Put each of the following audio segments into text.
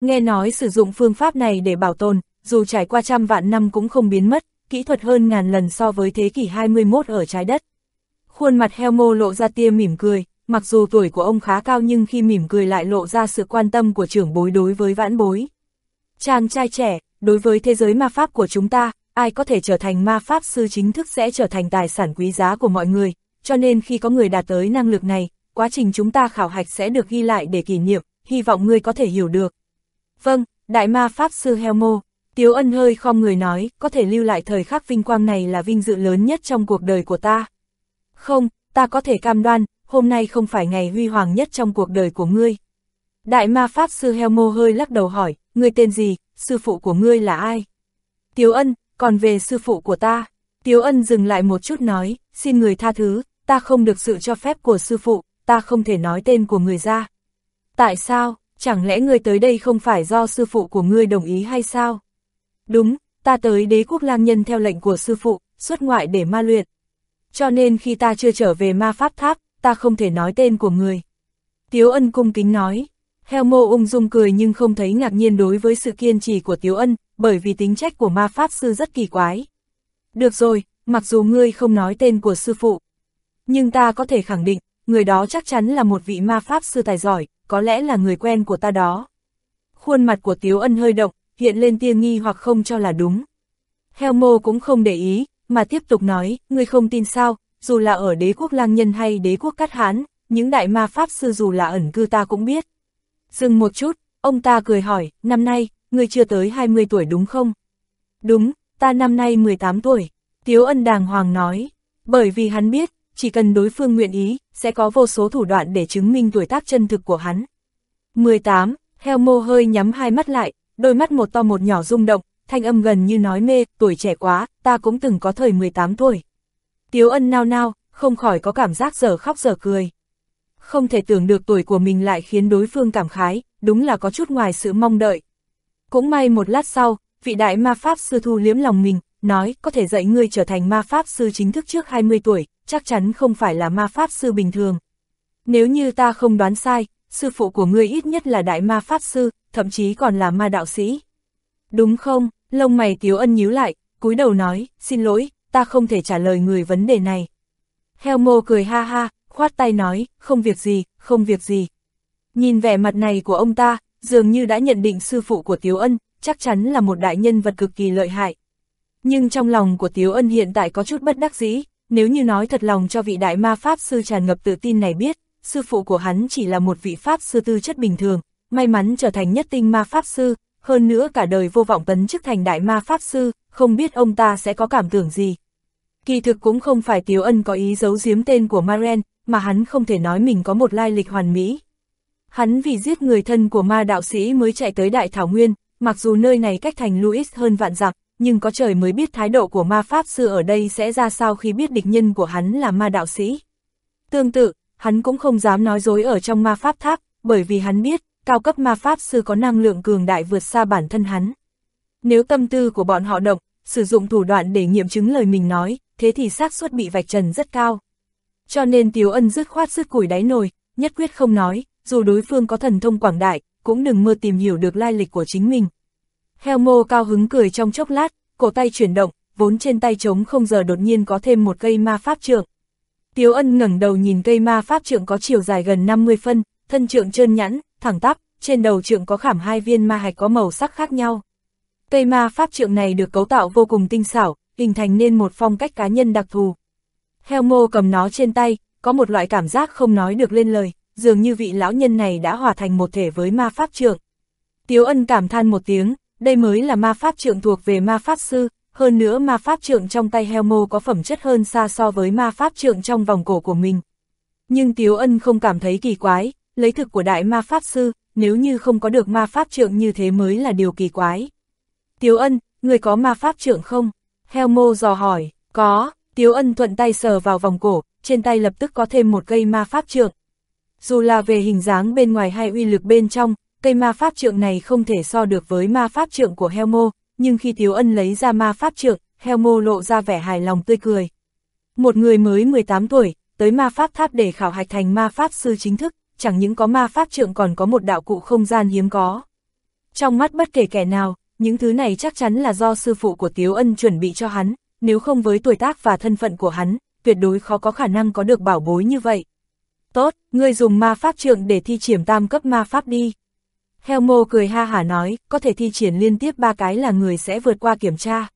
Nghe nói sử dụng phương pháp này để bảo tồn, dù trải qua trăm vạn năm cũng không biến mất, kỹ thuật hơn ngàn lần so với thế kỷ 21 ở trái đất. Khuôn mặt Helmo lộ ra tia mỉm cười, mặc dù tuổi của ông khá cao nhưng khi mỉm cười lại lộ ra sự quan tâm của trưởng bối đối với vãn bối. Chàng trai trẻ, đối với thế giới ma pháp của chúng ta, ai có thể trở thành ma pháp sư chính thức sẽ trở thành tài sản quý giá của mọi người, cho nên khi có người đạt tới năng lực này, quá trình chúng ta khảo hạch sẽ được ghi lại để kỷ niệm, hy vọng ngươi có thể hiểu được. Vâng, Đại ma Pháp Sư Helmo, Tiếu Ân hơi khom người nói, có thể lưu lại thời khắc vinh quang này là vinh dự lớn nhất trong cuộc đời của ta. Không, ta có thể cam đoan, hôm nay không phải ngày huy hoàng nhất trong cuộc đời của ngươi. Đại ma Pháp Sư Helmo hơi lắc đầu hỏi, ngươi tên gì, sư phụ của ngươi là ai? Tiếu Ân, còn về sư phụ của ta, Tiếu Ân dừng lại một chút nói, xin người tha thứ, ta không được sự cho phép của sư phụ, ta không thể nói tên của người ra. Tại sao, chẳng lẽ ngươi tới đây không phải do sư phụ của ngươi đồng ý hay sao? Đúng, ta tới đế quốc lang nhân theo lệnh của sư phụ, xuất ngoại để ma luyện. Cho nên khi ta chưa trở về ma pháp tháp, ta không thể nói tên của người. Tiếu ân cung kính nói. heo mô ung dung cười nhưng không thấy ngạc nhiên đối với sự kiên trì của Tiếu ân, bởi vì tính trách của ma pháp sư rất kỳ quái. Được rồi, mặc dù ngươi không nói tên của sư phụ. Nhưng ta có thể khẳng định, người đó chắc chắn là một vị ma pháp sư tài giỏi, có lẽ là người quen của ta đó. Khuôn mặt của Tiếu Ân hơi động, hiện lên tia nghi hoặc không cho là đúng. Heo Mô cũng không để ý, mà tiếp tục nói, ngươi không tin sao, dù là ở đế quốc lang nhân hay đế quốc cát hán, những đại ma pháp sư dù là ẩn cư ta cũng biết. Dừng một chút, ông ta cười hỏi, năm nay, ngươi chưa tới 20 tuổi đúng không? Đúng, ta năm nay 18 tuổi. Tiếu ân đàng hoàng nói, bởi vì hắn biết, chỉ cần đối phương nguyện ý, sẽ có vô số thủ đoạn để chứng minh tuổi tác chân thực của hắn. 18, Helmo hơi nhắm hai mắt lại, đôi mắt một to một nhỏ rung động, thanh âm gần như nói mê, tuổi trẻ quá, ta cũng từng có thời 18 tuổi. Tiếu ân nao nao, không khỏi có cảm giác giờ khóc giờ cười. Không thể tưởng được tuổi của mình lại khiến đối phương cảm khái, đúng là có chút ngoài sự mong đợi. Cũng may một lát sau, vị đại ma pháp sư thu liếm lòng mình, nói có thể dạy ngươi trở thành ma pháp sư chính thức trước 20 tuổi, chắc chắn không phải là ma pháp sư bình thường. Nếu như ta không đoán sai, sư phụ của ngươi ít nhất là đại ma pháp sư, thậm chí còn là ma đạo sĩ. Đúng không? Lông mày Tiếu Ân nhíu lại, cúi đầu nói, xin lỗi, ta không thể trả lời người vấn đề này. Heo Mô cười ha ha, khoát tay nói, không việc gì, không việc gì. Nhìn vẻ mặt này của ông ta, dường như đã nhận định sư phụ của Tiếu Ân, chắc chắn là một đại nhân vật cực kỳ lợi hại. Nhưng trong lòng của Tiếu Ân hiện tại có chút bất đắc dĩ, nếu như nói thật lòng cho vị đại ma pháp sư tràn ngập tự tin này biết, sư phụ của hắn chỉ là một vị pháp sư tư chất bình thường, may mắn trở thành nhất tinh ma pháp sư, hơn nữa cả đời vô vọng tấn chức thành đại ma pháp sư, không biết ông ta sẽ có cảm tưởng gì. Kỳ thực cũng không phải Tiếu Ân có ý giấu giếm tên của Maren, mà hắn không thể nói mình có một lai lịch hoàn mỹ. Hắn vì giết người thân của ma đạo sĩ mới chạy tới Đại Thảo Nguyên, mặc dù nơi này cách thành Louis hơn vạn dặm, nhưng có trời mới biết thái độ của ma pháp sư ở đây sẽ ra sao khi biết địch nhân của hắn là ma đạo sĩ. Tương tự, hắn cũng không dám nói dối ở trong ma pháp tháp, bởi vì hắn biết, cao cấp ma pháp sư có năng lượng cường đại vượt xa bản thân hắn. Nếu tâm tư của bọn họ động, sử dụng thủ đoạn để nghiệm chứng lời mình nói, thế thì xác suất bị vạch trần rất cao. Cho nên Tiếu Ân dứt khoát dứt củi đáy nồi, nhất quyết không nói, dù đối phương có thần thông quảng đại, cũng đừng mơ tìm hiểu được lai lịch của chính mình. Helmo cao hứng cười trong chốc lát, cổ tay chuyển động, vốn trên tay trống không giờ đột nhiên có thêm một cây ma pháp trượng. Tiếu ân ngẩng đầu nhìn cây ma pháp trượng có chiều dài gần 50 phân, thân trượng trơn nhẵn, thẳng tắp, trên đầu trượng có khảm hai viên ma hạch có màu sắc khác nhau. Cây ma pháp trượng này được cấu tạo vô cùng tinh xảo, hình thành nên một phong cách cá nhân đặc thù. Helmo cầm nó trên tay, có một loại cảm giác không nói được lên lời, dường như vị lão nhân này đã hòa thành một thể với ma pháp trượng. Tiếu ân cảm than một tiếng, đây mới là ma pháp trượng thuộc về ma pháp sư, hơn nữa ma pháp trượng trong tay Helmo có phẩm chất hơn xa so với ma pháp trượng trong vòng cổ của mình. Nhưng Tiếu Ân không cảm thấy kỳ quái, lấy thực của đại ma pháp sư, nếu như không có được ma pháp trượng như thế mới là điều kỳ quái. Tiếu Ân, người có ma pháp trượng không? Helmo dò hỏi, có, Tiếu Ân thuận tay sờ vào vòng cổ, trên tay lập tức có thêm một cây ma pháp trượng. Dù là về hình dáng bên ngoài hay uy lực bên trong, cây ma pháp trượng này không thể so được với ma pháp trượng của Helmo, nhưng khi Tiếu Ân lấy ra ma pháp trượng, Helmo lộ ra vẻ hài lòng tươi cười. Một người mới 18 tuổi, tới ma pháp tháp để khảo hạch thành ma pháp sư chính thức, chẳng những có ma pháp trượng còn có một đạo cụ không gian hiếm có. Trong mắt bất kể kẻ nào, những thứ này chắc chắn là do sư phụ của Tiếu Ân chuẩn bị cho hắn, nếu không với tuổi tác và thân phận của hắn, tuyệt đối khó có khả năng có được bảo bối như vậy. Tốt, ngươi dùng ma pháp trượng để thi triển tam cấp ma pháp đi. Helmo cười ha hả nói, có thể thi triển liên tiếp ba cái là người sẽ vượt qua kiểm tra.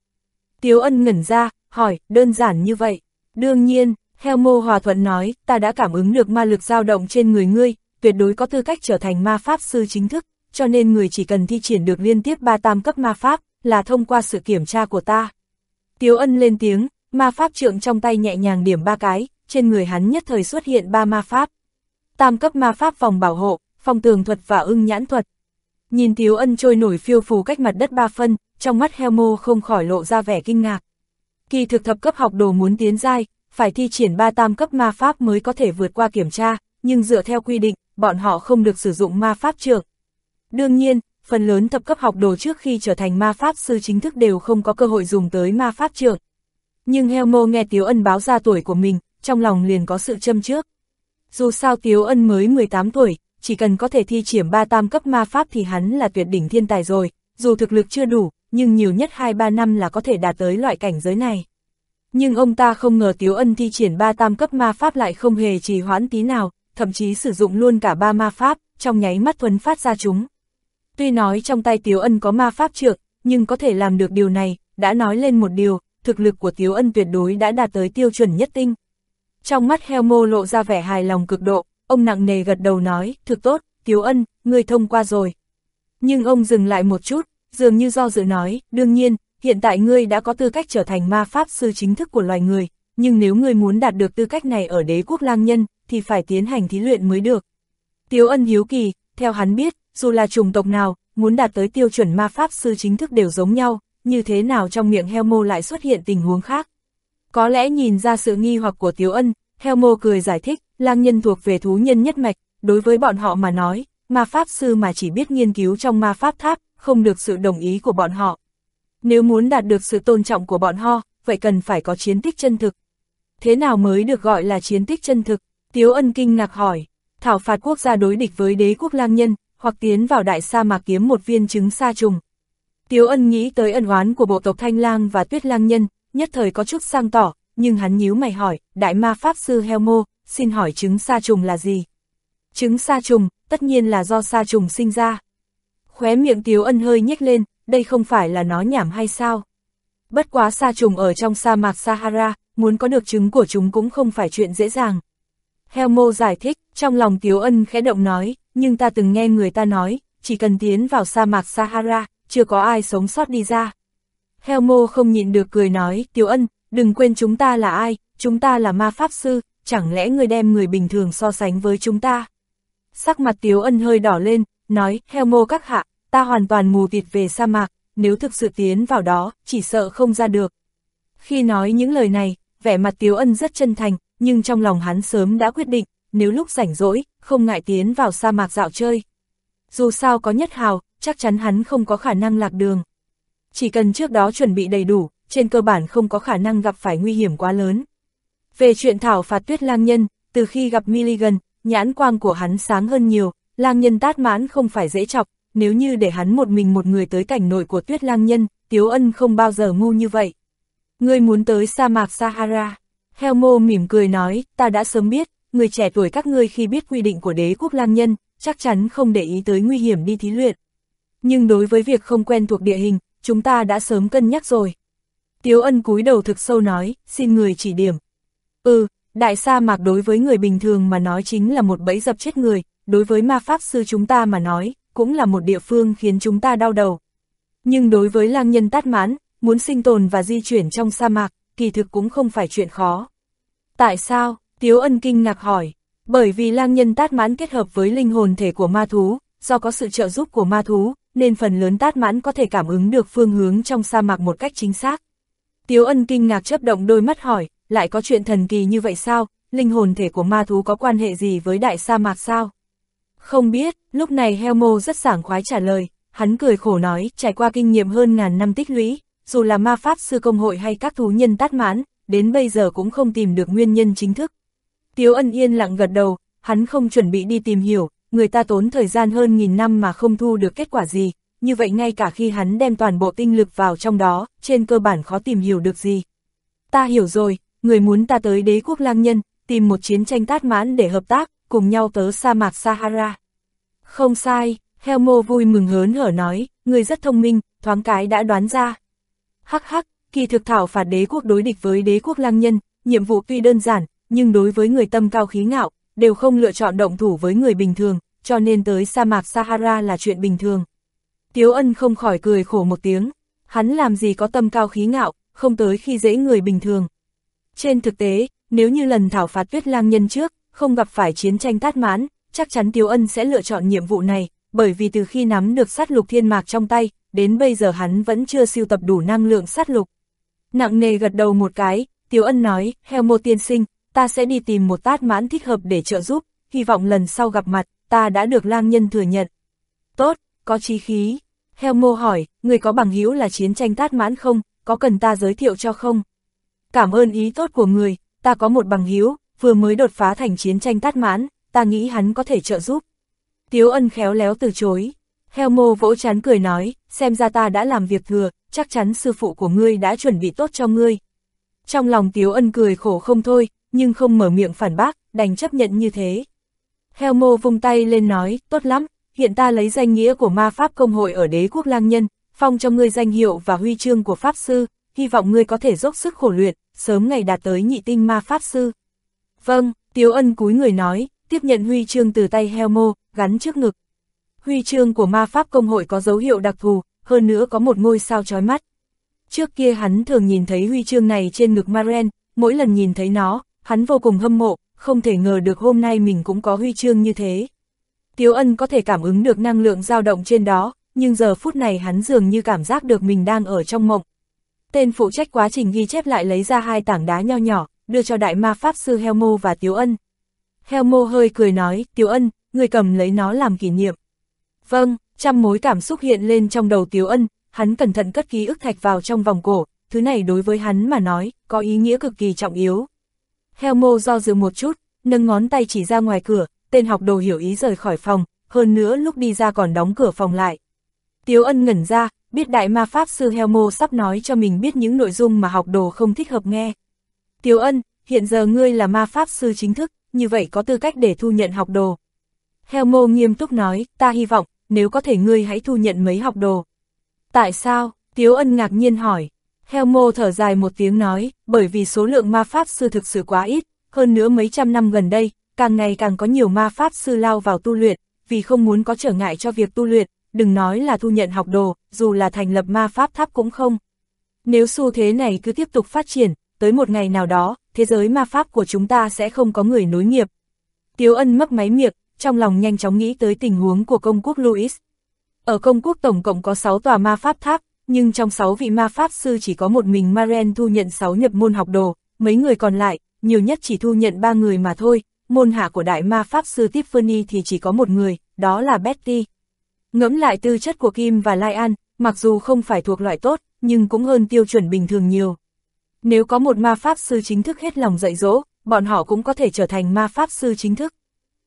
Tiếu ân ngẩn ra, hỏi, đơn giản như vậy. Đương nhiên, Helmo hòa thuận nói, ta đã cảm ứng được ma lực dao động trên người ngươi, tuyệt đối có tư cách trở thành ma pháp sư chính thức, cho nên người chỉ cần thi triển được liên tiếp ba tam cấp ma pháp, là thông qua sự kiểm tra của ta. Tiếu ân lên tiếng, ma pháp trượng trong tay nhẹ nhàng điểm ba cái, trên người hắn nhất thời xuất hiện ba ma pháp. Tam cấp ma pháp vòng bảo hộ, phòng tường thuật và ưng nhãn thuật. Nhìn thiếu ân trôi nổi phiêu phù cách mặt đất ba phân, trong mắt Helmo không khỏi lộ ra vẻ kinh ngạc. Kỳ thực thập cấp học đồ muốn tiến giai, phải thi triển ba tam cấp ma pháp mới có thể vượt qua kiểm tra, nhưng dựa theo quy định, bọn họ không được sử dụng ma pháp trưởng Đương nhiên, phần lớn thập cấp học đồ trước khi trở thành ma pháp sư chính thức đều không có cơ hội dùng tới ma pháp trưởng Nhưng Helmo nghe Tiếu Ân báo ra tuổi của mình, trong lòng liền có sự châm trước. Dù sao Tiếu Ân mới 18 tuổi, chỉ cần có thể thi triển ba tam cấp ma pháp thì hắn là tuyệt đỉnh thiên tài rồi, dù thực lực chưa đủ, nhưng nhiều nhất 2-3 năm là có thể đạt tới loại cảnh giới này. Nhưng ông ta không ngờ Tiếu Ân thi triển ba tam cấp ma pháp lại không hề trì hoãn tí nào, thậm chí sử dụng luôn cả ba ma pháp, trong nháy mắt thuấn phát ra chúng. Tuy nói trong tay Tiếu Ân có ma pháp trượng, nhưng có thể làm được điều này, đã nói lên một điều, thực lực của Tiếu Ân tuyệt đối đã đạt tới tiêu chuẩn nhất tinh. Trong mắt heo mô lộ ra vẻ hài lòng cực độ, ông nặng nề gật đầu nói, thực tốt, Tiếu Ân, người thông qua rồi. Nhưng ông dừng lại một chút, dường như do dự nói, đương nhiên, hiện tại ngươi đã có tư cách trở thành ma pháp sư chính thức của loài người, nhưng nếu ngươi muốn đạt được tư cách này ở đế quốc lang nhân, thì phải tiến hành thí luyện mới được. Tiếu ân hiếu kỳ, theo hắn biết, dù là chủng tộc nào, muốn đạt tới tiêu chuẩn ma pháp sư chính thức đều giống nhau, như thế nào trong miệng Heo Mô lại xuất hiện tình huống khác. Có lẽ nhìn ra sự nghi hoặc của Tiếu ân, Heo Mô cười giải thích, lang nhân thuộc về thú nhân nhất mạch, đối với bọn họ mà nói, ma pháp sư mà chỉ biết nghiên cứu trong ma pháp tháp, không được sự đồng ý của bọn họ. Nếu muốn đạt được sự tôn trọng của bọn họ, vậy cần phải có chiến tích chân thực. Thế nào mới được gọi là chiến tích chân thực? Tiếu ân kinh ngạc hỏi, thảo phạt quốc gia đối địch với đế quốc lang nhân, hoặc tiến vào đại sa mạc kiếm một viên trứng sa trùng. Tiếu ân nghĩ tới ân oán của bộ tộc Thanh Lang và Tuyết Lang Nhân, nhất thời có chút sang tỏ, nhưng hắn nhíu mày hỏi, đại ma pháp sư Helmo, xin hỏi trứng sa trùng là gì? Trứng sa trùng, tất nhiên là do sa trùng sinh ra. Khóe miệng Tiếu ân hơi nhếch lên, đây không phải là nói nhảm hay sao? Bất quá sa trùng ở trong sa mạc Sahara, muốn có được trứng của chúng cũng không phải chuyện dễ dàng. Helmo giải thích, trong lòng Tiếu Ân khẽ động nói, nhưng ta từng nghe người ta nói, chỉ cần tiến vào sa mạc Sahara, chưa có ai sống sót đi ra. Helmo không nhịn được cười nói, Tiếu Ân, đừng quên chúng ta là ai, chúng ta là ma pháp sư, chẳng lẽ người đem người bình thường so sánh với chúng ta. Sắc mặt Tiếu Ân hơi đỏ lên, nói, heo mô các hạ, ta hoàn toàn mù tịt về sa mạc, nếu thực sự tiến vào đó, chỉ sợ không ra được. Khi nói những lời này, vẻ mặt Tiếu Ân rất chân thành, nhưng trong lòng hắn sớm đã quyết định, nếu lúc rảnh rỗi, không ngại tiến vào sa mạc dạo chơi. Dù sao có nhất hào, chắc chắn hắn không có khả năng lạc đường. Chỉ cần trước đó chuẩn bị đầy đủ, trên cơ bản không có khả năng gặp phải nguy hiểm quá lớn. Về chuyện thảo phạt tuyết lang nhân, từ khi gặp Milligan, nhãn quang của hắn sáng hơn nhiều, lang nhân tát mãn không phải dễ chọc, nếu như để hắn một mình một người tới cảnh nội của tuyết lang nhân, Tiếu Ân không bao giờ ngu như vậy. Ngươi muốn tới sa mạc Sahara. Helmo mỉm cười nói, ta đã sớm biết, người trẻ tuổi các ngươi khi biết quy định của đế quốc lang nhân, chắc chắn không để ý tới nguy hiểm đi thí luyện. Nhưng đối với việc không quen thuộc địa hình, chúng ta đã sớm cân nhắc rồi. Tiếu ân cúi đầu thực sâu nói, xin người chỉ điểm. Ừ, đại sa mạc đối với người bình thường mà nói chính là một bẫy dập chết người, đối với ma pháp sư chúng ta mà nói, cũng là một địa phương khiến chúng ta đau đầu. Nhưng đối với lang nhân tát mãn, muốn sinh tồn và di chuyển trong sa mạc, kỳ thực cũng không phải chuyện khó. Tại sao? Tiếu ân kinh ngạc hỏi. Bởi vì lang nhân tát mãn kết hợp với linh hồn thể của ma thú, do có sự trợ giúp của ma thú, nên phần lớn tát mãn có thể cảm ứng được phương hướng trong sa mạc một cách chính xác. Tiếu ân kinh ngạc chấp động đôi mắt hỏi, lại có chuyện thần kỳ như vậy sao, linh hồn thể của ma thú có quan hệ gì với đại sa mạc sao? Không biết, lúc này Helmo rất sảng khoái trả lời, hắn cười khổ nói, trải qua kinh nghiệm hơn ngàn năm tích lũy, dù là ma pháp sư công hội hay các thú nhân tát mãn, đến bây giờ cũng không tìm được nguyên nhân chính thức. Tiếu ân yên lặng gật đầu, hắn không chuẩn bị đi tìm hiểu, người ta tốn thời gian hơn nghìn năm mà không thu được kết quả gì, như vậy ngay cả khi hắn đem toàn bộ tinh lực vào trong đó, trên cơ bản khó tìm hiểu được gì. Ta hiểu rồi, người muốn ta tới đế quốc lang nhân, tìm một chiến tranh tát mãn để hợp tác, cùng nhau tớ sa mạc Sahara. Không sai, Helmo vui mừng hớn hở nói, người rất thông minh, thoáng cái đã đoán ra. Hắc hắc, kỳ thực thảo phạt đế quốc đối địch với đế quốc lang nhân, nhiệm vụ tuy đơn giản, nhưng đối với người tâm cao khí ngạo, đều không lựa chọn động thủ với người bình thường, cho nên tới sa mạc Sahara là chuyện bình thường. Tiếu ân không khỏi cười khổ một tiếng, hắn làm gì có tâm cao khí ngạo, không tới khi dễ người bình thường. Trên thực tế, nếu như lần thảo phạt tuyết lang nhân trước, không gặp phải chiến tranh tát mãn, chắc chắn Tiếu ân sẽ lựa chọn nhiệm vụ này, bởi vì từ khi nắm được sát lục thiên mạc trong tay, đến bây giờ hắn vẫn chưa siêu tập đủ năng lượng sát lục. Nặng nề gật đầu một cái, Tiếu ân nói, heo mô tiên sinh, ta sẽ đi tìm một tát mãn thích hợp để trợ giúp, hy vọng lần sau gặp mặt, ta đã được lang nhân thừa nhận. Tốt, có chí khí. Heo mô hỏi, người có bằng hữu là chiến tranh tát mãn không, có cần ta giới thiệu cho không? Cảm ơn ý tốt của người, ta có một bằng hữu vừa mới đột phá thành chiến tranh tát mãn, ta nghĩ hắn có thể trợ giúp. Tiếu ân khéo léo từ chối. Heo mô vỗ chán cười nói, xem ra ta đã làm việc thừa, chắc chắn sư phụ của ngươi đã chuẩn bị tốt cho ngươi. Trong lòng Tiếu ân cười khổ không thôi, nhưng không mở miệng phản bác, đành chấp nhận như thế. Heo mô vung tay lên nói, tốt lắm, hiện ta lấy danh nghĩa của ma pháp công hội ở đế quốc lang nhân, phong cho ngươi danh hiệu và huy chương của pháp sư, hy vọng ngươi có thể dốc sức khổ luyện, sớm ngày đạt tới nhị tinh ma pháp sư. Vâng, Tiếu ân cúi người nói, tiếp nhận huy chương từ tay Helmo, gắn trước ngực. Huy chương của ma pháp công hội có dấu hiệu đặc thù, hơn nữa có một ngôi sao chói mắt. Trước kia hắn thường nhìn thấy huy chương này trên ngực Maren, mỗi lần nhìn thấy nó, hắn vô cùng hâm mộ, không thể ngờ được hôm nay mình cũng có huy chương như thế. Tiếu ân có thể cảm ứng được năng lượng dao động trên đó, nhưng giờ phút này hắn dường như cảm giác được mình đang ở trong mộng. Tên phụ trách quá trình ghi chép lại lấy ra hai tảng đá nho nhỏ, đưa cho đại ma pháp sư Helmo và Tiếu ân. Helmo hơi cười nói, Tiếu ân, người cầm lấy nó làm kỷ niệm. Vâng, trăm mối cảm xúc hiện lên trong đầu Tiếu ân, hắn cẩn thận cất ký ức thạch vào trong vòng cổ, thứ này đối với hắn mà nói, có ý nghĩa cực kỳ trọng yếu. Helmo do dự một chút, nâng ngón tay chỉ ra ngoài cửa, tên học đồ hiểu ý rời khỏi phòng, hơn nữa lúc đi ra còn đóng cửa phòng lại. Tiếu ân ngẩn ra, biết đại ma pháp sư Helmo sắp nói cho mình biết những nội dung mà học đồ không thích hợp nghe. Tiểu ân, hiện giờ ngươi là ma pháp sư chính thức, như vậy có tư cách để thu nhận học đồ. Helmo nghiêm túc nói, ta hy vọng, nếu có thể ngươi hãy thu nhận mấy học đồ. Tại sao? Tiếu ân ngạc nhiên hỏi. Helmo thở dài một tiếng nói, bởi vì số lượng ma pháp sư thực sự quá ít, hơn nữa mấy trăm năm gần đây, càng ngày càng có nhiều ma pháp sư lao vào tu luyện, vì không muốn có trở ngại cho việc tu luyện, đừng nói là thu nhận học đồ, dù là thành lập ma pháp tháp cũng không. Nếu xu thế này cứ tiếp tục phát triển, tới một ngày nào đó, thế giới ma pháp của chúng ta sẽ không có người nối nghiệp. Tiếu ân mấp máy miệng, trong lòng nhanh chóng nghĩ tới tình huống của công quốc Louis. Ở công quốc tổng cộng có 6 tòa ma pháp tháp, nhưng trong 6 vị ma pháp sư chỉ có một mình Maren thu nhận 6 nhập môn học đồ, mấy người còn lại, nhiều nhất chỉ thu nhận 3 người mà thôi, môn hạ của đại ma pháp sư Tiffany thì chỉ có một người, đó là Betty. Ngẫm lại tư chất của Kim và Lai An, mặc dù không phải thuộc loại tốt, nhưng cũng hơn tiêu chuẩn bình thường nhiều. Nếu có một ma pháp sư chính thức hết lòng dạy dỗ, bọn họ cũng có thể trở thành ma pháp sư chính thức.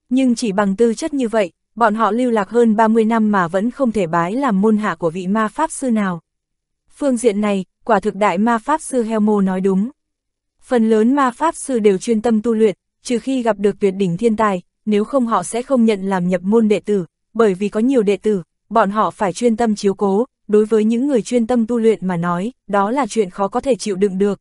Nhưng chỉ bằng tư chất như vậy, bọn họ lưu lạc hơn 30 năm mà vẫn không thể bái làm môn hạ của vị ma pháp sư nào. Phương diện này, quả thực đại ma pháp sư Helmo nói đúng. Phần lớn ma pháp sư đều chuyên tâm tu luyện, trừ khi gặp được tuyệt đỉnh thiên tài, nếu không họ sẽ không nhận làm nhập môn đệ tử, bởi vì có nhiều đệ tử, bọn họ phải chuyên tâm chiếu cố, đối với những người chuyên tâm tu luyện mà nói, đó là chuyện khó có thể chịu đựng được.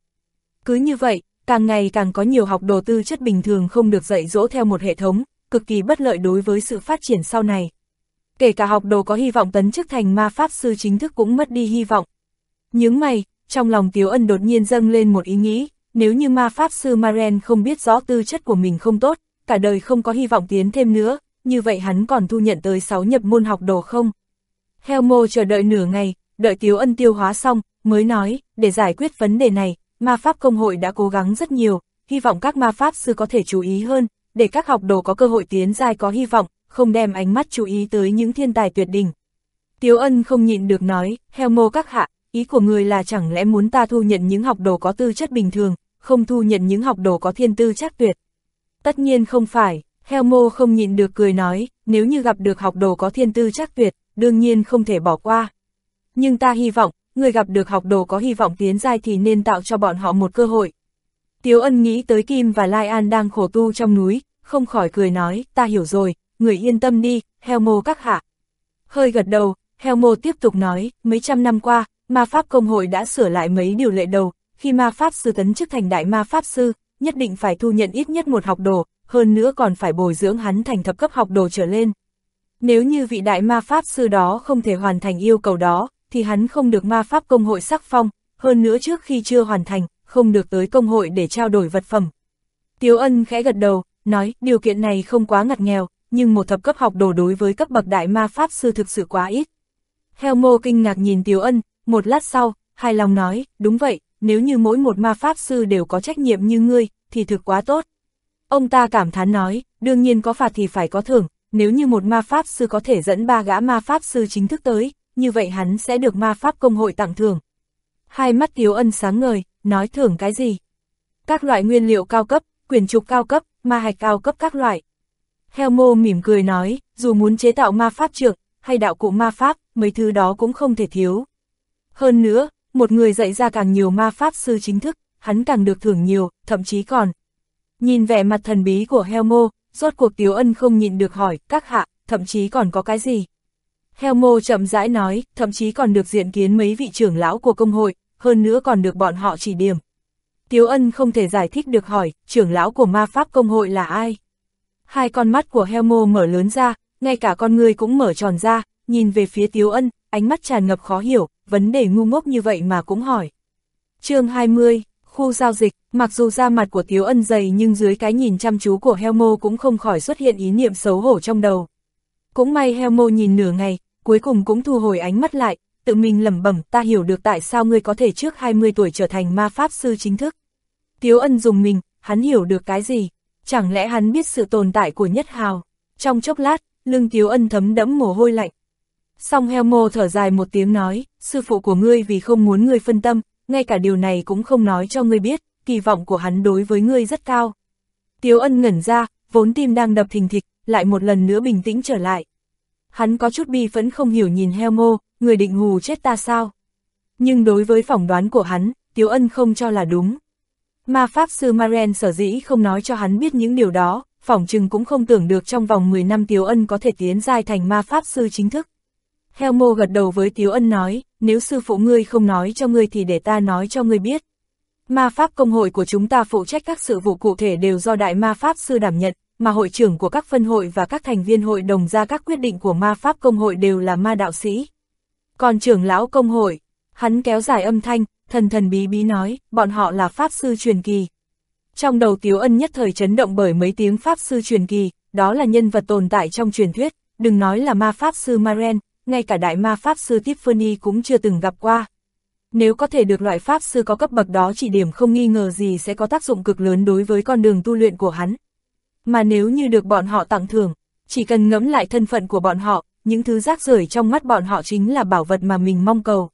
Cứ như vậy, càng ngày càng có nhiều học đồ tư chất bình thường không được dạy dỗ theo một hệ thống, cực kỳ bất lợi đối với sự phát triển sau này. Kể cả học đồ có hy vọng tấn chức thành ma pháp sư chính thức cũng mất đi hy vọng. những mày, trong lòng Tiếu Ân đột nhiên dâng lên một ý nghĩ, nếu như ma pháp sư Maren không biết rõ tư chất của mình không tốt, cả đời không có hy vọng tiến thêm nữa, như vậy hắn còn thu nhận tới 6 nhập môn học đồ không? Helmo chờ đợi nửa ngày, đợi Tiếu Ân tiêu hóa xong, mới nói, để giải quyết vấn đề này, ma pháp công hội đã cố gắng rất nhiều, hy vọng các ma pháp sư có thể chú ý hơn, để các học đồ có cơ hội tiến dài có hy vọng, không đem ánh mắt chú ý tới những thiên tài tuyệt đỉnh. Tiếu Ân không nhịn được nói, Helmo các hạ, ý của người là chẳng lẽ muốn ta thu nhận những học đồ có tư chất bình thường, không thu nhận những học đồ có thiên tư chắc tuyệt. Tất nhiên không phải, Heo Mô không nhịn được cười nói, nếu như gặp được học đồ có thiên tư chắc tuyệt, đương nhiên không thể bỏ qua. Nhưng ta hy vọng, người gặp được học đồ có hy vọng tiến giai thì nên tạo cho bọn họ một cơ hội. Tiếu ân nghĩ tới Kim và Lai An đang khổ tu trong núi, không khỏi cười nói, ta hiểu rồi, người yên tâm đi, Heo Mô các hạ. Hơi gật đầu, Heo Mô tiếp tục nói, mấy trăm năm qua, ma pháp công hội đã sửa lại mấy điều lệ đầu, khi ma pháp sư tấn chức thành đại ma pháp sư, nhất định phải thu nhận ít nhất một học đồ, hơn nữa còn phải bồi dưỡng hắn thành thập cấp học đồ trở lên. Nếu như vị đại ma pháp sư đó không thể hoàn thành yêu cầu đó, thì hắn không được ma pháp công hội sắc phong, hơn nữa trước khi chưa hoàn thành, không được tới công hội để trao đổi vật phẩm. Tiếu ân khẽ gật đầu, nói điều kiện này không quá ngặt nghèo, nhưng một thập cấp học đồ đối với cấp bậc đại ma pháp sư thực sự quá ít. Helmo kinh ngạc nhìn Tiếu ân, một lát sau, hài lòng nói, đúng vậy, nếu như mỗi một ma pháp sư đều có trách nhiệm như ngươi, thì thực quá tốt. Ông ta cảm thán nói, đương nhiên có phạt thì phải có thưởng, nếu như một ma pháp sư có thể dẫn ba gã ma pháp sư chính thức tới, như vậy hắn sẽ được ma pháp công hội tặng thưởng. Hai mắt Tiếu Ân sáng ngời, nói thưởng cái gì? Các loại nguyên liệu cao cấp, quyển trục cao cấp, ma hạch cao cấp các loại. Helmo mỉm cười nói, dù muốn chế tạo ma pháp trượng, hay đạo cụ ma pháp, mấy thứ đó cũng không thể thiếu. Hơn nữa, một người dạy ra càng nhiều ma pháp sư chính thức, hắn càng được thưởng nhiều, thậm chí còn. Nhìn vẻ mặt thần bí của Helmo, rốt cuộc Tiếu Ân không nhịn được hỏi, các hạ, thậm chí còn có cái gì? Helmo chậm rãi nói, thậm chí còn được diện kiến mấy vị trưởng lão của công hội, hơn nữa còn được bọn họ chỉ điểm. Tiếu Ân không thể giải thích được hỏi, trưởng lão của ma pháp công hội là ai? Hai con mắt của Helmo mở lớn ra, ngay cả con người cũng mở tròn ra, nhìn về phía Tiếu Ân, ánh mắt tràn ngập khó hiểu, vấn đề ngu ngốc như vậy mà cũng hỏi. chương 20, khu giao dịch, mặc dù da mặt của Tiếu Ân dày nhưng dưới cái nhìn chăm chú của Helmo cũng không khỏi xuất hiện ý niệm xấu hổ trong đầu. Cũng may Helmo nhìn nửa ngày, cuối cùng cũng thu hồi ánh mắt lại, tự mình lẩm bẩm ta hiểu được tại sao ngươi có thể trước 20 tuổi trở thành ma pháp sư chính thức. Tiếu ân dùng mình, hắn hiểu được cái gì? Chẳng lẽ hắn biết sự tồn tại của nhất hào? Trong chốc lát, lưng Tiếu ân thấm đẫm mồ hôi lạnh. Song Helmo thở dài một tiếng nói, sư phụ của ngươi vì không muốn ngươi phân tâm, ngay cả điều này cũng không nói cho ngươi biết, kỳ vọng của hắn đối với ngươi rất cao. Tiếu ân ngẩn ra, vốn tim đang đập thình thịch, lại một lần nữa bình tĩnh trở lại. Hắn có chút bi phẫn không hiểu nhìn heo mô, người định hù chết ta sao? Nhưng đối với phỏng đoán của hắn, Tiếu ân không cho là đúng. Ma Pháp Sư Maren sở dĩ không nói cho hắn biết những điều đó, phỏng chừng cũng không tưởng được trong vòng 10 năm Tiếu Ân có thể tiến giai thành Ma Pháp Sư chính thức. Heo Mô gật đầu với Tiếu Ân nói, nếu sư phụ ngươi không nói cho ngươi thì để ta nói cho ngươi biết. Ma Pháp công hội của chúng ta phụ trách các sự vụ cụ thể đều do Đại Ma Pháp Sư đảm nhận, mà hội trưởng của các phân hội và các thành viên hội đồng ra các quyết định của Ma Pháp công hội đều là ma đạo sĩ. Còn trưởng lão công hội, hắn kéo dài âm thanh, thần thần bí bí nói, bọn họ là Pháp Sư truyền kỳ. Trong đầu Tiếu Ân nhất thời chấn động bởi mấy tiếng Pháp Sư truyền kỳ, đó là nhân vật tồn tại trong truyền thuyết, đừng nói là ma Pháp Sư Maren, ngay cả đại ma Pháp Sư Tiffany cũng chưa từng gặp qua. Nếu có thể được loại Pháp Sư có cấp bậc đó chỉ điểm không nghi ngờ gì sẽ có tác dụng cực lớn đối với con đường tu luyện của hắn. Mà nếu như được bọn họ tặng thưởng, chỉ cần ngẫm lại thân phận của bọn họ, những thứ rác rưởi trong mắt bọn họ chính là bảo vật mà mình mong cầu.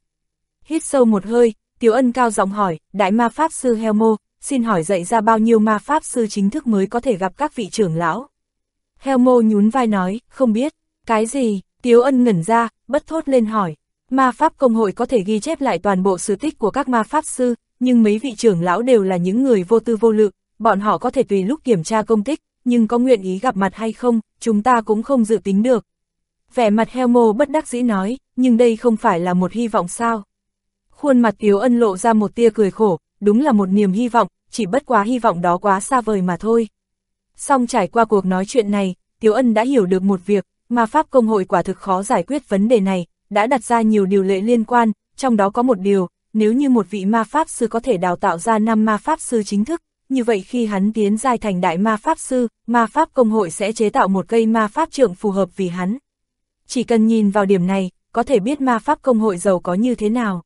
Hít sâu một hơi, Tiểu Ân cao giọng hỏi, Đại Ma Pháp Sư Helmo, xin hỏi dạy ra bao nhiêu Ma Pháp Sư chính thức mới có thể gặp các vị trưởng lão? Helmo nhún vai nói, không biết, cái gì, Tiếu Ân ngẩn ra, bất thốt lên hỏi. Ma Pháp Công hội có thể ghi chép lại toàn bộ sự tích của các Ma Pháp Sư, nhưng mấy vị trưởng lão đều là những người vô tư vô lự, bọn họ có thể tùy lúc kiểm tra công tích, nhưng có nguyện ý gặp mặt hay không, chúng ta cũng không dự tính được. Vẻ mặt Helmo bất đắc dĩ nói, nhưng đây không phải là một hy vọng sao. Khuôn mặt Tiếu Ân lộ ra một tia cười khổ, đúng là một niềm hy vọng, chỉ bất quá hy vọng đó quá xa vời mà thôi. Xong trải qua cuộc nói chuyện này, Tiếu Ân đã hiểu được một việc, mà Pháp Công hội quả thực khó giải quyết vấn đề này, đã đặt ra nhiều điều lệ liên quan, trong đó có một điều, nếu như một vị ma Pháp Sư có thể đào tạo ra năm ma Pháp Sư chính thức, như vậy khi hắn tiến giai thành đại ma Pháp Sư, ma Pháp Công hội sẽ chế tạo một cây ma Pháp trượng phù hợp vì hắn. Chỉ cần nhìn vào điểm này, có thể biết ma Pháp Công hội giàu có như thế nào.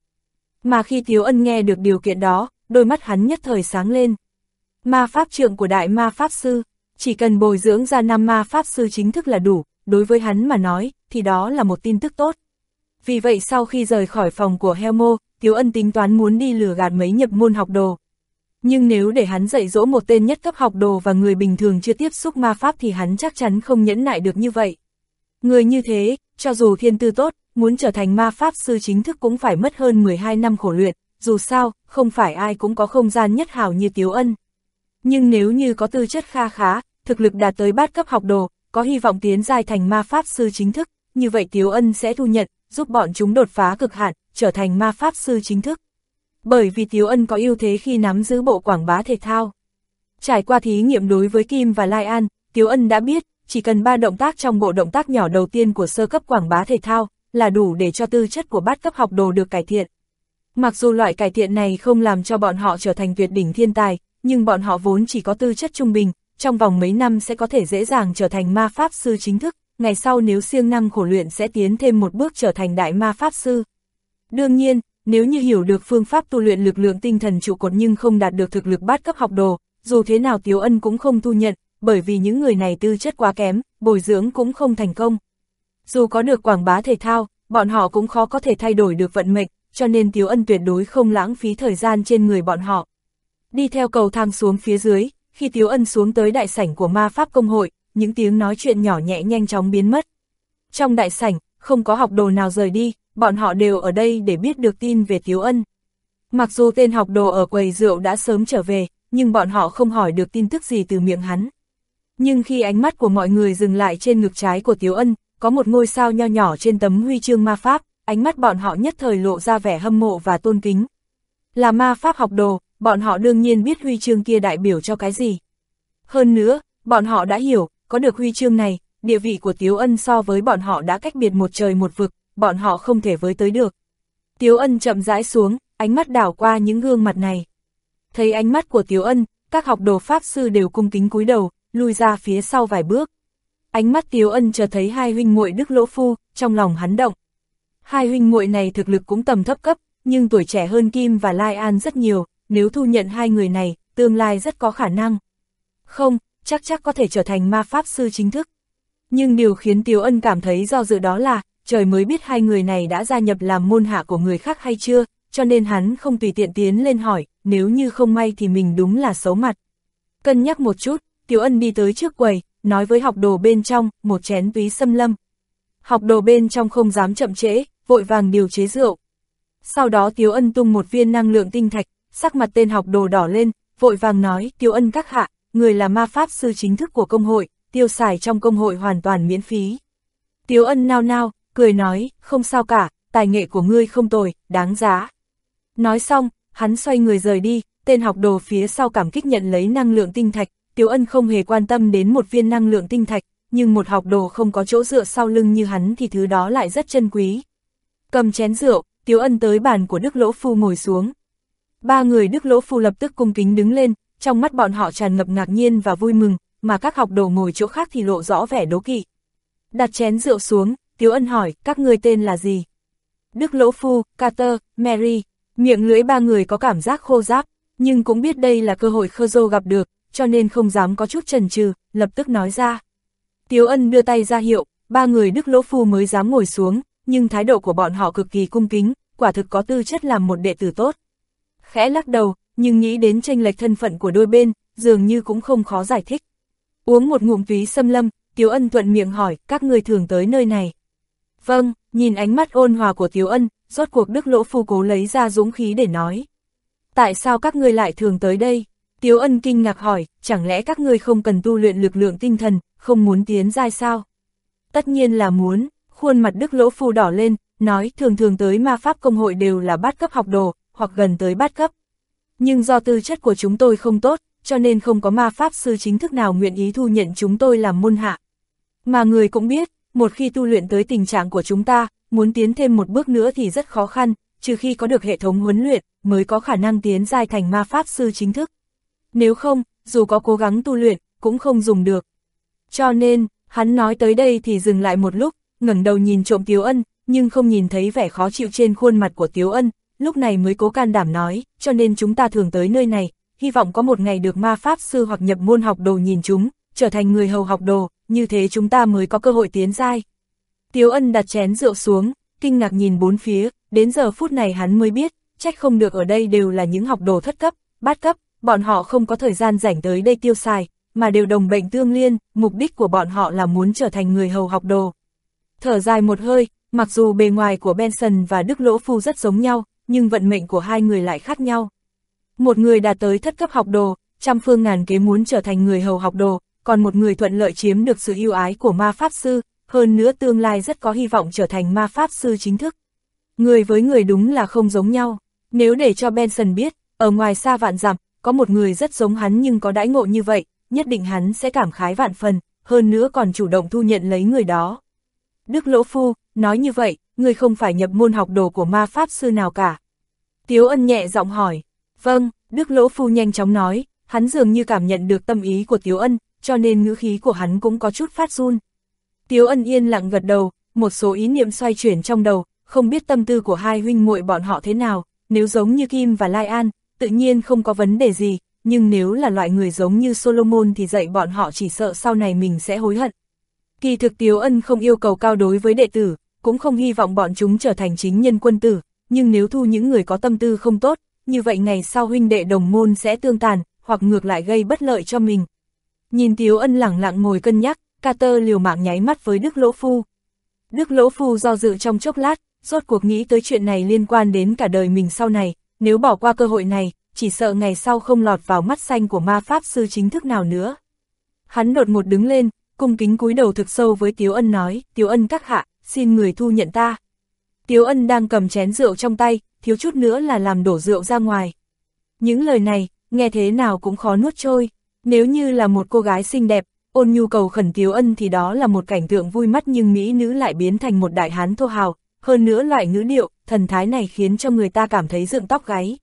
Mà khi Tiếu Ân nghe được điều kiện đó, đôi mắt hắn nhất thời sáng lên. Ma Pháp trượng của Đại Ma Pháp Sư, chỉ cần bồi dưỡng ra năm Ma Pháp Sư chính thức là đủ, đối với hắn mà nói, thì đó là một tin tức tốt. Vì vậy sau khi rời khỏi phòng của Helmo, Tiếu Ân tính toán muốn đi lừa gạt mấy nhập môn học đồ. Nhưng nếu để hắn dạy dỗ một tên nhất cấp học đồ và người bình thường chưa tiếp xúc ma pháp thì hắn chắc chắn không nhẫn nại được như vậy. Người như thế, cho dù thiên tư tốt, muốn trở thành ma pháp sư chính thức cũng phải mất hơn 12 năm khổ luyện, dù sao, không phải ai cũng có không gian nhất hào như Tiếu Ân. Nhưng nếu như có tư chất kha khá, thực lực đạt tới bát cấp học đồ, có hy vọng tiến giai thành ma pháp sư chính thức, như vậy Tiếu Ân sẽ thu nhận, giúp bọn chúng đột phá cực hạn, trở thành ma pháp sư chính thức. Bởi vì Tiếu Ân có ưu thế khi nắm giữ bộ quảng bá thể thao. Trải qua thí nghiệm đối với Kim và Lai An, Tiếu Ân đã biết, chỉ cần ba động tác trong bộ động tác nhỏ đầu tiên của sơ cấp quảng bá thể thao, là đủ để cho tư chất của bát cấp học đồ được cải thiện. Mặc dù loại cải thiện này không làm cho bọn họ trở thành tuyệt đỉnh thiên tài, nhưng bọn họ vốn chỉ có tư chất trung bình, trong vòng mấy năm sẽ có thể dễ dàng trở thành ma pháp sư chính thức, ngày sau nếu siêng năng khổ luyện sẽ tiến thêm một bước trở thành đại ma pháp sư. Đương nhiên, nếu như hiểu được phương pháp tu luyện lực lượng tinh thần trụ cột nhưng không đạt được thực lực bát cấp học đồ, dù thế nào Tiếu Ân cũng không thu nhận, bởi vì những người này tư chất quá kém, bồi dưỡng cũng không thành công. Dù có được quảng bá thể thao, bọn họ cũng khó có thể thay đổi được vận mệnh, cho nên Tiếu Ân tuyệt đối không lãng phí thời gian trên người bọn họ. Đi theo cầu thang xuống phía dưới, khi Tiếu Ân xuống tới đại sảnh của ma pháp công hội, những tiếng nói chuyện nhỏ nhẹ nhanh chóng biến mất. Trong đại sảnh, không có học đồ nào rời đi, bọn họ đều ở đây để biết được tin về Tiếu Ân. Mặc dù tên học đồ ở quầy rượu đã sớm trở về, nhưng bọn họ không hỏi được tin tức gì từ miệng hắn. Nhưng khi ánh mắt của mọi người dừng lại trên ngực trái của Tiếu Ân, có một ngôi sao nho nhỏ trên tấm huy chương ma pháp, ánh mắt bọn họ nhất thời lộ ra vẻ hâm mộ và tôn kính. Là ma pháp học đồ, bọn họ đương nhiên biết huy chương kia đại biểu cho cái gì. Hơn nữa, bọn họ đã hiểu, có được huy chương này, địa vị của Tiếu Ân so với bọn họ đã cách biệt một trời một vực, bọn họ không thể với tới được. Tiếu Ân chậm rãi xuống, ánh mắt đảo qua những gương mặt này. Thấy ánh mắt của Tiếu Ân, các học đồ pháp sư đều cung kính cúi đầu, lui ra phía sau vài bước. Ánh mắt Tiếu Ân chờ thấy hai huynh muội Đức Lỗ Phu, trong lòng hắn động. Hai huynh muội này thực lực cũng tầm thấp cấp, nhưng tuổi trẻ hơn Kim và Lai An rất nhiều, nếu thu nhận hai người này, tương lai rất có khả năng. Không, chắc chắc có thể trở thành ma pháp sư chính thức. Nhưng điều khiến Tiếu Ân cảm thấy do dự đó là, trời mới biết hai người này đã gia nhập làm môn hạ của người khác hay chưa, cho nên hắn không tùy tiện tiến lên hỏi, nếu như không may thì mình đúng là xấu mặt. Cân nhắc một chút, Tiếu Ân đi tới trước quầy, nói với học đồ bên trong, một chén túy xâm lâm. Học đồ bên trong không dám chậm trễ, vội vàng điều chế rượu. Sau đó Tiếu Ân tung một viên năng lượng tinh thạch, sắc mặt tên học đồ đỏ lên, vội vàng nói, Tiêu Ân các hạ, người là ma pháp sư chính thức của công hội, tiêu xài trong công hội hoàn toàn miễn phí. Tiêu Ân nao nao, cười nói, không sao cả, tài nghệ của ngươi không tồi, đáng giá. Nói xong, hắn xoay người rời đi, tên học đồ phía sau cảm kích nhận lấy năng lượng tinh thạch, Tiếu Ân không hề quan tâm đến một viên năng lượng tinh thạch, nhưng một học đồ không có chỗ dựa sau lưng như hắn thì thứ đó lại rất chân quý. Cầm chén rượu, Tiếu Ân tới bàn của Đức Lỗ Phu ngồi xuống. Ba người Đức Lỗ Phu lập tức cung kính đứng lên, trong mắt bọn họ tràn ngập ngạc nhiên và vui mừng, mà các học đồ ngồi chỗ khác thì lộ rõ vẻ đố kỵ. Đặt chén rượu xuống, Tiếu Ân hỏi, các người tên là gì? Đức Lỗ Phu, Carter, Mary, miệng lưỡi ba người có cảm giác khô giáp, nhưng cũng biết đây là cơ hội khơ dô gặp được, cho nên không dám có chút chần chừ, lập tức nói ra. Tiếu Ân đưa tay ra hiệu, ba người Đức Lỗ Phu mới dám ngồi xuống, nhưng thái độ của bọn họ cực kỳ cung kính, quả thực có tư chất làm một đệ tử tốt. Khẽ lắc đầu, nhưng nghĩ đến tranh lệch thân phận của đôi bên, dường như cũng không khó giải thích. Uống một ngụm túy xâm lâm, Tiếu Ân thuận miệng hỏi, các người thường tới nơi này. Vâng, nhìn ánh mắt ôn hòa của Tiếu Ân, rốt cuộc Đức Lỗ Phu cố lấy ra dũng khí để nói. Tại sao các ngươi lại thường tới đây? Tiếu Ân kinh ngạc hỏi, chẳng lẽ các ngươi không cần tu luyện lực lượng tinh thần, không muốn tiến giai sao? Tất nhiên là muốn, khuôn mặt Đức Lỗ Phu đỏ lên, nói thường thường tới ma pháp công hội đều là bát cấp học đồ, hoặc gần tới bát cấp. Nhưng do tư chất của chúng tôi không tốt, cho nên không có ma pháp sư chính thức nào nguyện ý thu nhận chúng tôi làm môn hạ. Mà người cũng biết, một khi tu luyện tới tình trạng của chúng ta, muốn tiến thêm một bước nữa thì rất khó khăn, trừ khi có được hệ thống huấn luyện, mới có khả năng tiến giai thành ma pháp sư chính thức. Nếu không, dù có cố gắng tu luyện, cũng không dùng được. Cho nên, hắn nói tới đây thì dừng lại một lúc, ngẩng đầu nhìn trộm Tiếu Ân, nhưng không nhìn thấy vẻ khó chịu trên khuôn mặt của Tiếu Ân, lúc này mới cố can đảm nói, cho nên chúng ta thường tới nơi này, hy vọng có một ngày được ma pháp sư hoặc nhập môn học đồ nhìn chúng, trở thành người hầu học đồ, như thế chúng ta mới có cơ hội tiến giai. Tiếu Ân đặt chén rượu xuống, kinh ngạc nhìn bốn phía, đến giờ phút này hắn mới biết, trách không được ở đây đều là những học đồ thất cấp, bát cấp, bọn họ không có thời gian rảnh tới đây tiêu xài, mà đều đồng bệnh tương liên, mục đích của bọn họ là muốn trở thành người hầu học đồ. Thở dài một hơi, mặc dù bề ngoài của Benson và Đức Lỗ Phu rất giống nhau, nhưng vận mệnh của hai người lại khác nhau. Một người đạt tới thất cấp học đồ, trăm phương ngàn kế muốn trở thành người hầu học đồ, còn một người thuận lợi chiếm được sự yêu ái của ma pháp sư, hơn nữa tương lai rất có hy vọng trở thành ma pháp sư chính thức. Người với người đúng là không giống nhau, nếu để cho Benson biết, ở ngoài xa vạn dặm, có một người rất giống hắn nhưng có đãi ngộ như vậy, nhất định hắn sẽ cảm khái vạn phần, hơn nữa còn chủ động thu nhận lấy người đó. Đức Lỗ Phu, nói như vậy, Ngươi không phải nhập môn học đồ của ma pháp sư nào cả. Tiếu ân nhẹ giọng hỏi, vâng, Đức Lỗ Phu nhanh chóng nói, hắn dường như cảm nhận được tâm ý của Tiếu ân, cho nên ngữ khí của hắn cũng có chút phát run. Tiếu ân yên lặng gật đầu, một số ý niệm xoay chuyển trong đầu, không biết tâm tư của hai huynh muội bọn họ thế nào, nếu giống như Kim và Lai An, tự nhiên không có vấn đề gì, nhưng nếu là loại người giống như Solomon thì dạy bọn họ chỉ sợ sau này mình sẽ hối hận. Kỳ thực Tiếu Ân không yêu cầu cao đối với đệ tử, cũng không hy vọng bọn chúng trở thành chính nhân quân tử, nhưng nếu thu những người có tâm tư không tốt, như vậy ngày sau huynh đệ đồng môn sẽ tương tàn, hoặc ngược lại gây bất lợi cho mình. Nhìn Tiếu Ân lẳng lặng ngồi cân nhắc, Carter liều mạng nháy mắt với Đức Lỗ Phu. Đức Lỗ Phu do dự trong chốc lát, rốt cuộc nghĩ tới chuyện này liên quan đến cả đời mình sau này, nếu bỏ qua cơ hội này, chỉ sợ ngày sau không lọt vào mắt xanh của ma pháp sư chính thức nào nữa. Hắn đột một đứng lên, cung kính cúi đầu thực sâu với Tiếu Ân nói, Tiếu Ân các hạ, xin người thu nhận ta. Tiếu Ân đang cầm chén rượu trong tay, thiếu chút nữa là làm đổ rượu ra ngoài. Những lời này, nghe thế nào cũng khó nuốt trôi, nếu như là một cô gái xinh đẹp, ôn nhu cầu khẩn Tiếu Ân thì đó là một cảnh tượng vui mắt nhưng Mỹ nữ lại biến thành một đại hán thô hào, hơn nữa loại ngữ điệu, thần thái này khiến cho người ta cảm thấy dựng tóc gáy.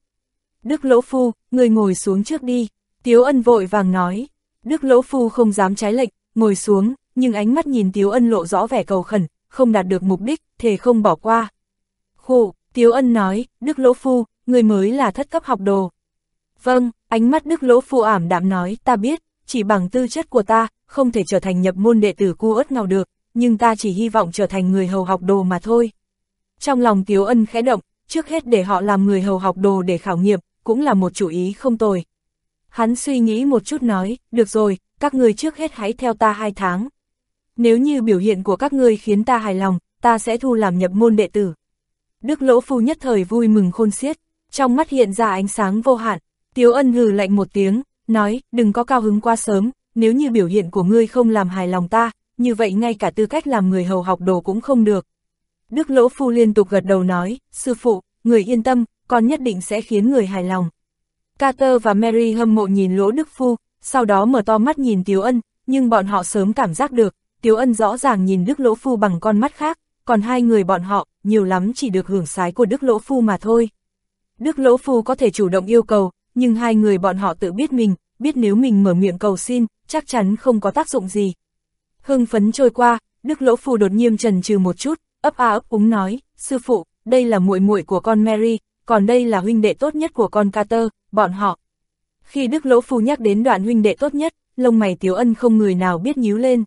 Đức Lỗ Phu, người ngồi xuống trước đi, Tiếu Ân vội vàng nói. Đức Lỗ Phu không dám trái lệnh, ngồi xuống, nhưng ánh mắt nhìn Tiếu Ân lộ rõ vẻ cầu khẩn, không đạt được mục đích, thề không bỏ qua. Khổ, Tiếu Ân nói, Đức Lỗ Phu, người mới là thất cấp học đồ. Vâng, ánh mắt Đức Lỗ Phu ảm đạm nói, ta biết, chỉ bằng tư chất của ta, không thể trở thành nhập môn đệ tử cu ớt nào được, nhưng ta chỉ hy vọng trở thành người hầu học đồ mà thôi. Trong lòng Tiếu Ân khẽ động, trước hết để họ làm người hầu học đồ để khảo nghiệm, cũng là một chủ ý không tồi. Hắn suy nghĩ một chút nói, được rồi, các người trước hết hãy theo ta hai tháng. Nếu như biểu hiện của các ngươi khiến ta hài lòng, ta sẽ thu làm nhập môn đệ tử. Đức Lỗ Phu nhất thời vui mừng khôn xiết, trong mắt hiện ra ánh sáng vô hạn, Tiếu Ân hừ lạnh một tiếng, nói, đừng có cao hứng quá sớm, nếu như biểu hiện của ngươi không làm hài lòng ta, như vậy ngay cả tư cách làm người hầu học đồ cũng không được. Đức Lỗ Phu liên tục gật đầu nói, sư phụ, người yên tâm, con nhất định sẽ khiến người hài lòng. Carter và Mary hâm mộ nhìn Lỗ Đức Phu, sau đó mở to mắt nhìn Tiếu Ân, nhưng bọn họ sớm cảm giác được, Tiếu Ân rõ ràng nhìn Đức Lỗ Phu bằng con mắt khác, còn hai người bọn họ, nhiều lắm chỉ được hưởng sái của Đức Lỗ Phu mà thôi. Đức Lỗ Phu có thể chủ động yêu cầu, nhưng hai người bọn họ tự biết mình, biết nếu mình mở miệng cầu xin, chắc chắn không có tác dụng gì. Hưng phấn trôi qua, Đức Lỗ Phu đột nhiên trần trừ một chút, ấp a ấp úng nói, sư phụ, đây là muội muội của con Mary, còn đây là huynh đệ tốt nhất của con Carter, bọn họ. Khi Đức Lỗ Phu nhắc đến đoạn huynh đệ tốt nhất, lông mày Tiếu Ân không người nào biết nhíu lên.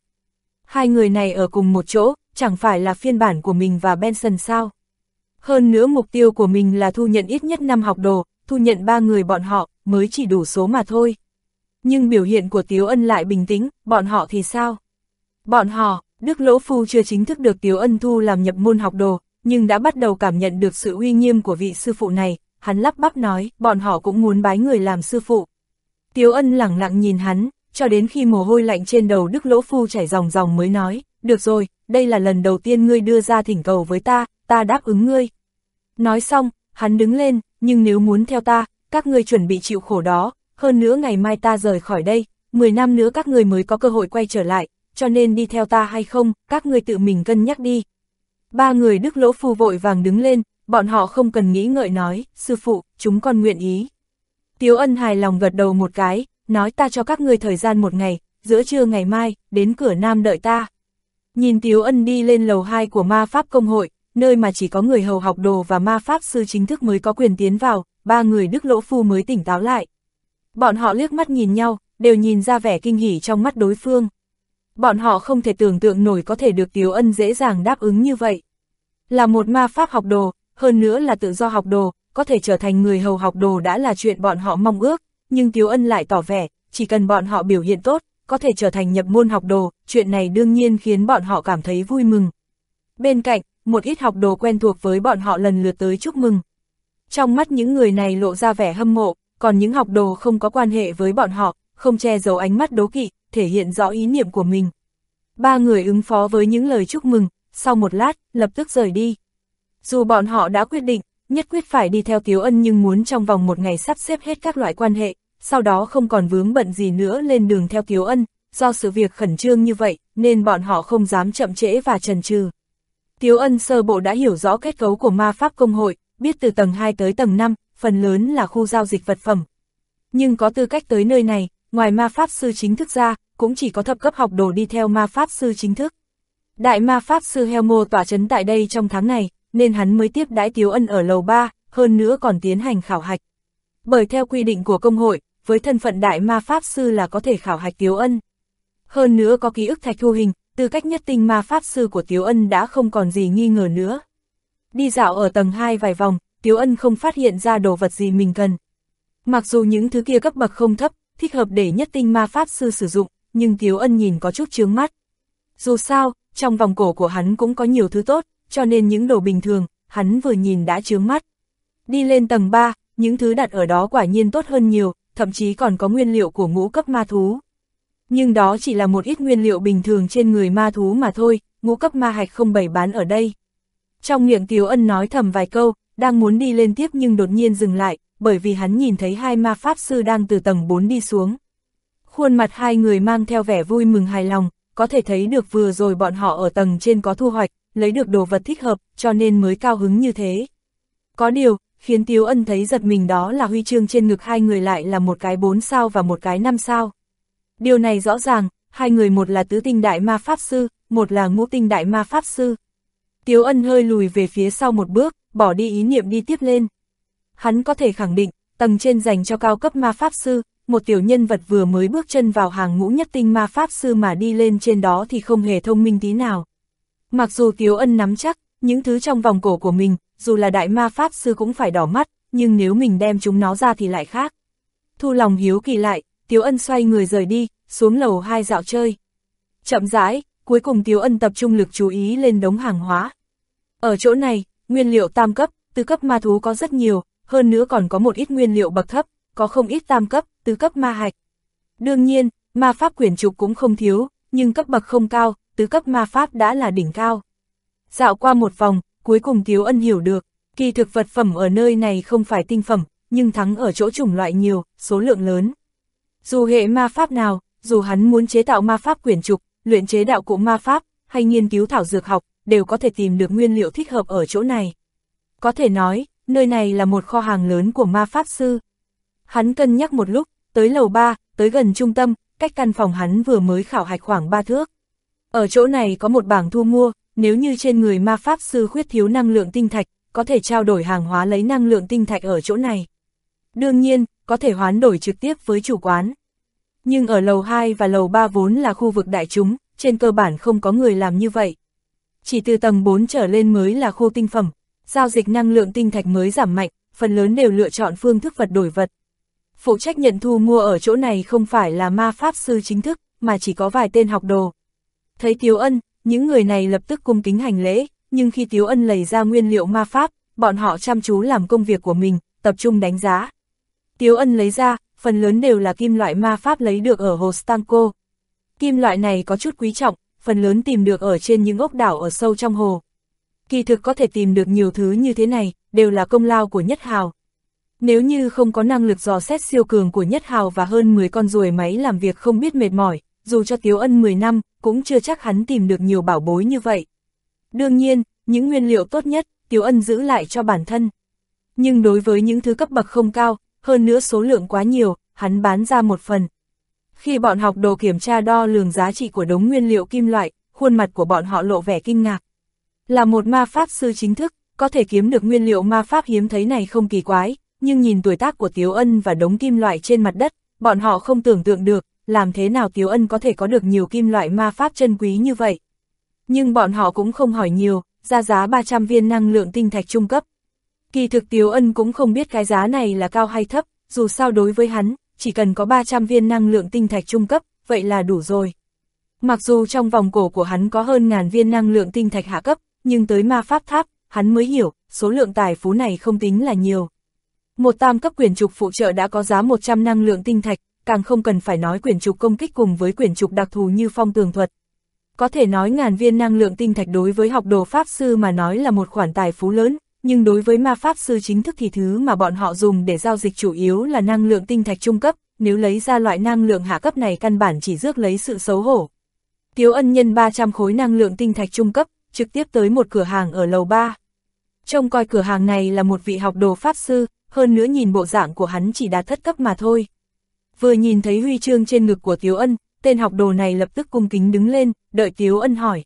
Hai người này ở cùng một chỗ, chẳng phải là phiên bản của mình và Benson sao? Hơn nữa mục tiêu của mình là thu nhận ít nhất năm học đồ, thu nhận ba người bọn họ, mới chỉ đủ số mà thôi. Nhưng biểu hiện của Tiếu Ân lại bình tĩnh, bọn họ thì sao? Bọn họ, Đức Lỗ Phu chưa chính thức được Tiếu Ân thu làm nhập môn học đồ, nhưng đã bắt đầu cảm nhận được sự uy nghiêm của vị sư phụ này, hắn lắp bắp nói, bọn họ cũng muốn bái người làm sư phụ. Tiếu Ân lẳng lặng nhìn hắn, cho đến khi mồ hôi lạnh trên đầu Đức Lỗ Phu chảy ròng ròng mới nói, được rồi, đây là lần đầu tiên ngươi đưa ra thỉnh cầu với ta, ta đáp ứng ngươi. Nói xong, hắn đứng lên, nhưng nếu muốn theo ta, các ngươi chuẩn bị chịu khổ đó, hơn nữa ngày mai ta rời khỏi đây, 10 năm nữa các ngươi mới có cơ hội quay trở lại, cho nên đi theo ta hay không, các ngươi tự mình cân nhắc đi. Ba người Đức Lỗ Phu vội vàng đứng lên, bọn họ không cần nghĩ ngợi nói, sư phụ, chúng con nguyện ý. Tiếu ân hài lòng gật đầu một cái, nói ta cho các ngươi thời gian một ngày, giữa trưa ngày mai, đến cửa nam đợi ta. Nhìn Tiếu ân đi lên lầu 2 của ma pháp công hội, nơi mà chỉ có người hầu học đồ và ma pháp sư chính thức mới có quyền tiến vào, ba người Đức Lỗ Phu mới tỉnh táo lại. Bọn họ liếc mắt nhìn nhau, đều nhìn ra vẻ kinh hỉ trong mắt đối phương. Bọn họ không thể tưởng tượng nổi có thể được Tiếu Ân dễ dàng đáp ứng như vậy. Là một ma pháp học đồ, hơn nữa là tự do học đồ, có thể trở thành người hầu học đồ đã là chuyện bọn họ mong ước, nhưng Tiếu Ân lại tỏ vẻ, chỉ cần bọn họ biểu hiện tốt, có thể trở thành nhập môn học đồ, chuyện này đương nhiên khiến bọn họ cảm thấy vui mừng. Bên cạnh, một ít học đồ quen thuộc với bọn họ lần lượt tới chúc mừng. Trong mắt những người này lộ ra vẻ hâm mộ, còn những học đồ không có quan hệ với bọn họ, không che giấu ánh mắt đố kỵ, thể hiện rõ ý niệm của mình. Ba người ứng phó với những lời chúc mừng, sau một lát, lập tức rời đi. Dù bọn họ đã quyết định, nhất quyết phải đi theo Tiếu Ân nhưng muốn trong vòng một ngày sắp xếp hết các loại quan hệ, sau đó không còn vướng bận gì nữa lên đường theo Kiều Ân, do sự việc khẩn trương như vậy, nên bọn họ không dám chậm trễ và trần trừ. Tiếu Ân sơ bộ đã hiểu rõ kết cấu của ma pháp công hội, biết từ tầng 2 tới tầng 5, phần lớn là khu giao dịch vật phẩm. Nhưng có tư cách tới nơi này, ngoài ma pháp sư chính thức ra, cũng chỉ có thập cấp học đồ đi theo ma pháp sư chính thức. Đại ma pháp sư Helmo tỏa chấn tại đây trong tháng này, nên hắn mới tiếp đãi Tiếu Ân ở lầu 3, hơn nữa còn tiến hành khảo hạch. Bởi theo quy định của công hội, với thân phận đại ma pháp sư là có thể khảo hạch Tiếu Ân. Hơn nữa có ký ức thạch thu hình, tư cách nhất tinh ma pháp sư của Tiếu Ân đã không còn gì nghi ngờ nữa. Đi dạo ở tầng 2 vài vòng, Tiếu Ân không phát hiện ra đồ vật gì mình cần. Mặc dù những thứ kia cấp bậc không thấp, thích hợp để nhất tinh ma pháp sư sử dụng, nhưng Tiếu Ân nhìn có chút chướng mắt. Dù sao, trong vòng cổ của hắn cũng có nhiều thứ tốt, cho nên những đồ bình thường, hắn vừa nhìn đã chướng mắt. Đi lên tầng 3, những thứ đặt ở đó quả nhiên tốt hơn nhiều, thậm chí còn có nguyên liệu của ngũ cấp ma thú. Nhưng đó chỉ là một ít nguyên liệu bình thường trên người ma thú mà thôi, ngũ cấp ma hạch không bày bán ở đây. Trong miệng Tiếu Ân nói thầm vài câu, đang muốn đi lên tiếp nhưng đột nhiên dừng lại, bởi vì hắn nhìn thấy hai ma pháp sư đang từ tầng 4 đi xuống. Khuôn mặt hai người mang theo vẻ vui mừng hài lòng, có thể thấy được vừa rồi bọn họ ở tầng trên có thu hoạch, lấy được đồ vật thích hợp, cho nên mới cao hứng như thế. Có điều, khiến Tiếu Ân thấy giật mình đó là huy chương trên ngực hai người lại là một cái 4 sao và một cái 5 sao. Điều này rõ ràng, hai người một là tứ tinh đại ma pháp sư, một là ngũ tinh đại ma pháp sư. Tiếu Ân hơi lùi về phía sau một bước, bỏ đi ý niệm đi tiếp lên. Hắn có thể khẳng định, tầng trên dành cho cao cấp ma pháp sư, một tiểu nhân vật vừa mới bước chân vào hàng ngũ nhất tinh ma pháp sư mà đi lên trên đó thì không hề thông minh tí nào. Mặc dù Tiếu Ân nắm chắc, những thứ trong vòng cổ của mình, dù là đại ma pháp sư cũng phải đỏ mắt, nhưng nếu mình đem chúng nó ra thì lại khác. Thu lòng hiếu kỳ lại, Tiếu Ân xoay người rời đi, xuống lầu hai dạo chơi. Chậm rãi, cuối cùng Tiếu Ân tập trung lực chú ý lên đống hàng hóa. Ở chỗ này, nguyên liệu tam cấp, tứ cấp ma thú có rất nhiều, hơn nữa còn có một ít nguyên liệu bậc thấp, có không ít tam cấp, tứ cấp ma hạch. Đương nhiên, ma pháp quyển trục cũng không thiếu, nhưng cấp bậc không cao, tứ cấp ma pháp đã là đỉnh cao. Dạo qua một vòng, cuối cùng Tiếu Ân hiểu được, kỳ thực vật phẩm ở nơi này không phải tinh phẩm, nhưng thắng ở chỗ chủng loại nhiều, số lượng lớn. Dù hệ ma pháp nào, dù hắn muốn chế tạo ma pháp quyển trục, luyện chế đạo cụ ma pháp, hay nghiên cứu thảo dược học, đều có thể tìm được nguyên liệu thích hợp ở chỗ này. Có thể nói, nơi này là một kho hàng lớn của ma pháp sư. Hắn cân nhắc một lúc, tới lầu 3, tới gần trung tâm, cách căn phòng hắn vừa mới khảo hạch khoảng 3 thước. Ở chỗ này có một bảng thu mua, nếu như trên người ma pháp sư khuyết thiếu năng lượng tinh thạch, có thể trao đổi hàng hóa lấy năng lượng tinh thạch ở chỗ này. Đương nhiên, có thể hoán đổi trực tiếp với chủ quán. Nhưng ở lầu 2 và lầu 3 vốn là khu vực đại chúng, trên cơ bản không có người làm như vậy. Chỉ từ tầng 4 trở lên mới là khu tinh phẩm, giao dịch năng lượng tinh thạch mới giảm mạnh, phần lớn đều lựa chọn phương thức vật đổi vật. Phụ trách nhận thu mua ở chỗ này không phải là ma pháp sư chính thức, mà chỉ có vài tên học đồ. Thấy Tiếu Ân, những người này lập tức cung kính hành lễ, nhưng khi Tiếu Ân lấy ra nguyên liệu ma pháp, bọn họ chăm chú làm công việc của mình, tập trung đánh giá. Tiếu Ân lấy ra, phần lớn đều là kim loại ma pháp lấy được ở hồ Stanko. Kim loại này có chút quý trọng, phần lớn tìm được ở trên những ốc đảo ở sâu trong hồ. Kỳ thực có thể tìm được nhiều thứ như thế này, đều là công lao của Nhất Hào. Nếu như không có năng lực dò xét siêu cường của Nhất Hào và hơn 10 con ruồi máy làm việc không biết mệt mỏi, dù cho Tiếu Ân 10 năm, cũng chưa chắc hắn tìm được nhiều bảo bối như vậy. Đương nhiên, những nguyên liệu tốt nhất, Tiếu Ân giữ lại cho bản thân. Nhưng đối với những thứ cấp bậc không cao, hơn nữa số lượng quá nhiều, hắn bán ra một phần. Khi bọn học đồ kiểm tra đo lường giá trị của đống nguyên liệu kim loại, khuôn mặt của bọn họ lộ vẻ kinh ngạc. Là một ma pháp sư chính thức, có thể kiếm được nguyên liệu ma pháp hiếm thấy này không kỳ quái, nhưng nhìn tuổi tác của Tiếu Ân và đống kim loại trên mặt đất, bọn họ không tưởng tượng được, làm thế nào Tiếu Ân có thể có được nhiều kim loại ma pháp chân quý như vậy. Nhưng bọn họ cũng không hỏi nhiều, ra giá 300 viên năng lượng tinh thạch trung cấp. Kỳ thực Tiếu Ân cũng không biết cái giá này là cao hay thấp, dù sao đối với hắn, chỉ cần có 300 viên năng lượng tinh thạch trung cấp, vậy là đủ rồi. Mặc dù trong vòng cổ của hắn có hơn ngàn viên năng lượng tinh thạch hạ cấp, nhưng tới ma pháp tháp, hắn mới hiểu, số lượng tài phú này không tính là nhiều. Một tam cấp quyền trục phụ trợ đã có giá 100 năng lượng tinh thạch, càng không cần phải nói quyền trục công kích cùng với quyền trục đặc thù như phong tường thuật. Có thể nói ngàn viên năng lượng tinh thạch đối với học đồ pháp sư mà nói là một khoản tài phú lớn, nhưng đối với ma pháp sư chính thức thì thứ mà bọn họ dùng để giao dịch chủ yếu là năng lượng tinh thạch trung cấp, nếu lấy ra loại năng lượng hạ cấp này căn bản chỉ rước lấy sự xấu hổ. Tiếu ân nhân 300 khối năng lượng tinh thạch trung cấp, trực tiếp tới một cửa hàng ở lầu 3. Trông coi cửa hàng này là một vị học đồ pháp sư, hơn nữa nhìn bộ dạng của hắn chỉ đạt thất cấp mà thôi. Vừa nhìn thấy huy chương trên ngực của Tiếu Ân, tên học đồ này lập tức cung kính đứng lên, đợi Tiếu Ân hỏi.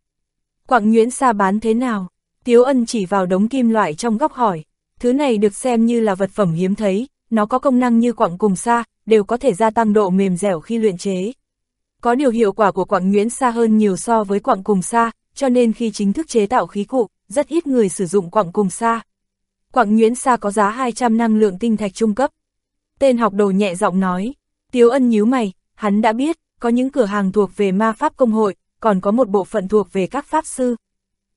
Quảng Nguyễn Sa bán thế nào? Tiếu Ân chỉ vào đống kim loại trong góc hỏi. Thứ này được xem như là vật phẩm hiếm thấy, nó có công năng như quặng cùng sa, đều có thể gia tăng độ mềm dẻo khi luyện chế. Có điều hiệu quả của quặng nguyễn sa hơn nhiều so với quặng cùng sa, cho nên khi chính thức chế tạo khí cụ, rất ít người sử dụng quặng cùng sa. Quặng nguyễn sa có giá 200 năng lượng tinh thạch trung cấp. Tên học đồ nhẹ giọng nói, Tiếu ân nhíu mày, hắn đã biết, có những cửa hàng thuộc về ma pháp công hội, còn có một bộ phận thuộc về các pháp sư.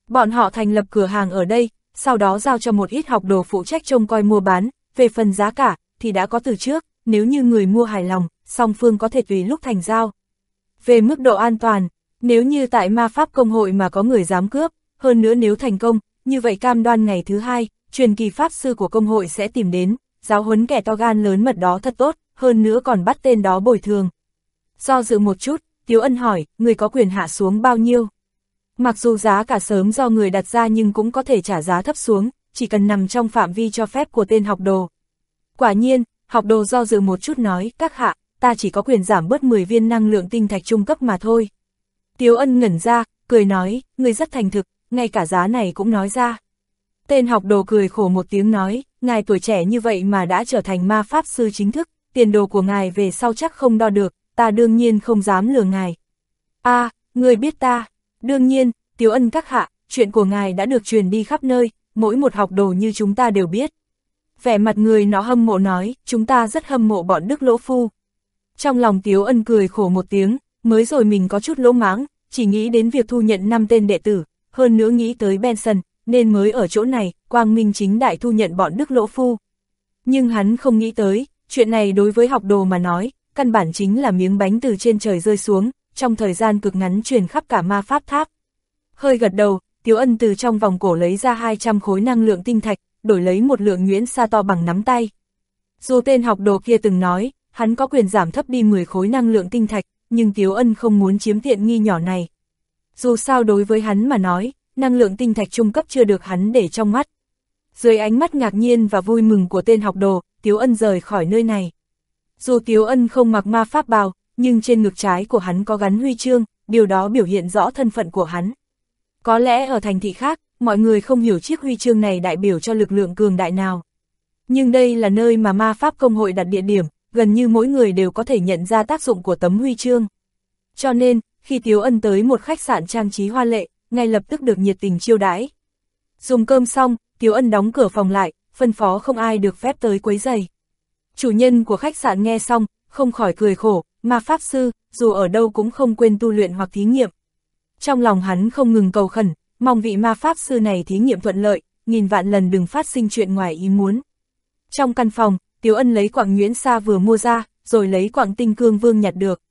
Bọn họ thành lập cửa hàng ở đây, sau đó giao cho một ít học đồ phụ trách trông coi mua bán, về phần giá cả, thì đã có từ trước, nếu như người mua hài lòng, song phương có thể tùy lúc thành giao. Về mức độ an toàn, nếu như tại ma pháp công hội mà có người dám cướp, hơn nữa nếu thành công, như vậy cam đoan ngày thứ hai, truyền kỳ pháp sư của công hội sẽ tìm đến, giáo huấn kẻ to gan lớn mật đó thật tốt, hơn nữa còn bắt tên đó bồi thường. Do dự một chút, Tiếu Ân hỏi, người có quyền hạ xuống bao nhiêu? Mặc dù giá cả sớm do người đặt ra nhưng cũng có thể trả giá thấp xuống, chỉ cần nằm trong phạm vi cho phép của tên học đồ. Quả nhiên, học đồ do dự một chút nói, các hạ, ta chỉ có quyền giảm bớt 10 viên năng lượng tinh thạch trung cấp mà thôi. Tiếu ân ngẩn ra, cười nói, người rất thành thực, ngay cả giá này cũng nói ra. Tên học đồ cười khổ một tiếng nói, ngài tuổi trẻ như vậy mà đã trở thành ma pháp sư chính thức, tiền đồ của ngài về sau chắc không đo được, ta đương nhiên không dám lừa ngài. a à, người biết ta, đương nhiên, Tiếu ân các hạ, chuyện của ngài đã được truyền đi khắp nơi, mỗi một học đồ như chúng ta đều biết. Vẻ mặt người nó hâm mộ nói, chúng ta rất hâm mộ bọn Đức Lỗ Phu. Trong lòng Tiếu Ân cười khổ một tiếng, mới rồi mình có chút lỗ máng, chỉ nghĩ đến việc thu nhận 5 tên đệ tử, hơn nữa nghĩ tới Benson, nên mới ở chỗ này, Quang Minh chính đại thu nhận bọn Đức Lỗ Phu. Nhưng hắn không nghĩ tới, chuyện này đối với học đồ mà nói, căn bản chính là miếng bánh từ trên trời rơi xuống, trong thời gian cực ngắn truyền khắp cả ma pháp tháp. Hơi gật đầu, Tiếu Ân từ trong vòng cổ lấy ra 200 khối năng lượng tinh thạch, đổi lấy một lượng nguyễn sa to bằng nắm tay. Dù tên học đồ kia từng nói, hắn có quyền giảm thấp đi 10 khối năng lượng tinh thạch, nhưng Tiếu Ân không muốn chiếm tiện nghi nhỏ này. Dù sao đối với hắn mà nói, năng lượng tinh thạch trung cấp chưa được hắn để trong mắt. Dưới ánh mắt ngạc nhiên và vui mừng của tên học đồ, Tiếu Ân rời khỏi nơi này. Dù Tiếu Ân không mặc ma pháp bào, nhưng trên ngực trái của hắn có gắn huy chương, điều đó biểu hiện rõ thân phận của hắn. Có lẽ ở thành thị khác, mọi người không hiểu chiếc huy chương này đại biểu cho lực lượng cường đại nào. Nhưng đây là nơi mà ma pháp công hội đặt địa điểm, gần như mỗi người đều có thể nhận ra tác dụng của tấm huy chương. Cho nên, khi Tiếu Ân tới một khách sạn trang trí hoa lệ, ngay lập tức được nhiệt tình chiêu đãi. Dùng cơm xong, Tiếu Ân đóng cửa phòng lại, phân phó không ai được phép tới quấy giày. Chủ nhân của khách sạn nghe xong, không khỏi cười khổ, mà Pháp Sư, dù ở đâu cũng không quên tu luyện hoặc thí nghiệm. Trong lòng hắn không ngừng cầu khẩn, mong vị ma Pháp Sư này thí nghiệm thuận lợi, nghìn vạn lần đừng phát sinh chuyện ngoài ý muốn. Trong căn phòng, Tiếu Ân lấy quặng nhuyễn sa vừa mua ra, rồi lấy quặng tinh cương vương nhặt được.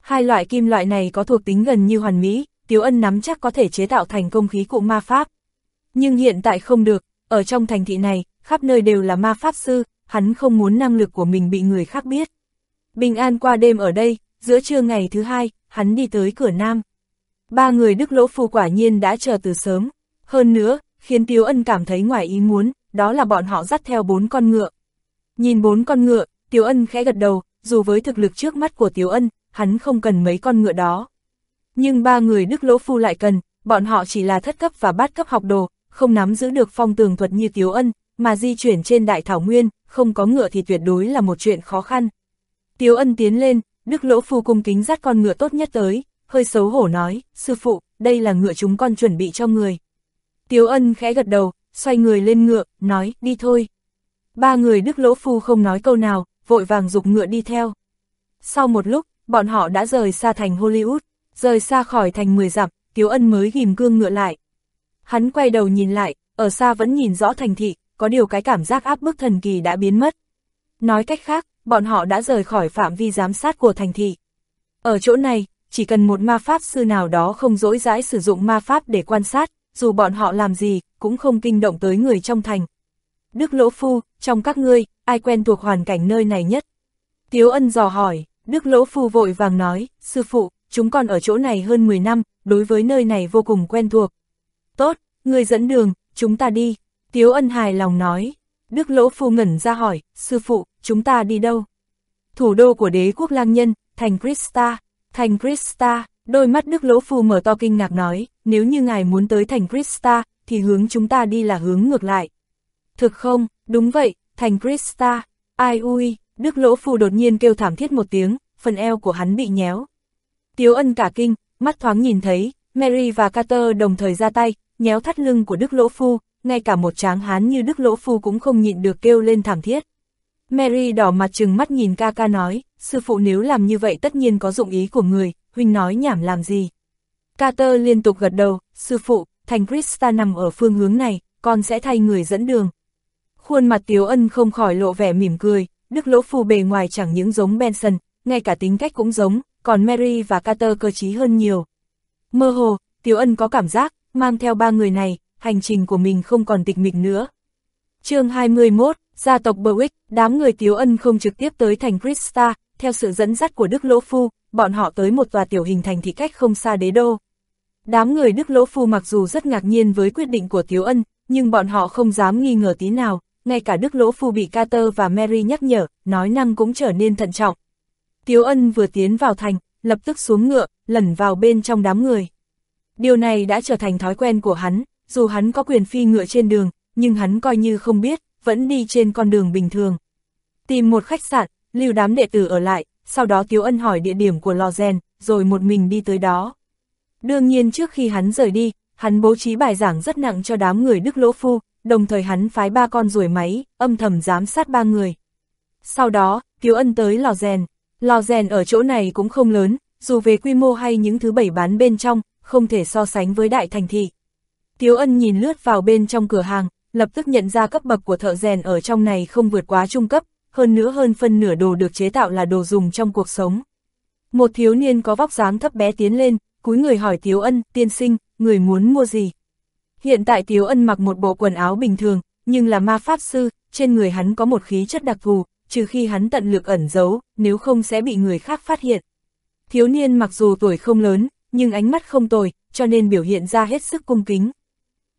Hai loại kim loại này có thuộc tính gần như hoàn mỹ, Tiếu Ân nắm chắc có thể chế tạo thành công khí cụ ma pháp. Nhưng hiện tại không được, ở trong thành thị này, khắp nơi đều là ma pháp sư, hắn không muốn năng lực của mình bị người khác biết. Bình an qua đêm ở đây, giữa trưa ngày thứ hai, hắn đi tới cửa nam. Ba người Đức Lỗ Phu quả nhiên đã chờ từ sớm. Hơn nữa, khiến Tiếu Ân cảm thấy ngoài ý muốn, đó là bọn họ dắt theo bốn con ngựa. Nhìn bốn con ngựa, Tiếu Ân khẽ gật đầu, dù với thực lực trước mắt của Tiếu Ân, hắn không cần mấy con ngựa đó. Nhưng ba người Đức Lỗ Phu lại cần, bọn họ chỉ là thất cấp và bát cấp học đồ, không nắm giữ được phong tường thuật như Tiếu Ân, mà di chuyển trên đại thảo nguyên, không có ngựa thì tuyệt đối là một chuyện khó khăn. Tiếu Ân tiến lên, Đức Lỗ Phu cung kính dắt con ngựa tốt nhất tới, hơi xấu hổ nói, sư phụ, đây là ngựa chúng con chuẩn bị cho người. Tiếu Ân khẽ gật đầu, xoay người lên ngựa, nói, đi thôi. Ba người Đức Lỗ Phu không nói câu nào, vội vàng dục ngựa đi theo. Sau một lúc, bọn họ đã rời xa thành Hollywood, rời xa khỏi thành 10 dặm, Tiếu Ân mới ghim cương ngựa lại. Hắn quay đầu nhìn lại, ở xa vẫn nhìn rõ thành thị, có điều cái cảm giác áp bức thần kỳ đã biến mất. Nói cách khác, bọn họ đã rời khỏi phạm vi giám sát của thành thị. Ở chỗ này, chỉ cần một ma pháp sư nào đó không dỗi dãi sử dụng ma pháp để quan sát, dù bọn họ làm gì, cũng không kinh động tới người trong thành. Đức Lỗ Phu, trong các ngươi, ai quen thuộc hoàn cảnh nơi này nhất? Tiếu ân dò hỏi, Đức Lỗ Phu vội vàng nói, sư phụ, chúng con ở chỗ này hơn 10 năm, đối với nơi này vô cùng quen thuộc. Tốt, người dẫn đường, chúng ta đi. Tiếu ân hài lòng nói. Đức Lỗ Phu ngẩn ra hỏi, sư phụ, chúng ta đi đâu? Thủ đô của đế quốc lang nhân, thành Krista. Thành Krista, đôi mắt Đức Lỗ Phu mở to kinh ngạc nói, nếu như ngài muốn tới thành Krista, thì hướng chúng ta đi là hướng ngược lại. Thực không, đúng vậy, thành Krista. Ai ui, Đức Lỗ Phu đột nhiên kêu thảm thiết một tiếng, phần eo của hắn bị nhéo. Tiếu ân cả kinh, mắt thoáng nhìn thấy, Mary và Carter đồng thời ra tay, nhéo thắt lưng của Đức Lỗ Phu, ngay cả một tráng hán như Đức Lỗ Phu cũng không nhịn được kêu lên thảm thiết. Mary đỏ mặt trừng mắt nhìn ca ca nói, sư phụ nếu làm như vậy tất nhiên có dụng ý của người, huynh nói nhảm làm gì. Carter liên tục gật đầu, sư phụ, thành Krista nằm ở phương hướng này, con sẽ thay người dẫn đường. Khuôn mặt Tiếu Ân không khỏi lộ vẻ mỉm cười, Đức Lỗ Phu bề ngoài chẳng những giống Benson, ngay cả tính cách cũng giống, còn Mary và Carter cơ trí hơn nhiều. Mơ hồ, Tiếu Ân có cảm giác, mang theo ba người này, hành trình của mình không còn tịch mịch nữa. chương 21, gia tộc Berwick, đám người Tiếu Ân không trực tiếp tới thành Krista, theo sự dẫn dắt của Đức Lỗ Phu, bọn họ tới một tòa tiểu hình thành thị cách không xa đế đô. Đám người Đức Lỗ Phu mặc dù rất ngạc nhiên với quyết định của Tiếu Ân, nhưng bọn họ không dám nghi ngờ tí nào, ngay cả Đức Lỗ Phu bị Carter và Mary nhắc nhở, nói năng cũng trở nên thận trọng. Tiếu Ân vừa tiến vào thành, lập tức xuống ngựa, lẩn vào bên trong đám người. Điều này đã trở thành thói quen của hắn, dù hắn có quyền phi ngựa trên đường, nhưng hắn coi như không biết, vẫn đi trên con đường bình thường. Tìm một khách sạn, lưu đám đệ tử ở lại, sau đó Tiếu Ân hỏi địa điểm của lò rèn, rồi một mình đi tới đó. Đương nhiên trước khi hắn rời đi, hắn bố trí bài giảng rất nặng cho đám người Đức Lỗ Phu, đồng thời hắn phái ba con ruồi máy, âm thầm giám sát ba người. Sau đó, Tiếu Ân tới lò rèn. Lò rèn ở chỗ này cũng không lớn, dù về quy mô hay những thứ bảy bán bên trong, không thể so sánh với đại thành thị. Tiếu Ân nhìn lướt vào bên trong cửa hàng, lập tức nhận ra cấp bậc của thợ rèn ở trong này không vượt quá trung cấp, hơn nữa hơn phân nửa đồ được chế tạo là đồ dùng trong cuộc sống. Một thiếu niên có vóc dáng thấp bé tiến lên, cúi người hỏi Tiếu Ân, tiên sinh, người muốn mua gì? Hiện tại Tiếu Ân mặc một bộ quần áo bình thường, nhưng là ma pháp sư, trên người hắn có một khí chất đặc thù, trừ khi hắn tận lực ẩn giấu, nếu không sẽ bị người khác phát hiện. Thiếu niên mặc dù tuổi không lớn, nhưng ánh mắt không tồi, cho nên biểu hiện ra hết sức cung kính.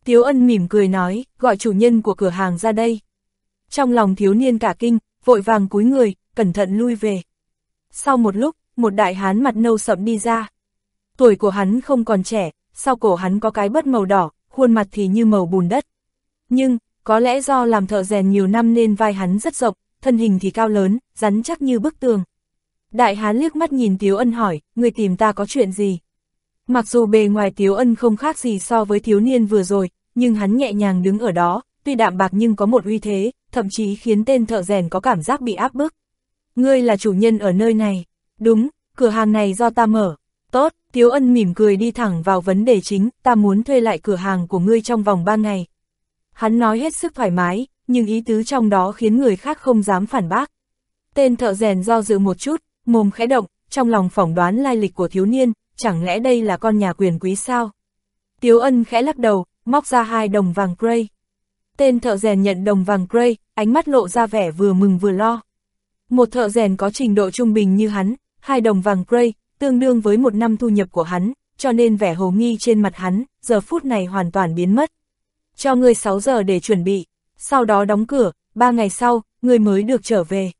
Tiếu ân mỉm cười nói, gọi chủ nhân của cửa hàng ra đây. Trong lòng thiếu niên cả kinh, vội vàng cúi người, cẩn thận lui về. Sau một lúc, một đại hán mặt nâu sậm đi ra. Tuổi của hắn không còn trẻ, sau cổ hắn có cái bất màu đỏ, khuôn mặt thì như màu bùn đất. Nhưng, có lẽ do làm thợ rèn nhiều năm nên vai hắn rất rộng, thân hình thì cao lớn, rắn chắc như bức tường. Đại hán liếc mắt nhìn Tiếu Ân hỏi, người tìm ta có chuyện gì? Mặc dù bề ngoài Tiếu Ân không khác gì so với thiếu niên vừa rồi, nhưng hắn nhẹ nhàng đứng ở đó, tuy đạm bạc nhưng có một uy thế, thậm chí khiến tên thợ rèn có cảm giác bị áp bức. Ngươi là chủ nhân ở nơi này. Đúng, cửa hàng này do ta mở. Tốt, Tiếu Ân mỉm cười đi thẳng vào vấn đề chính, ta muốn thuê lại cửa hàng của ngươi trong vòng 3 ngày. Hắn nói hết sức thoải mái, nhưng ý tứ trong đó khiến người khác không dám phản bác. Tên thợ rèn do dự một chút, mồm khẽ động, trong lòng phỏng đoán lai lịch của thiếu niên, chẳng lẽ đây là con nhà quyền quý sao? Tiếu ân khẽ lắc đầu, móc ra hai đồng vàng Gray. Tên thợ rèn nhận đồng vàng Gray, ánh mắt lộ ra vẻ vừa mừng vừa lo. Một thợ rèn có trình độ trung bình như hắn, hai đồng vàng Gray, tương đương với một năm thu nhập của hắn, cho nên vẻ hồ nghi trên mặt hắn, giờ phút này hoàn toàn biến mất. Cho ngươi 6 giờ để chuẩn bị, sau đó đóng cửa, ba ngày sau, ngươi mới được trở về.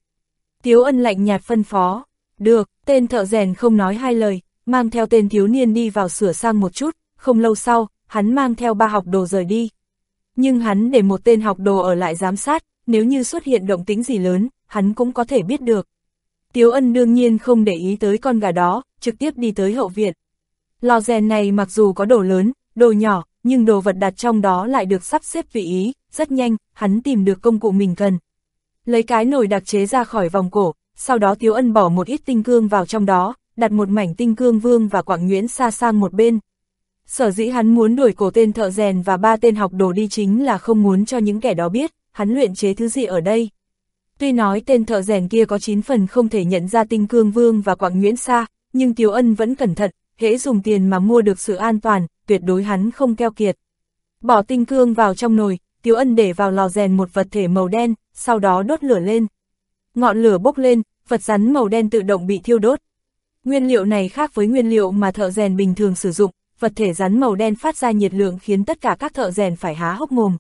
Tiếu ân lạnh nhạt phân phó, được, tên thợ rèn không nói hai lời, mang theo tên thiếu niên đi vào sửa sang một chút, không lâu sau, hắn mang theo ba học đồ rời đi. Nhưng hắn để một tên học đồ ở lại giám sát, nếu như xuất hiện động tính gì lớn, hắn cũng có thể biết được. Tiếu ân đương nhiên không để ý tới con gà đó, trực tiếp đi tới hậu viện. Lò rèn này mặc dù có đồ lớn, đồ nhỏ, nhưng đồ vật đặt trong đó lại được sắp xếp vị ý, rất nhanh, hắn tìm được công cụ mình cần. Lấy cái nồi đặc chế ra khỏi vòng cổ, sau đó Tiếu Ân bỏ một ít tinh cương vào trong đó, đặt một mảnh tinh cương vương và quảng nguyễn xa sang một bên. Sở dĩ hắn muốn đuổi cổ tên thợ rèn và ba tên học đồ đi chính là không muốn cho những kẻ đó biết, hắn luyện chế thứ gì ở đây. Tuy nói tên thợ rèn kia có 9 phần không thể nhận ra tinh cương vương và quảng nguyễn xa, nhưng Tiếu Ân vẫn cẩn thận, hễ dùng tiền mà mua được sự an toàn, tuyệt đối hắn không keo kiệt. Bỏ tinh cương vào trong nồi, Tiếu Ân để vào lò rèn một vật thể màu đen, sau đó đốt lửa lên. Ngọn lửa bốc lên, vật rắn màu đen tự động bị thiêu đốt. Nguyên liệu này khác với nguyên liệu mà thợ rèn bình thường sử dụng, vật thể rắn màu đen phát ra nhiệt lượng khiến tất cả các thợ rèn phải há hốc mồm.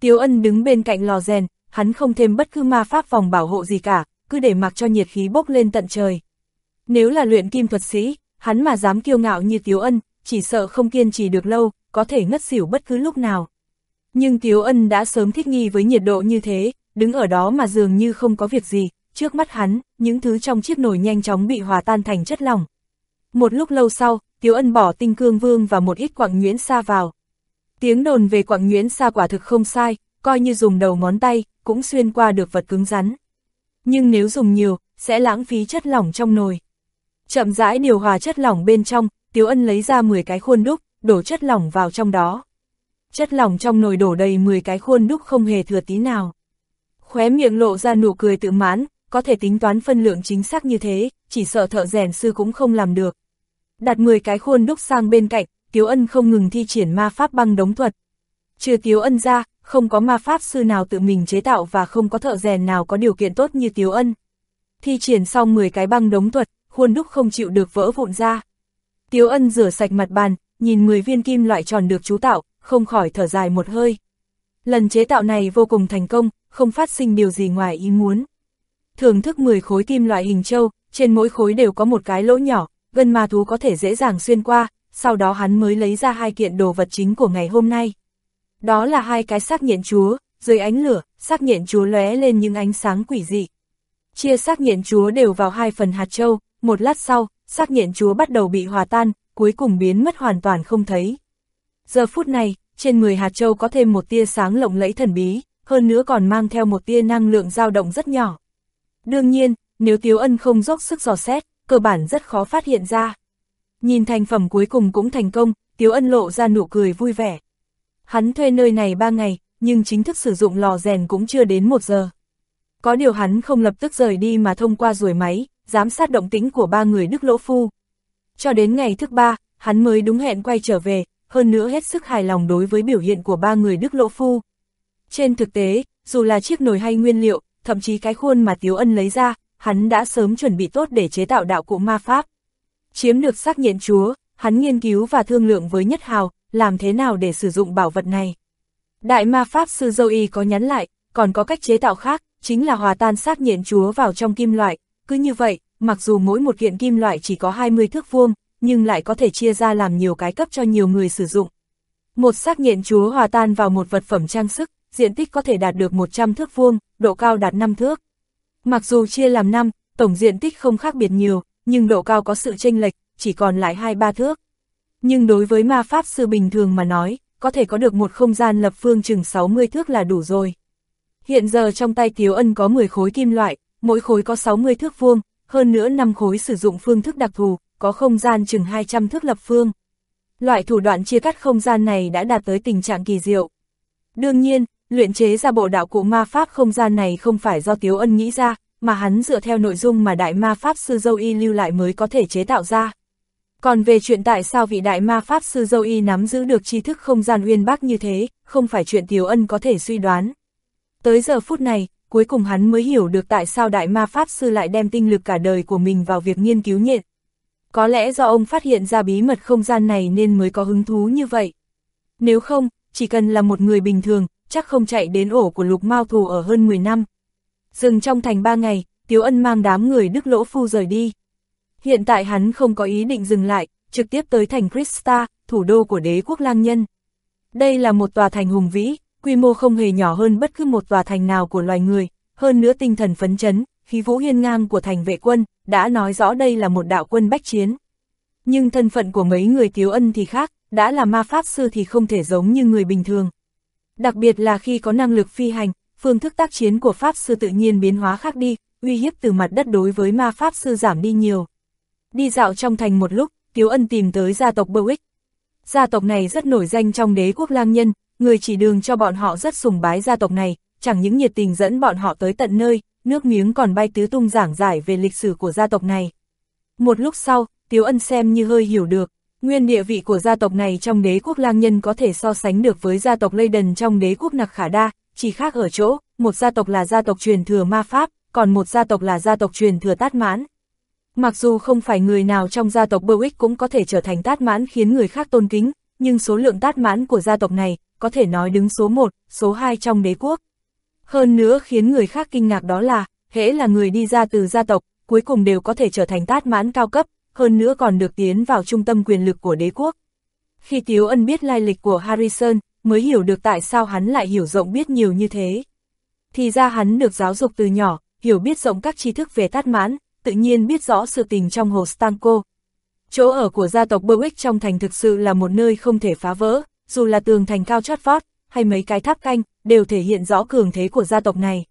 Tiếu Ân đứng bên cạnh lò rèn, hắn không thêm bất cứ ma pháp vòng bảo hộ gì cả, cứ để mặc cho nhiệt khí bốc lên tận trời. Nếu là luyện kim thuật sĩ, hắn mà dám kiêu ngạo như Tiếu Ân, chỉ sợ không kiên trì được lâu, có thể ngất xỉu bất cứ lúc nào. Nhưng Tiếu Ân đã sớm thích nghi với nhiệt độ như thế, đứng ở đó mà dường như không có việc gì, trước mắt hắn, những thứ trong chiếc nồi nhanh chóng bị hòa tan thành chất lỏng. Một lúc lâu sau, Tiếu Ân bỏ tinh cương vương và một ít quặng nhuyễn sa vào. Tiếng đồn về quặng nhuyễn sa quả thực không sai, coi như dùng đầu ngón tay, cũng xuyên qua được vật cứng rắn. Nhưng nếu dùng nhiều, sẽ lãng phí chất lỏng trong nồi. Chậm rãi điều hòa chất lỏng bên trong, Tiếu Ân lấy ra 10 cái khuôn đúc, đổ chất lỏng vào trong đó. Chất lỏng trong nồi đổ đầy 10 cái khuôn đúc không hề thừa tí nào. Khóe miệng lộ ra nụ cười tự mãn, có thể tính toán phân lượng chính xác như thế, chỉ sợ thợ rèn sư cũng không làm được. Đặt 10 cái khuôn đúc sang bên cạnh, Tiếu Ân không ngừng thi triển ma pháp băng đống thuật. Trừ Tiếu Ân ra, không có ma pháp sư nào tự mình chế tạo và không có thợ rèn nào có điều kiện tốt như Tiếu Ân. Thi triển xong 10 cái băng đống thuật, khuôn đúc không chịu được vỡ vụn ra. Tiếu Ân rửa sạch mặt bàn, nhìn 10 viên kim loại tròn được chú tạo, không khỏi thở dài một hơi. Lần chế tạo này vô cùng thành công, không phát sinh điều gì ngoài ý muốn. Thưởng thức 10 khối kim loại hình châu, trên mỗi khối đều có một cái lỗ nhỏ, gân ma thú có thể dễ dàng xuyên qua, sau đó hắn mới lấy ra hai kiện đồ vật chính của ngày hôm nay. Đó là hai cái xác nhện chúa, dưới ánh lửa, xác nhện chúa lóe lên những ánh sáng quỷ dị. Chia xác nhện chúa đều vào hai phần hạt châu, một lát sau, xác nhện chúa bắt đầu bị hòa tan, cuối cùng biến mất hoàn toàn không thấy. Giờ phút này, trên 10 hạt châu có thêm một tia sáng lộng lẫy thần bí, hơn nữa còn mang theo một tia năng lượng dao động rất nhỏ. Đương nhiên, nếu Tiếu Ân không dốc sức dò xét, cơ bản rất khó phát hiện ra. Nhìn thành phẩm cuối cùng cũng thành công, Tiếu Ân lộ ra nụ cười vui vẻ. Hắn thuê nơi này 3 ngày, nhưng chính thức sử dụng lò rèn cũng chưa đến 1 giờ. Có điều hắn không lập tức rời đi mà thông qua ruồi máy, giám sát động tĩnh của ba người Đức Lỗ Phu. Cho đến ngày thứ ba, hắn mới đúng hẹn quay trở về, hơn nữa hết sức hài lòng đối với biểu hiện của ba người Đức Lỗ Phu. Trên thực tế, dù là chiếc nồi hay nguyên liệu, thậm chí cái khuôn mà Tiếu Ân lấy ra, hắn đã sớm chuẩn bị tốt để chế tạo đạo cụ ma pháp. Chiếm được xác nhận chúa, hắn nghiên cứu và thương lượng với Nhất Hào, làm thế nào để sử dụng bảo vật này. Đại ma pháp sư dâu y có nhắn lại, còn có cách chế tạo khác, chính là hòa tan xác nhận chúa vào trong kim loại, cứ như vậy, mặc dù mỗi một kiện kim loại chỉ có 20 thước vuông, nhưng lại có thể chia ra làm nhiều cái cấp cho nhiều người sử dụng. Một xác nhận chúa hòa tan vào một vật phẩm trang sức, diện tích có thể đạt được 100 thước vuông, độ cao đạt 5 thước. Mặc dù chia làm 5, tổng diện tích không khác biệt nhiều, nhưng độ cao có sự chênh lệch, chỉ còn lại 2-3 thước. Nhưng đối với ma pháp sư bình thường mà nói, có thể có được một không gian lập phương chừng 60 thước là đủ rồi. Hiện giờ trong tay Tiếu Ân có 10 khối kim loại, mỗi khối có 60 thước vuông, hơn nữa 5 khối sử dụng phương thức đặc thù, có không gian chừng 200 thước lập phương. Loại thủ đoạn chia cắt không gian này đã đạt tới tình trạng kỳ diệu. Đương nhiên, luyện chế ra bộ đạo cụ ma pháp không gian này không phải do Tiếu Ân nghĩ ra, mà hắn dựa theo nội dung mà đại ma pháp sư dâu y lưu lại mới có thể chế tạo ra. Còn về chuyện tại sao vị đại ma pháp sư dâu y nắm giữ được tri thức không gian uyên bác như thế, không phải chuyện Tiếu Ân có thể suy đoán. Tới giờ phút này, cuối cùng hắn mới hiểu được tại sao đại ma pháp sư lại đem tinh lực cả đời của mình vào việc nghiên cứu nhện. Có lẽ do ông phát hiện ra bí mật không gian này nên mới có hứng thú như vậy. Nếu không, chỉ cần là một người bình thường, chắc không chạy đến ổ của lục mao thù ở hơn 10 năm. Dừng trong thành 3 ngày, Tiếu Ân mang đám người Đức Lỗ Phu rời đi. Hiện tại hắn không có ý định dừng lại, trực tiếp tới thành Krista, thủ đô của đế quốc lang nhân. Đây là một tòa thành hùng vĩ, quy mô không hề nhỏ hơn bất cứ một tòa thành nào của loài người, hơn nữa tinh thần phấn chấn, khí vũ hiên ngang của thành vệ quân, đã nói rõ đây là một đạo quân bách chiến. Nhưng thân phận của mấy người Tiếu Ân thì khác, đã là ma pháp sư thì không thể giống như người bình thường. Đặc biệt là khi có năng lực phi hành, phương thức tác chiến của pháp sư tự nhiên biến hóa khác đi, uy hiếp từ mặt đất đối với ma pháp sư giảm đi nhiều. Đi dạo trong thành một lúc, Tiếu Ân tìm tới gia tộc Berwick. Gia tộc này rất nổi danh trong đế quốc lang nhân, người chỉ đường cho bọn họ rất sùng bái gia tộc này, chẳng những nhiệt tình dẫn bọn họ tới tận nơi, nước miếng còn bay tứ tung giảng giải về lịch sử của gia tộc này. Một lúc sau, Tiếu Ân xem như hơi hiểu được, nguyên địa vị của gia tộc này trong đế quốc lang nhân có thể so sánh được với gia tộc Leyden trong đế quốc Nặc Khả Đa, chỉ khác ở chỗ, một gia tộc là gia tộc truyền thừa ma pháp, còn một gia tộc là gia tộc truyền thừa tát mãn. Mặc dù không phải người nào trong gia tộc Berwick cũng có thể trở thành tát mãn khiến người khác tôn kính, nhưng số lượng tát mãn của gia tộc này có thể nói đứng số 1, số 2 trong đế quốc. Hơn nữa khiến người khác kinh ngạc đó là, hễ là người đi ra từ gia tộc, cuối cùng đều có thể trở thành tát mãn cao cấp, hơn nữa còn được tiến vào trung tâm quyền lực của đế quốc. Khi Tiếu Ân biết lai lịch của Harrison, mới hiểu được tại sao hắn lại hiểu rộng biết nhiều như thế. Thì ra hắn được giáo dục từ nhỏ, hiểu biết rộng các tri thức về tát mãn, tự nhiên biết rõ sự tình trong hồ Stanko. Chỗ ở của gia tộc Berwick trong thành thực sự là một nơi không thể phá vỡ, dù là tường thành cao chót vót, hay mấy cái tháp canh, đều thể hiện rõ cường thế của gia tộc này.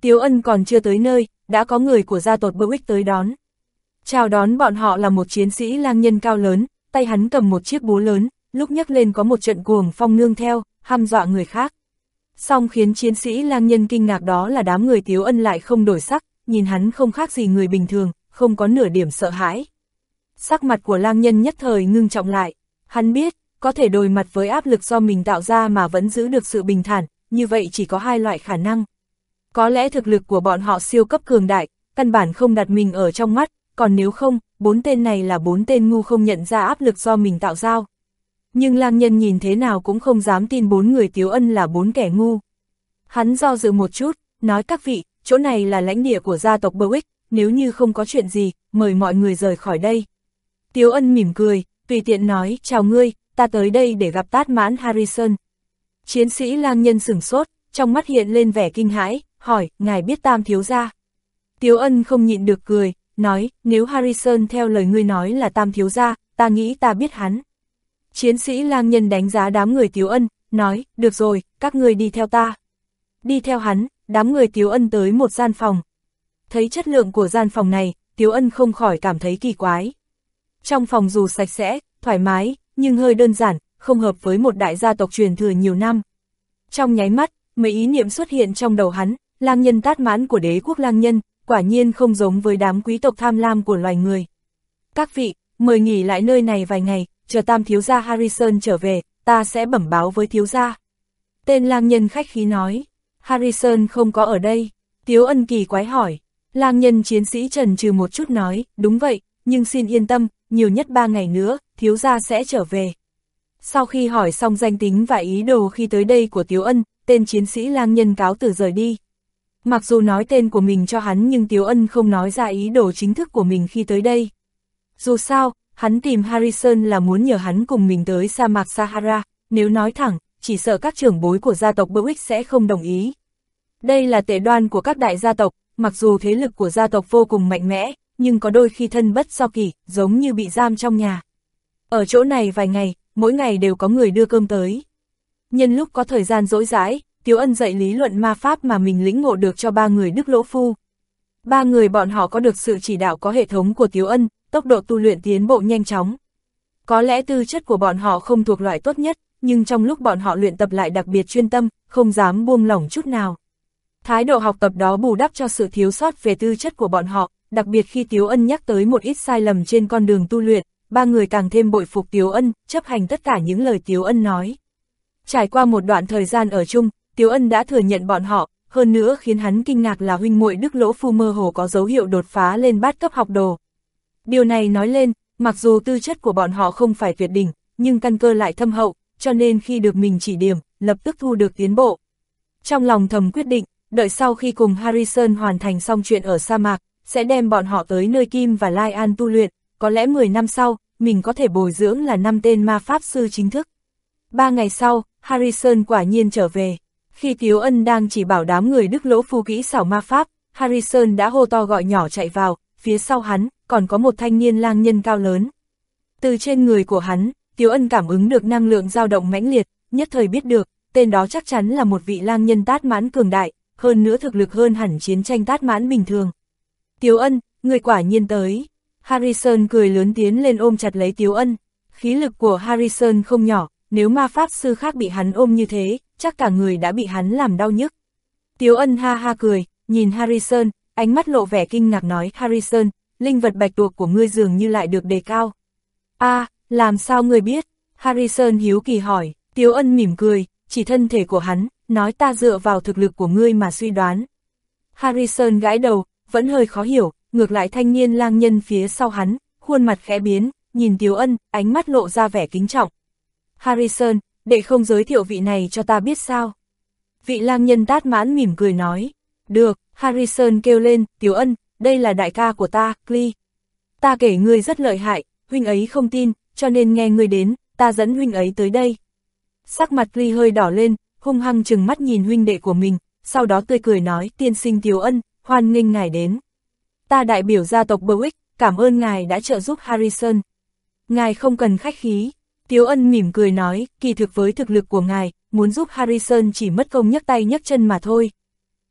Tiếu ân còn chưa tới nơi, đã có người của gia tộc Berwick tới đón. Chào đón bọn họ là một chiến sĩ lang nhân cao lớn, tay hắn cầm một chiếc búa lớn, lúc nhấc lên có một trận cuồng phong nương theo, ham dọa người khác. Song khiến chiến sĩ lang nhân kinh ngạc đó là đám người Tiếu ân lại không đổi sắc, nhìn hắn không khác gì người bình thường, không có nửa điểm sợ hãi. Sắc mặt của lang nhân nhất thời ngưng trọng lại, hắn biết, có thể đối mặt với áp lực do mình tạo ra mà vẫn giữ được sự bình thản, như vậy chỉ có hai loại khả năng. Có lẽ thực lực của bọn họ siêu cấp cường đại, căn bản không đặt mình ở trong mắt, còn nếu không, bốn tên này là bốn tên ngu không nhận ra áp lực do mình tạo ra. Nhưng lang nhân nhìn thế nào cũng không dám tin bốn người tiếu ân là bốn kẻ ngu. Hắn do dự một chút, nói các vị, chỗ này là lãnh địa của gia tộc Berwick, nếu như không có chuyện gì, mời mọi người rời khỏi đây. Tiếu ân mỉm cười, tùy tiện nói, chào ngươi, ta tới đây để gặp tát mãn Harrison. Chiến sĩ lang nhân sửng sốt, trong mắt hiện lên vẻ kinh hãi, hỏi, ngài biết tam thiếu gia. Tiếu ân không nhịn được cười, nói, nếu Harrison theo lời ngươi nói là tam thiếu gia, ta nghĩ ta biết hắn. Chiến sĩ lang nhân đánh giá đám người Tiếu ân, nói, được rồi, các ngươi đi theo ta. Đi theo hắn, đám người Tiếu ân tới một gian phòng. Thấy chất lượng của gian phòng này, Tiếu ân không khỏi cảm thấy kỳ quái. Trong phòng dù sạch sẽ, thoải mái, nhưng hơi đơn giản, không hợp với một đại gia tộc truyền thừa nhiều năm. Trong nháy mắt, mấy ý niệm xuất hiện trong đầu hắn, lang nhân tát mãn của đế quốc lang nhân, quả nhiên không giống với đám quý tộc tham lam của loài người. Các vị, mời nghỉ lại nơi này vài ngày, chờ tam thiếu gia Harrison trở về, ta sẽ bẩm báo với thiếu gia. Tên lang nhân khách khí nói, Harrison không có ở đây. Tiếu ân kỳ quái hỏi, lang nhân chiến sĩ trần trừ một chút nói, đúng vậy, nhưng xin yên tâm, nhiều nhất ba ngày nữa, thiếu gia sẽ trở về. Sau khi hỏi xong danh tính và ý đồ khi tới đây của Tiếu Ân, tên chiến sĩ lang nhân cáo từ rời đi. Mặc dù nói tên của mình cho hắn nhưng Tiếu Ân không nói ra ý đồ chính thức của mình khi tới đây. Dù sao, hắn tìm Harrison là muốn nhờ hắn cùng mình tới sa mạc Sahara, nếu nói thẳng, chỉ sợ các trưởng bối của gia tộc Berwick sẽ không đồng ý. Đây là tệ đoan của các đại gia tộc, mặc dù thế lực của gia tộc vô cùng mạnh mẽ, nhưng có đôi khi thân bất do kỳ, giống như bị giam trong nhà. Ở chỗ này vài ngày, mỗi ngày đều có người đưa cơm tới. Nhân lúc có thời gian rỗi rãi, Tiếu Ân dạy lý luận ma pháp mà mình lĩnh ngộ được cho ba người Đức Lỗ Phu. Ba người bọn họ có được sự chỉ đạo có hệ thống của Tiếu Ân, tốc độ tu luyện tiến bộ nhanh chóng. Có lẽ tư chất của bọn họ không thuộc loại tốt nhất, nhưng trong lúc bọn họ luyện tập lại đặc biệt chuyên tâm, không dám buông lỏng chút nào. Thái độ học tập đó bù đắp cho sự thiếu sót về tư chất của bọn họ, đặc biệt khi Tiếu Ân nhắc tới một ít sai lầm trên con đường tu luyện, ba người càng thêm bội phục Tiếu Ân, chấp hành tất cả những lời Tiếu Ân nói. Trải qua một đoạn thời gian ở chung, Tiếu Ân đã thừa nhận bọn họ, hơn nữa khiến hắn kinh ngạc là huynh muội Đức Lỗ Phu mơ hồ có dấu hiệu đột phá lên bát cấp học đồ. Điều này nói lên, mặc dù tư chất của bọn họ không phải tuyệt đỉnh, nhưng căn cơ lại thâm hậu, cho nên khi được mình chỉ điểm, lập tức thu được tiến bộ. Trong lòng thầm quyết định, đợi sau khi cùng Harrison hoàn thành xong chuyện ở sa mạc, sẽ đem bọn họ tới nơi Kim và Lai An tu luyện, có lẽ 10 năm sau, mình có thể bồi dưỡng là năm tên ma pháp sư chính thức. Ba ngày sau, Harrison quả nhiên trở về. Khi Tiếu Ân đang chỉ bảo đám người Đức Lỗ Phu kỹ xảo ma pháp, Harrison đã hô to gọi nhỏ chạy vào, phía sau hắn, còn có một thanh niên lang nhân cao lớn. Từ trên người của hắn, Tiếu Ân cảm ứng được năng lượng dao động mãnh liệt, nhất thời biết được, tên đó chắc chắn là một vị lang nhân tát mãn cường đại, hơn nữa thực lực hơn hẳn chiến tranh tát mãn bình thường. Tiếu Ân, người quả nhiên tới. Harrison cười lớn tiến lên ôm chặt lấy Tiếu Ân. Khí lực của Harrison không nhỏ, nếu ma pháp sư khác bị hắn ôm như thế, chắc cả người đã bị hắn làm đau nhức. Tiếu ân ha ha cười, nhìn Harrison, ánh mắt lộ vẻ kinh ngạc nói Harrison, linh vật bạch tuộc của ngươi dường như lại được đề cao. a làm sao ngươi biết? Harrison hiếu kỳ hỏi, Tiếu ân mỉm cười, chỉ thân thể của hắn, nói ta dựa vào thực lực của ngươi mà suy đoán. Harrison gãi đầu, vẫn hơi khó hiểu, ngược lại thanh niên lang nhân phía sau hắn, khuôn mặt khẽ biến, nhìn Tiếu ân, ánh mắt lộ ra vẻ kính trọng. Harrison, để không giới thiệu vị này cho ta biết sao? Vị lang nhân tát mãn mỉm cười nói. Được, Harrison kêu lên, Tiếu ân, đây là đại ca của ta, Clee. Ta kể ngươi rất lợi hại, huynh ấy không tin, cho nên nghe ngươi đến, ta dẫn huynh ấy tới đây. Sắc mặt Clee hơi đỏ lên, hung hăng chừng mắt nhìn huynh đệ của mình, sau đó tươi cười nói, tiên sinh Tiếu ân, hoan nghênh ngài đến. Ta đại biểu gia tộc Berwick, cảm ơn ngài đã trợ giúp Harrison. Ngài không cần khách khí. Tiếu ân mỉm cười nói, kỳ thực với thực lực của ngài, muốn giúp Harrison chỉ mất công nhấc tay nhấc chân mà thôi.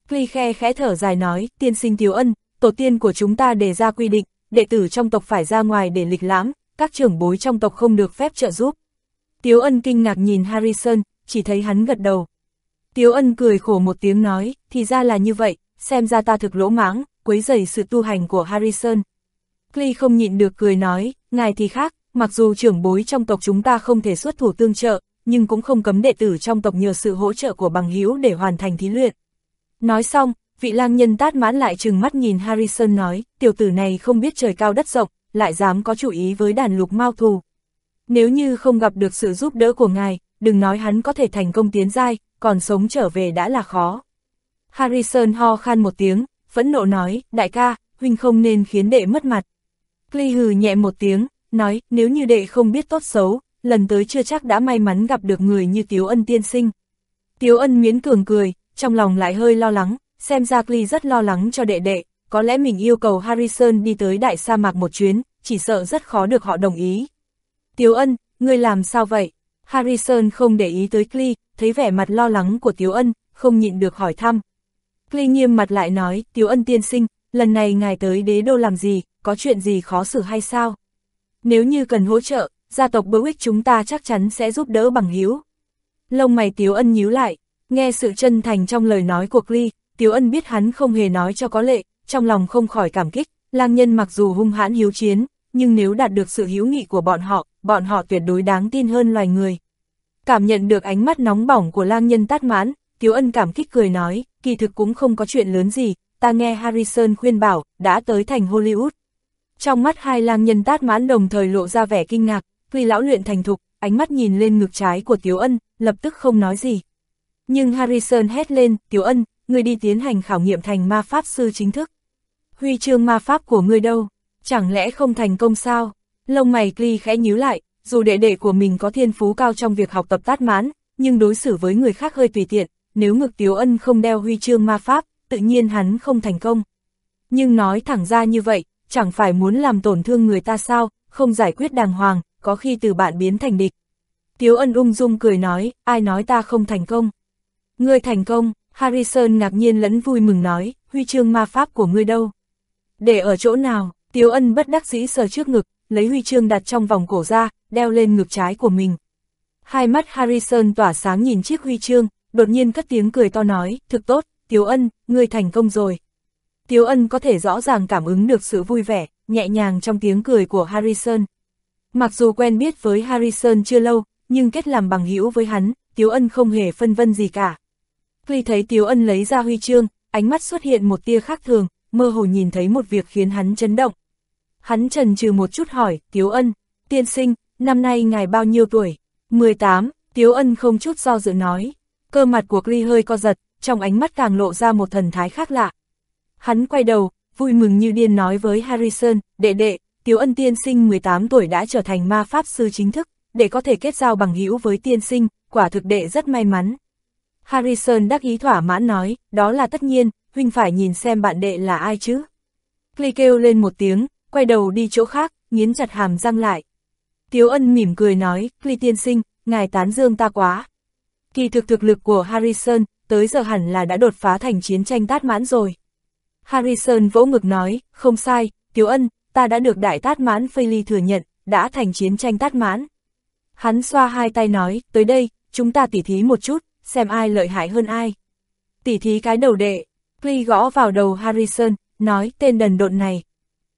Clee khe khẽ thở dài nói, tiên sinh Tiếu ân, tổ tiên của chúng ta đề ra quy định, đệ tử trong tộc phải ra ngoài để lịch lãm, các trưởng bối trong tộc không được phép trợ giúp. Tiếu ân kinh ngạc nhìn Harrison, chỉ thấy hắn gật đầu. Tiếu ân cười khổ một tiếng nói, thì ra là như vậy, xem ra ta thực lỗ mãng, quấy rầy sự tu hành của Harrison. Clee không nhịn được cười nói, ngài thì khác, mặc dù trưởng bối trong tộc chúng ta không thể xuất thủ tương trợ, nhưng cũng không cấm đệ tử trong tộc nhờ sự hỗ trợ của bằng hữu để hoàn thành thí luyện. Nói xong, vị lang nhân tát mãn lại trừng mắt nhìn Harrison nói, tiểu tử này không biết trời cao đất rộng, lại dám có chủ ý với đàn lục mao thù. Nếu như không gặp được sự giúp đỡ của ngài, đừng nói hắn có thể thành công tiến giai, còn sống trở về đã là khó. Harrison ho khan một tiếng, phẫn nộ nói, đại ca, huynh không nên khiến đệ mất mặt. Clee hừ nhẹ một tiếng, nói, nếu như đệ không biết tốt xấu, lần tới chưa chắc đã may mắn gặp được người như Tiếu Ân tiên sinh. Tiếu Ân miễn cường cười, trong lòng lại hơi lo lắng, xem ra Clee rất lo lắng cho đệ đệ, có lẽ mình yêu cầu Harrison đi tới đại sa mạc một chuyến, chỉ sợ rất khó được họ đồng ý. Tiếu Ân, ngươi làm sao vậy? Harrison không để ý tới Clee, thấy vẻ mặt lo lắng của Tiếu Ân, không nhịn được hỏi thăm. Clee nghiêm mặt lại nói, Tiếu Ân tiên sinh, lần này ngài tới đế đô làm gì, có chuyện gì khó xử hay sao? Nếu như cần hỗ trợ, gia tộc Berwick chúng ta chắc chắn sẽ giúp đỡ bằng hiếu. Lông mày Tiếu Ân nhíu lại, nghe sự chân thành trong lời nói của Clee, Tiếu Ân biết hắn không hề nói cho có lệ, trong lòng không khỏi cảm kích, lang nhân mặc dù hung hãn hiếu chiến, nhưng nếu đạt được sự hiếu nghị của bọn họ, bọn họ tuyệt đối đáng tin hơn loài người. Cảm nhận được ánh mắt nóng bỏng của lang nhân tát mãn, Tiếu Ân cảm kích cười nói, kỳ thực cũng không có chuyện lớn gì, ta nghe Harrison khuyên bảo, đã tới thành Hollywood. Trong mắt hai lang nhân tát mãn đồng thời lộ ra vẻ kinh ngạc, tuy lão luyện thành thục, ánh mắt nhìn lên ngực trái của Tiếu Ân, lập tức không nói gì. Nhưng Harrison hét lên, Tiếu Ân, người đi tiến hành khảo nghiệm thành ma pháp sư chính thức. Huy chương ma pháp của ngươi đâu? Chẳng lẽ không thành công sao? Lông mày Cli khẽ nhíu lại, dù đệ đệ của mình có thiên phú cao trong việc học tập tát mãn, nhưng đối xử với người khác hơi tùy tiện, nếu ngực Tiếu Ân không đeo huy chương ma pháp, tự nhiên hắn không thành công. Nhưng nói thẳng ra như vậy, chẳng phải muốn làm tổn thương người ta sao, không giải quyết đàng hoàng, có khi từ bạn biến thành địch. Tiếu Ân ung dung cười nói, ai nói ta không thành công. Ngươi thành công, Harrison ngạc nhiên lẫn vui mừng nói, huy chương ma pháp của ngươi đâu? Để ở chỗ nào? Tiếu Ân bất đắc dĩ sờ trước ngực, lấy huy chương đặt trong vòng cổ ra, đeo lên ngực trái của mình. Hai mắt Harrison tỏa sáng nhìn chiếc huy chương, đột nhiên cất tiếng cười to nói, thực tốt, Tiếu Ân, ngươi thành công rồi. Tiếu Ân có thể rõ ràng cảm ứng được sự vui vẻ, nhẹ nhàng trong tiếng cười của Harrison. Mặc dù quen biết với Harrison chưa lâu, nhưng kết làm bằng hữu với hắn, Tiếu Ân không hề phân vân gì cả. Khi thấy Tiếu Ân lấy ra huy chương, ánh mắt xuất hiện một tia khác thường, mơ hồ nhìn thấy một việc khiến hắn chấn động. Hắn trần trừ một chút hỏi, Tiếu Ân, tiên sinh, năm nay ngài bao nhiêu tuổi? 18, Tiếu Ân không chút do dự nói. Cơ mặt của Clee hơi co giật, trong ánh mắt càng lộ ra một thần thái khác lạ. Hắn quay đầu, vui mừng như điên nói với Harrison, đệ đệ, Tiếu Ân tiên sinh 18 tuổi đã trở thành ma pháp sư chính thức, để có thể kết giao bằng hữu với tiên sinh, quả thực đệ rất may mắn. Harrison đắc ý thỏa mãn nói, đó là tất nhiên, huynh phải nhìn xem bạn đệ là ai chứ. Clay kêu lên một tiếng, quay đầu đi chỗ khác, nghiến chặt hàm răng lại. Tiếu ân mỉm cười nói, Clay tiên sinh, ngài tán dương ta quá. Kỳ thực thực lực của Harrison, tới giờ hẳn là đã đột phá thành chiến tranh tát mãn rồi. Harrison vỗ ngực nói, không sai, Tiếu ân, ta đã được đại tát mãn Ly thừa nhận, đã thành chiến tranh tát mãn. Hắn xoa hai tay nói, tới đây, chúng ta tỉ thí một chút, xem ai lợi hại hơn ai. Tỉ thí cái đầu đệ, Clee gõ vào đầu Harrison, nói tên đần độn này.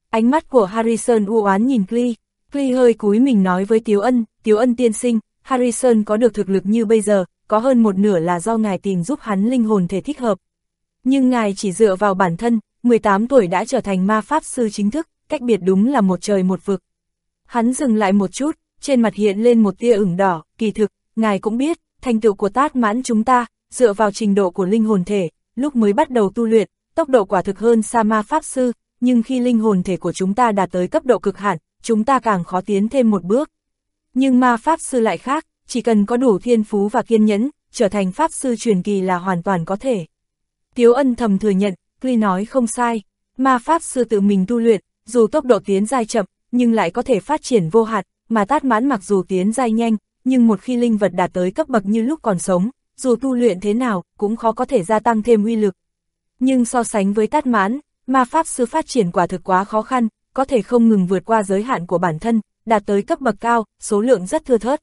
Ánh mắt của Harrison u oán nhìn Clee, Clee hơi cúi mình nói với Tiếu Ân, Tiếu Ân tiên sinh, Harrison có được thực lực như bây giờ, có hơn một nửa là do ngài tìm giúp hắn linh hồn thể thích hợp. Nhưng ngài chỉ dựa vào bản thân, 18 tuổi đã trở thành ma pháp sư chính thức, cách biệt đúng là một trời một vực. Hắn dừng lại một chút, trên mặt hiện lên một tia ửng đỏ, kỳ thực, ngài cũng biết, thành tựu của tát mãn chúng ta, dựa vào trình độ của linh hồn thể, lúc mới bắt đầu tu luyện, tốc độ quả thực hơn sa ma pháp sư, nhưng khi linh hồn thể của chúng ta đạt tới cấp độ cực hạn, chúng ta càng khó tiến thêm một bước. Nhưng ma pháp sư lại khác, chỉ cần có đủ thiên phú và kiên nhẫn, trở thành pháp sư truyền kỳ là hoàn toàn có thể. Tiếu ân thầm thừa nhận, Clee nói không sai, ma pháp sư tự mình tu luyện, dù tốc độ tiến giai chậm, nhưng lại có thể phát triển vô hạn, mà tát mãn mặc dù tiến giai nhanh, nhưng một khi linh vật đạt tới cấp bậc như lúc còn sống, dù tu luyện thế nào, cũng khó có thể gia tăng thêm uy lực. Nhưng so sánh với tát mãn, ma pháp sư phát triển quả thực quá khó khăn, có thể không ngừng vượt qua giới hạn của bản thân, đạt tới cấp bậc cao, số lượng rất thưa thớt.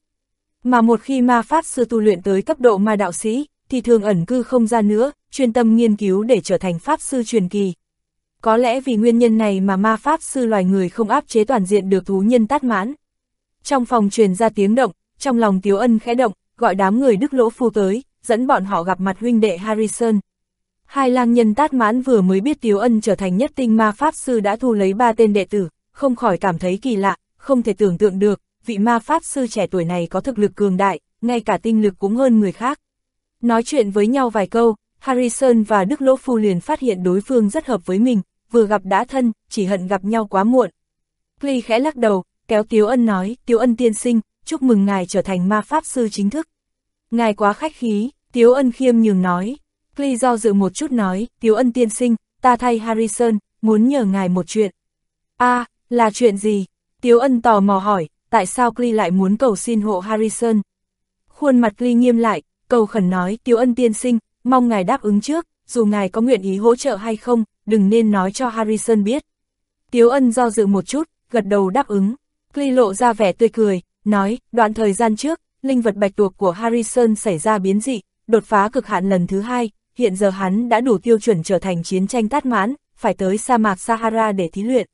Mà một khi ma pháp sư tu luyện tới cấp độ ma đạo sĩ, thì thường ẩn cư không ra nữa, chuyên tâm nghiên cứu để trở thành pháp sư truyền kỳ. Có lẽ vì nguyên nhân này mà ma pháp sư loài người không áp chế toàn diện được thú nhân tát mãn. Trong phòng truyền ra tiếng động, trong lòng Tiếu Ân khẽ động, gọi đám người đức lỗ phu tới, dẫn bọn họ gặp mặt huynh đệ Harrison. Hai lang nhân tát mãn vừa mới biết Tiếu Ân trở thành nhất tinh ma pháp sư đã thu lấy ba tên đệ tử, không khỏi cảm thấy kỳ lạ, không thể tưởng tượng được, vị ma pháp sư trẻ tuổi này có thực lực cường đại, ngay cả tinh lực cũng hơn người khác. Nói chuyện với nhau vài câu, Harrison và Đức Lỗ Phu liền phát hiện đối phương rất hợp với mình, vừa gặp đã thân, chỉ hận gặp nhau quá muộn. Clee khẽ lắc đầu, kéo Tiếu Ân nói, Tiếu Ân tiên sinh, chúc mừng ngài trở thành ma pháp sư chính thức. Ngài quá khách khí, Tiếu Ân khiêm nhường nói. Clee do dự một chút nói, Tiếu Ân tiên sinh, ta thay Harrison, muốn nhờ ngài một chuyện. a là chuyện gì? Tiếu Ân tò mò hỏi, tại sao Clee lại muốn cầu xin hộ Harrison? Khuôn mặt Clee nghiêm lại, cầu khẩn nói, Tiếu Ân tiên sinh, mong ngài đáp ứng trước, dù ngài có nguyện ý hỗ trợ hay không, đừng nên nói cho Harrison biết. Tiếu Ân do dự một chút, gật đầu đáp ứng. Clee lộ ra vẻ tươi cười, nói, đoạn thời gian trước, linh vật bạch tuộc của Harrison xảy ra biến dị, đột phá cực hạn lần thứ hai, hiện giờ hắn đã đủ tiêu chuẩn trở thành chiến tranh tát mãn, phải tới sa mạc Sahara để thí luyện.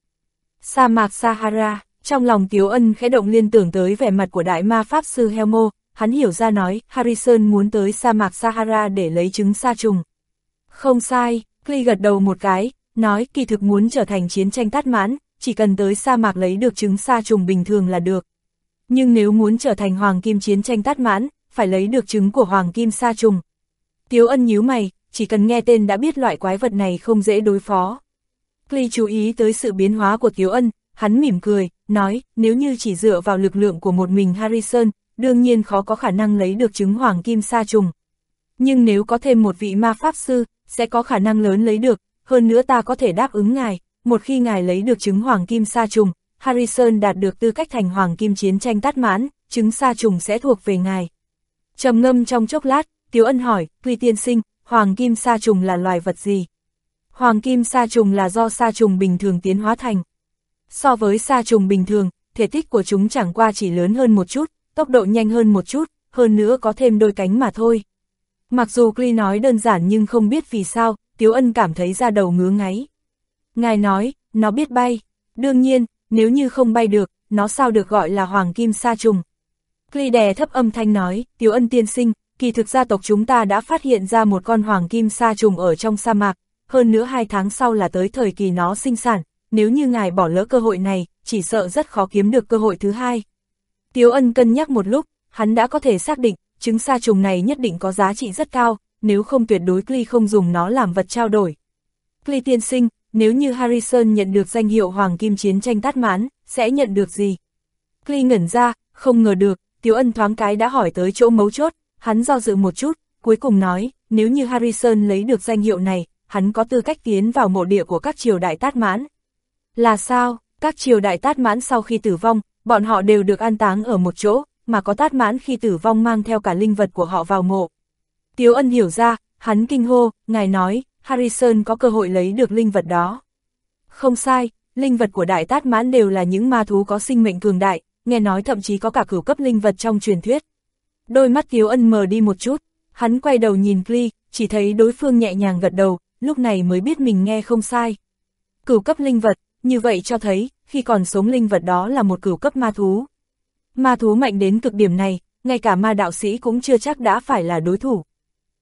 Sa mạc Sahara, trong lòng Tiếu Ân khẽ động liên tưởng tới vẻ mặt của đại ma pháp sư Helmo, hắn hiểu ra nói, Harrison muốn tới sa mạc Sahara để lấy trứng sa trùng. Không sai, Clay gật đầu một cái, nói kỳ thực muốn trở thành chiến tranh tát mãn, chỉ cần tới sa mạc lấy được trứng sa trùng bình thường là được. Nhưng nếu muốn trở thành hoàng kim chiến tranh tát mãn, phải lấy được trứng của hoàng kim sa trùng. Tiếu ân nhíu mày, chỉ cần nghe tên đã biết loại quái vật này không dễ đối phó. Clay chú ý tới sự biến hóa của Tiếu ân, hắn mỉm cười, nói, nếu như chỉ dựa vào lực lượng của một mình Harrison, đương nhiên khó có khả năng lấy được trứng hoàng kim sa trùng. Nhưng nếu có thêm một vị ma pháp sư, sẽ có khả năng lớn lấy được, hơn nữa ta có thể đáp ứng ngài, một khi ngài lấy được trứng hoàng kim sa trùng, Harrison đạt được tư cách thành hoàng kim chiến tranh tát mãn, trứng sa trùng sẽ thuộc về ngài. trầm ngâm trong chốc lát, Tiếu Ân hỏi, Quy tiên sinh, hoàng kim sa trùng là loài vật gì? Hoàng kim sa trùng là do sa trùng bình thường tiến hóa thành. So với sa trùng bình thường, thể tích của chúng chẳng qua chỉ lớn hơn một chút, tốc độ nhanh hơn một chút, hơn nữa có thêm đôi cánh mà thôi. Mặc dù Kli nói đơn giản nhưng không biết vì sao, Tiếu Ân cảm thấy ra đầu ngứa ngáy. Ngài nói, nó biết bay. Đương nhiên, nếu như không bay được, nó sao được gọi là hoàng kim sa trùng. Kli đè thấp âm thanh nói, Tiếu Ân tiên sinh, kỳ thực gia tộc chúng ta đã phát hiện ra một con hoàng kim sa trùng ở trong sa mạc, hơn nữa hai tháng sau là tới thời kỳ nó sinh sản, nếu như ngài bỏ lỡ cơ hội này, chỉ sợ rất khó kiếm được cơ hội thứ hai. Tiếu ân cân nhắc một lúc, hắn đã có thể xác định, trứng sa trùng này nhất định có giá trị rất cao, nếu không tuyệt đối Clee không dùng nó làm vật trao đổi. Clee tiên sinh, nếu như Harrison nhận được danh hiệu Hoàng Kim Chiến tranh tát mãn, sẽ nhận được gì? Clee ngẩn ra, không ngờ được, Tiếu ân thoáng cái đã hỏi tới chỗ mấu chốt, hắn do dự một chút, cuối cùng nói, nếu như Harrison lấy được danh hiệu này, hắn có tư cách tiến vào mộ địa của các triều đại tát mãn. Là sao, các triều đại tát mãn sau khi tử vong, bọn họ đều được an táng ở một chỗ, mà có tát mãn khi tử vong mang theo cả linh vật của họ vào mộ. Tiếu ân hiểu ra, hắn kinh hô, ngài nói, Harrison có cơ hội lấy được linh vật đó. Không sai, linh vật của đại tát mãn đều là những ma thú có sinh mệnh cường đại, nghe nói thậm chí có cả cửu cấp linh vật trong truyền thuyết. Đôi mắt Tiếu Ân mờ đi một chút, hắn quay đầu nhìn Klee, chỉ thấy đối phương nhẹ nhàng gật đầu, lúc này mới biết mình nghe không sai. Cửu cấp linh vật, như vậy cho thấy, khi còn sống linh vật đó là một cửu cấp ma thú. Ma thú mạnh đến cực điểm này, ngay cả ma đạo sĩ cũng chưa chắc đã phải là đối thủ.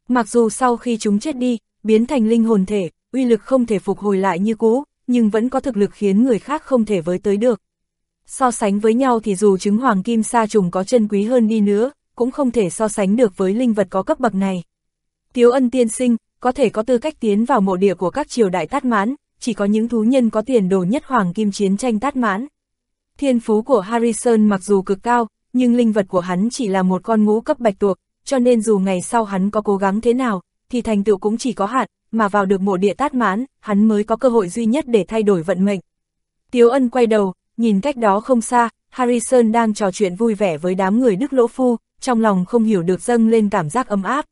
Mặc dù sau khi chúng chết đi, biến thành linh hồn thể, uy lực không thể phục hồi lại như cũ, nhưng vẫn có thực lực khiến người khác không thể với tới được. So sánh với nhau thì dù trứng hoàng kim sa trùng có chân quý hơn đi nữa, cũng không thể so sánh được với linh vật có cấp bậc này. Tiếu ân tiên sinh, có thể có tư cách tiến vào mộ địa của các triều đại tát mãn, chỉ có những thú nhân có tiền đồ nhất hoàng kim chiến tranh tát mãn. Thiên phú của Harrison mặc dù cực cao, nhưng linh vật của hắn chỉ là một con ngũ cấp bạch tuộc, cho nên dù ngày sau hắn có cố gắng thế nào, thì thành tựu cũng chỉ có hạn, mà vào được mộ địa tát mãn, hắn mới có cơ hội duy nhất để thay đổi vận mệnh. Tiếu ân quay đầu, nhìn cách đó không xa, Harrison đang trò chuyện vui vẻ với đám người Đức Lỗ Phu, trong lòng không hiểu được dâng lên cảm giác ấm áp.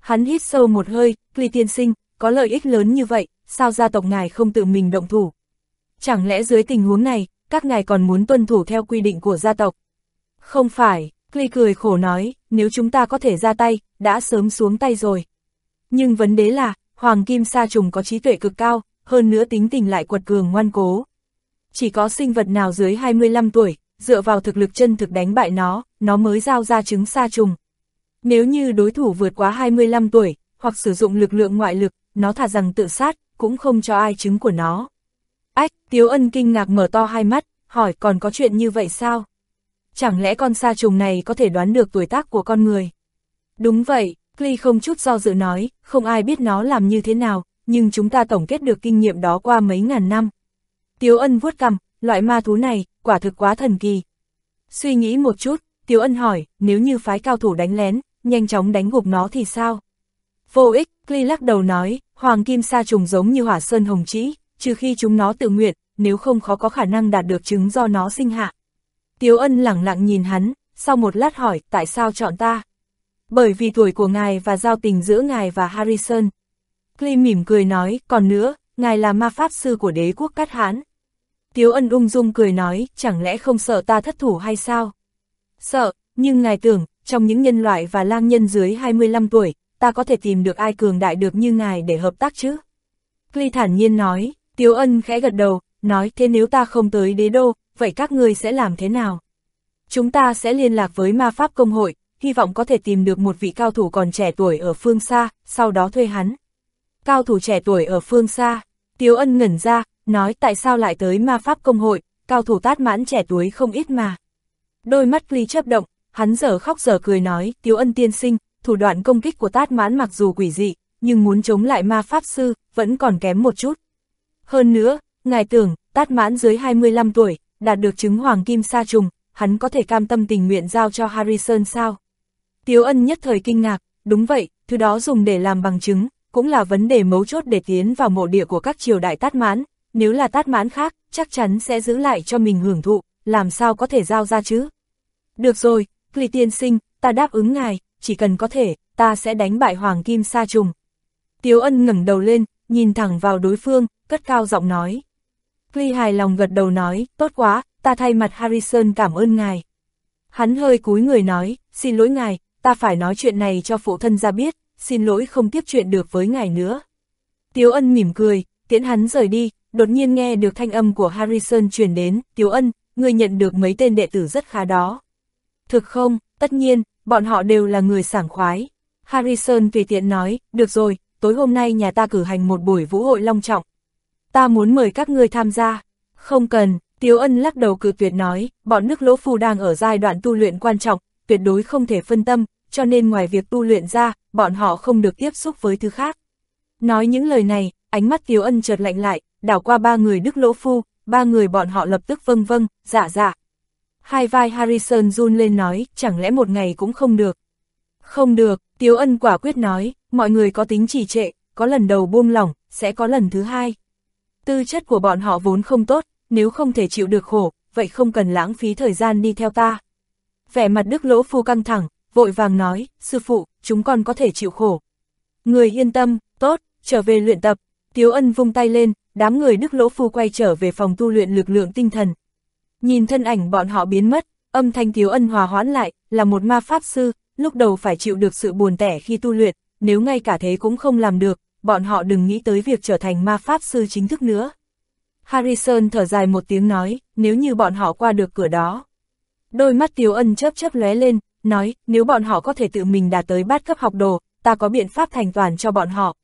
Hắn hít sâu một hơi, Cli tiên sinh, có lợi ích lớn như vậy, sao gia tộc ngài không tự mình động thủ? Chẳng lẽ dưới tình huống này, các ngài còn muốn tuân thủ theo quy định của gia tộc? Không phải, kli cười khổ nói, nếu chúng ta có thể ra tay, đã sớm xuống tay rồi. Nhưng vấn đề là, Hoàng Kim Sa Trùng có trí tuệ cực cao, hơn nữa tính tình lại quật cường ngoan cố. Chỉ có sinh vật nào dưới 25 tuổi, dựa vào thực lực chân thực đánh bại nó, nó mới giao ra trứng Sa Trùng. Nếu như đối thủ vượt quá 25 tuổi, hoặc sử dụng lực lượng ngoại lực, nó thả rằng tự sát, cũng không cho ai chứng của nó. Ách, Tiếu Ân kinh ngạc mở to hai mắt, hỏi còn có chuyện như vậy sao? Chẳng lẽ con sa trùng này có thể đoán được tuổi tác của con người? Đúng vậy, Clee không chút do dự nói, không ai biết nó làm như thế nào, nhưng chúng ta tổng kết được kinh nghiệm đó qua mấy ngàn năm. Tiếu ân vuốt cằm, loại ma thú này, quả thực quá thần kỳ. Suy nghĩ một chút, Tiếu ân hỏi, nếu như phái cao thủ đánh lén, nhanh chóng đánh gục nó thì sao? Vô ích, Clee lắc đầu nói, hoàng kim sa trùng giống như hỏa sơn hồng trĩ, trừ khi chúng nó tự nguyện, nếu không khó có khả năng đạt được chứng do nó sinh hạ. Tiếu ân lẳng lặng nhìn hắn, sau một lát hỏi, tại sao chọn ta? Bởi vì tuổi của ngài và giao tình giữa ngài và Harrison. Clee mỉm cười nói, còn nữa, ngài là ma pháp sư của đế quốc Cát Hán. Tiếu ân ung dung cười nói, chẳng lẽ không sợ ta thất thủ hay sao? Sợ, nhưng ngài tưởng, trong những nhân loại và lang nhân dưới 25 tuổi, ta có thể tìm được ai cường đại được như ngài để hợp tác chứ? Clee thản nhiên nói, Tiếu ân khẽ gật đầu, nói thế nếu ta không tới đế đô, vậy các ngươi sẽ làm thế nào? Chúng ta sẽ liên lạc với ma pháp công hội, hy vọng có thể tìm được một vị cao thủ còn trẻ tuổi ở phương xa, sau đó thuê hắn. Cao thủ trẻ tuổi ở phương xa, Tiếu Ân ngẩn ra, nói tại sao lại tới ma pháp công hội, cao thủ tát mãn trẻ tuổi không ít mà. Đôi mắt ly chấp động, hắn giờ khóc giờ cười nói, Tiếu Ân tiên sinh, thủ đoạn công kích của tát mãn mặc dù quỷ dị, nhưng muốn chống lại ma pháp sư, vẫn còn kém một chút. Hơn nữa, ngài tưởng, tát mãn dưới 25 tuổi, đạt được chứng hoàng kim sa trùng, hắn có thể cam tâm tình nguyện giao cho Harrison sao? Tiếu ân nhất thời kinh ngạc, đúng vậy, thứ đó dùng để làm bằng chứng, cũng là vấn đề mấu chốt để tiến vào mộ địa của các triều đại tát mãn, nếu là tát mãn khác, chắc chắn sẽ giữ lại cho mình hưởng thụ, làm sao có thể giao ra chứ? Được rồi, Cli tiên sinh, ta đáp ứng ngài, chỉ cần có thể, ta sẽ đánh bại Hoàng Kim Sa Trùng. Tiếu ân ngẩng đầu lên, nhìn thẳng vào đối phương, cất cao giọng nói. Cli hài lòng gật đầu nói, tốt quá, ta thay mặt Harrison cảm ơn ngài. Hắn hơi cúi người nói, xin lỗi ngài, ta phải nói chuyện này cho phụ thân ra biết, xin lỗi không tiếp chuyện được với ngài nữa. Tiếu ân mỉm cười, tiễn hắn rời đi, đột nhiên nghe được thanh âm của Harrison truyền đến, Tiếu ân, người nhận được mấy tên đệ tử rất khá đó. Thực không, tất nhiên, bọn họ đều là người sảng khoái. Harrison tùy tiện nói, được rồi, tối hôm nay nhà ta cử hành một buổi vũ hội long trọng. Ta muốn mời các ngươi tham gia. Không cần, Tiếu ân lắc đầu cự tuyệt nói, bọn nước lỗ phu đang ở giai đoạn tu luyện quan trọng, tuyệt đối không thể phân tâm, cho nên ngoài việc tu luyện ra, bọn họ không được tiếp xúc với thứ khác. Nói những lời này, ánh mắt Tiếu Ân chợt lạnh lại, đảo qua ba người Đức Lỗ Phu, ba người bọn họ lập tức vâng vâng, dạ dạ. Hai vai Harrison run lên nói, chẳng lẽ một ngày cũng không được. Không được, Tiếu Ân quả quyết nói, mọi người có tính trì trệ, có lần đầu buông lỏng, sẽ có lần thứ hai. Tư chất của bọn họ vốn không tốt, nếu không thể chịu được khổ, vậy không cần lãng phí thời gian đi theo ta. Vẻ mặt Đức Lỗ Phu căng thẳng, vội vàng nói, sư phụ, chúng con có thể chịu khổ. Người yên tâm, tốt, trở về luyện tập, Tiếu Ân vung tay lên, đám người Đức Lỗ Phu quay trở về phòng tu luyện lực lượng tinh thần. Nhìn thân ảnh bọn họ biến mất, âm thanh Tiếu Ân hòa hoãn lại, là một ma pháp sư, lúc đầu phải chịu được sự buồn tẻ khi tu luyện, nếu ngay cả thế cũng không làm được, bọn họ đừng nghĩ tới việc trở thành ma pháp sư chính thức nữa. Harrison thở dài một tiếng nói, nếu như bọn họ qua được cửa đó. Đôi mắt Tiếu Ân chớp chớp lóe lên, nói, nếu bọn họ có thể tự mình đạt tới bát cấp học đồ, ta có biện pháp thành toàn cho bọn họ.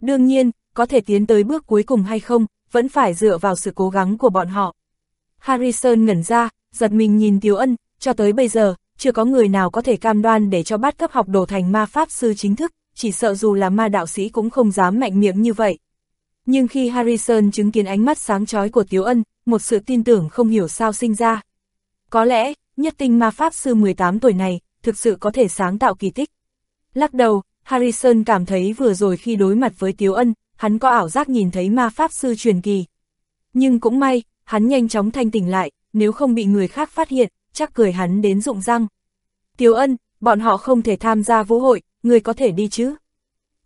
Đương nhiên, có thể tiến tới bước cuối cùng hay không, vẫn phải dựa vào sự cố gắng của bọn họ. Harrison ngẩn ra, giật mình nhìn Tiếu Ân, cho tới bây giờ, chưa có người nào có thể cam đoan để cho bát cấp học đồ thành ma pháp sư chính thức, chỉ sợ dù là ma đạo sĩ cũng không dám mạnh miệng như vậy. Nhưng khi Harrison chứng kiến ánh mắt sáng chói của Tiếu Ân, một sự tin tưởng không hiểu sao sinh ra. Có lẽ, nhất tinh ma pháp sư 18 tuổi này, thực sự có thể sáng tạo kỳ tích. Lắc đầu, Harrison cảm thấy vừa rồi khi đối mặt với Tiếu Ân, hắn có ảo giác nhìn thấy ma pháp sư truyền kỳ. Nhưng cũng may, hắn nhanh chóng thanh tỉnh lại, nếu không bị người khác phát hiện, chắc cười hắn đến rụng răng. Tiếu Ân, bọn họ không thể tham gia vũ hội, người có thể đi chứ?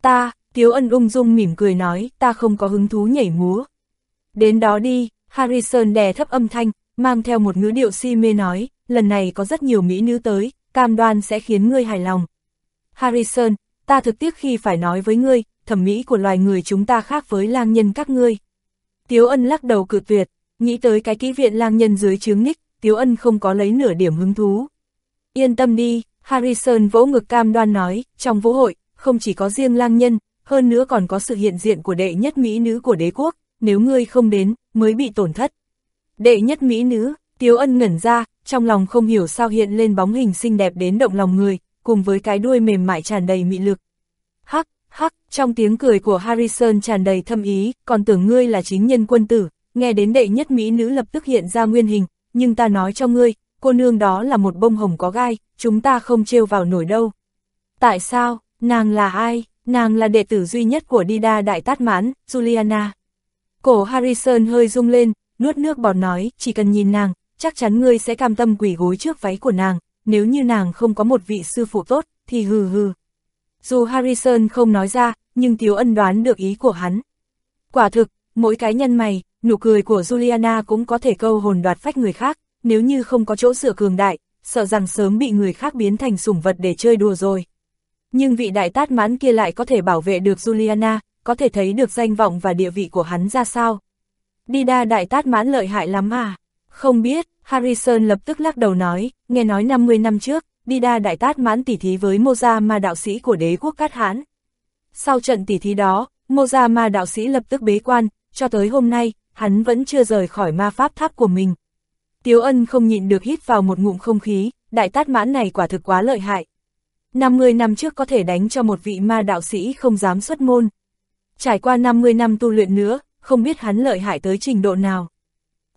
Ta, Tiếu Ân ung dung mỉm cười nói, ta không có hứng thú nhảy múa. Đến đó đi, Harrison đè thấp âm thanh, mang theo một ngữ điệu si mê nói, lần này có rất nhiều mỹ nữ tới, cam đoan sẽ khiến ngươi hài lòng. Harrison, ta thực tiếc khi phải nói với ngươi, thẩm mỹ của loài người chúng ta khác với lang nhân các ngươi. Tiếu ân lắc đầu cự tuyệt, nghĩ tới cái kỹ viện lang nhân dưới chướng ních, Tiếu ân không có lấy nửa điểm hứng thú. Yên tâm đi, Harrison vỗ ngực cam đoan nói, trong vũ hội, không chỉ có riêng lang nhân, hơn nữa còn có sự hiện diện của đệ nhất mỹ nữ của đế quốc, nếu ngươi không đến, mới bị tổn thất. Đệ nhất mỹ nữ, Tiếu ân ngẩn ra, trong lòng không hiểu sao hiện lên bóng hình xinh đẹp đến động lòng người, cùng với cái đuôi mềm mại tràn đầy mị lực. Hắc, hắc, trong tiếng cười của Harrison tràn đầy thâm ý, còn tưởng ngươi là chính nhân quân tử, nghe đến đệ nhất mỹ nữ lập tức hiện ra nguyên hình, nhưng ta nói cho ngươi, cô nương đó là một bông hồng có gai, chúng ta không trêu vào nổi đâu. Tại sao, nàng là ai? Nàng là đệ tử duy nhất của Dida Đại Tát Mãn, Juliana. Cổ Harrison hơi rung lên, nuốt nước bọt nói, chỉ cần nhìn nàng, chắc chắn ngươi sẽ cam tâm quỷ gối trước váy của nàng, nếu như nàng không có một vị sư phụ tốt, thì hừ hừ. Dù Harrison không nói ra, nhưng Tiếu Ân đoán được ý của hắn. Quả thực, mỗi cái nhân mày, nụ cười của Juliana cũng có thể câu hồn đoạt phách người khác, nếu như không có chỗ sửa cường đại, sợ rằng sớm bị người khác biến thành sủng vật để chơi đùa rồi. Nhưng vị đại tát mãn kia lại có thể bảo vệ được Juliana, có thể thấy được danh vọng và địa vị của hắn ra sao. Đi đa đại tát mãn lợi hại lắm à? Không biết, Harrison lập tức lắc đầu nói, nghe nói 50 năm trước, đi đa đại tát mãn tỉ thí với Moza ma đạo sĩ của đế quốc Cát Hán. Sau trận tỉ thí đó, Moza ma đạo sĩ lập tức bế quan, cho tới hôm nay, hắn vẫn chưa rời khỏi ma pháp tháp của mình. Tiếu ân không nhịn được hít vào một ngụm không khí, đại tát mãn này quả thực quá lợi hại. 50 năm trước có thể đánh cho một vị ma đạo sĩ không dám xuất môn. Trải qua 50 năm tu luyện nữa, không biết hắn lợi hại tới trình độ nào.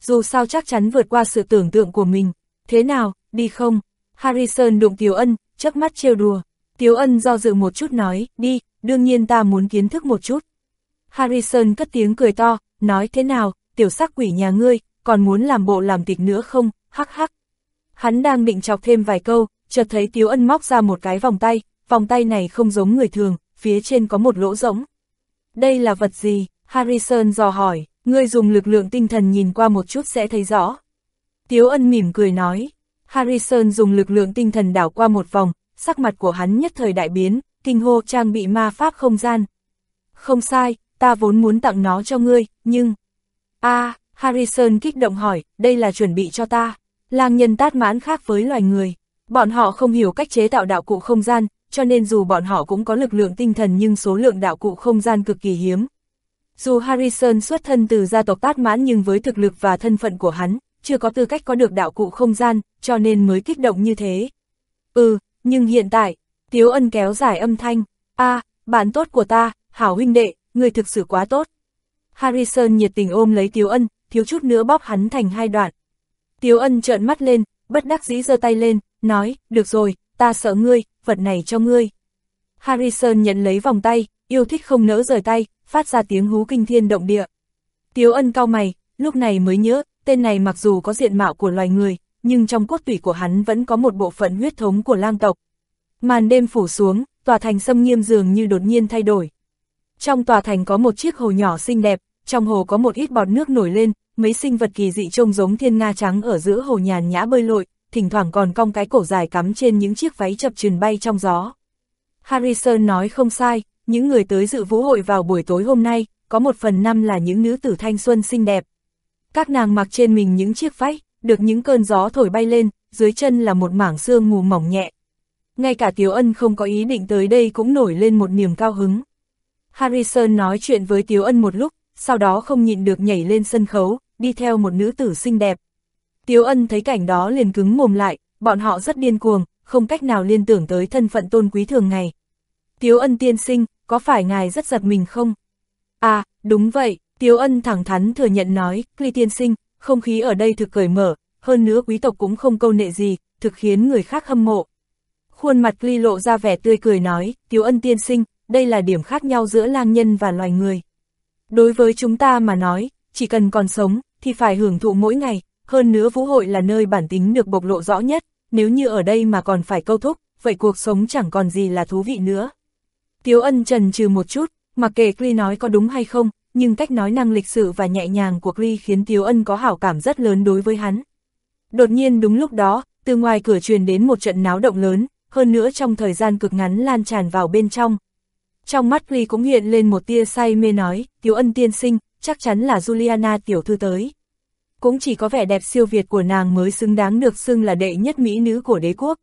Dù sao chắc chắn vượt qua sự tưởng tượng của mình. Thế nào, đi không? Harrison đụng Tiếu Ân, chớp mắt trêu đùa. Tiếu Ân do dự một chút nói, đi, đương nhiên ta muốn kiến thức một chút. Harrison cất tiếng cười to, nói thế nào, tiểu sắc quỷ nhà ngươi, còn muốn làm bộ làm tịch nữa không, hắc hắc. Hắn đang định chọc thêm vài câu, chợt thấy Tiếu Ân móc ra một cái vòng tay, vòng tay này không giống người thường, phía trên có một lỗ rỗng. Đây là vật gì? Harrison dò hỏi, ngươi dùng lực lượng tinh thần nhìn qua một chút sẽ thấy rõ. Tiếu Ân mỉm cười nói, Harrison dùng lực lượng tinh thần đảo qua một vòng, sắc mặt của hắn nhất thời đại biến, kinh hô trang bị ma pháp không gian. Không sai, ta vốn muốn tặng nó cho ngươi, nhưng... a Harrison kích động hỏi, đây là chuẩn bị cho ta. Lang nhân tát mãn khác với loài người. Bọn họ không hiểu cách chế tạo đạo cụ không gian, cho nên dù bọn họ cũng có lực lượng tinh thần nhưng số lượng đạo cụ không gian cực kỳ hiếm. Dù Harrison xuất thân từ gia tộc tát mãn nhưng với thực lực và thân phận của hắn, chưa có tư cách có được đạo cụ không gian, cho nên mới kích động như thế. Ừ, nhưng hiện tại, Tiếu Ân kéo dài âm thanh, a bạn tốt của ta, hảo huynh đệ, người thực sự quá tốt. Harrison nhiệt tình ôm lấy Tiếu Ân, thiếu chút nữa bóp hắn thành hai đoạn. Tiếu Ân trợn mắt lên, bất đắc dĩ giơ tay lên, nói, được rồi, ta sợ ngươi, vật này cho ngươi. Harrison nhận lấy vòng tay, yêu thích không nỡ rời tay, phát ra tiếng hú kinh thiên động địa. Tiếu ân cao mày, lúc này mới nhớ, tên này mặc dù có diện mạo của loài người, nhưng trong cốt tủy của hắn vẫn có một bộ phận huyết thống của lang tộc. Màn đêm phủ xuống, tòa thành xâm nghiêm dường như đột nhiên thay đổi. Trong tòa thành có một chiếc hồ nhỏ xinh đẹp, trong hồ có một ít bọt nước nổi lên, mấy sinh vật kỳ dị trông giống thiên nga trắng ở giữa hồ nhàn nhã bơi lội, thỉnh thoảng còn cong cái cổ dài cắm trên những chiếc váy chập chừng bay trong gió. Harrison nói không sai, những người tới dự vũ hội vào buổi tối hôm nay, có một phần năm là những nữ tử thanh xuân xinh đẹp. Các nàng mặc trên mình những chiếc váy, được những cơn gió thổi bay lên, dưới chân là một mảng sương mù mỏng nhẹ. Ngay cả Tiếu Ân không có ý định tới đây cũng nổi lên một niềm cao hứng. Harrison nói chuyện với Tiếu Ân một lúc, sau đó không nhịn được nhảy lên sân khấu, đi theo một nữ tử xinh đẹp. Tiếu Ân thấy cảnh đó liền cứng mồm lại, bọn họ rất điên cuồng, không cách nào liên tưởng tới thân phận tôn quý thường ngày. Tiếu Ân tiên sinh, có phải ngài rất giật mình không? À, đúng vậy, Tiếu Ân thẳng thắn thừa nhận nói, Cli tiên sinh, không khí ở đây thực cởi mở, hơn nữa quý tộc cũng không câu nệ gì, thực khiến người khác hâm mộ. Khuôn mặt Cli lộ ra vẻ tươi cười nói, Tiếu Ân tiên sinh, đây là điểm khác nhau giữa lang nhân và loài người. Đối với chúng ta mà nói, chỉ cần còn sống, thì phải hưởng thụ mỗi ngày, hơn nữa vũ hội là nơi bản tính được bộc lộ rõ nhất, nếu như ở đây mà còn phải câu thúc, vậy cuộc sống chẳng còn gì là thú vị nữa. Tiếu ân trần trừ một chút, mặc kệ Cli nói có đúng hay không, nhưng cách nói năng lịch sự và nhẹ nhàng của Cli khiến Tiếu ân có hảo cảm rất lớn đối với hắn. Đột nhiên đúng lúc đó, từ ngoài cửa truyền đến một trận náo động lớn, hơn nữa trong thời gian cực ngắn lan tràn vào bên trong. Trong mắt Cli cũng hiện lên một tia say mê nói, Tiếu ân tiên sinh, chắc chắn là Juliana tiểu thư tới. Cũng chỉ có vẻ đẹp siêu việt của nàng mới xứng đáng được xưng là đệ nhất mỹ nữ của đế quốc.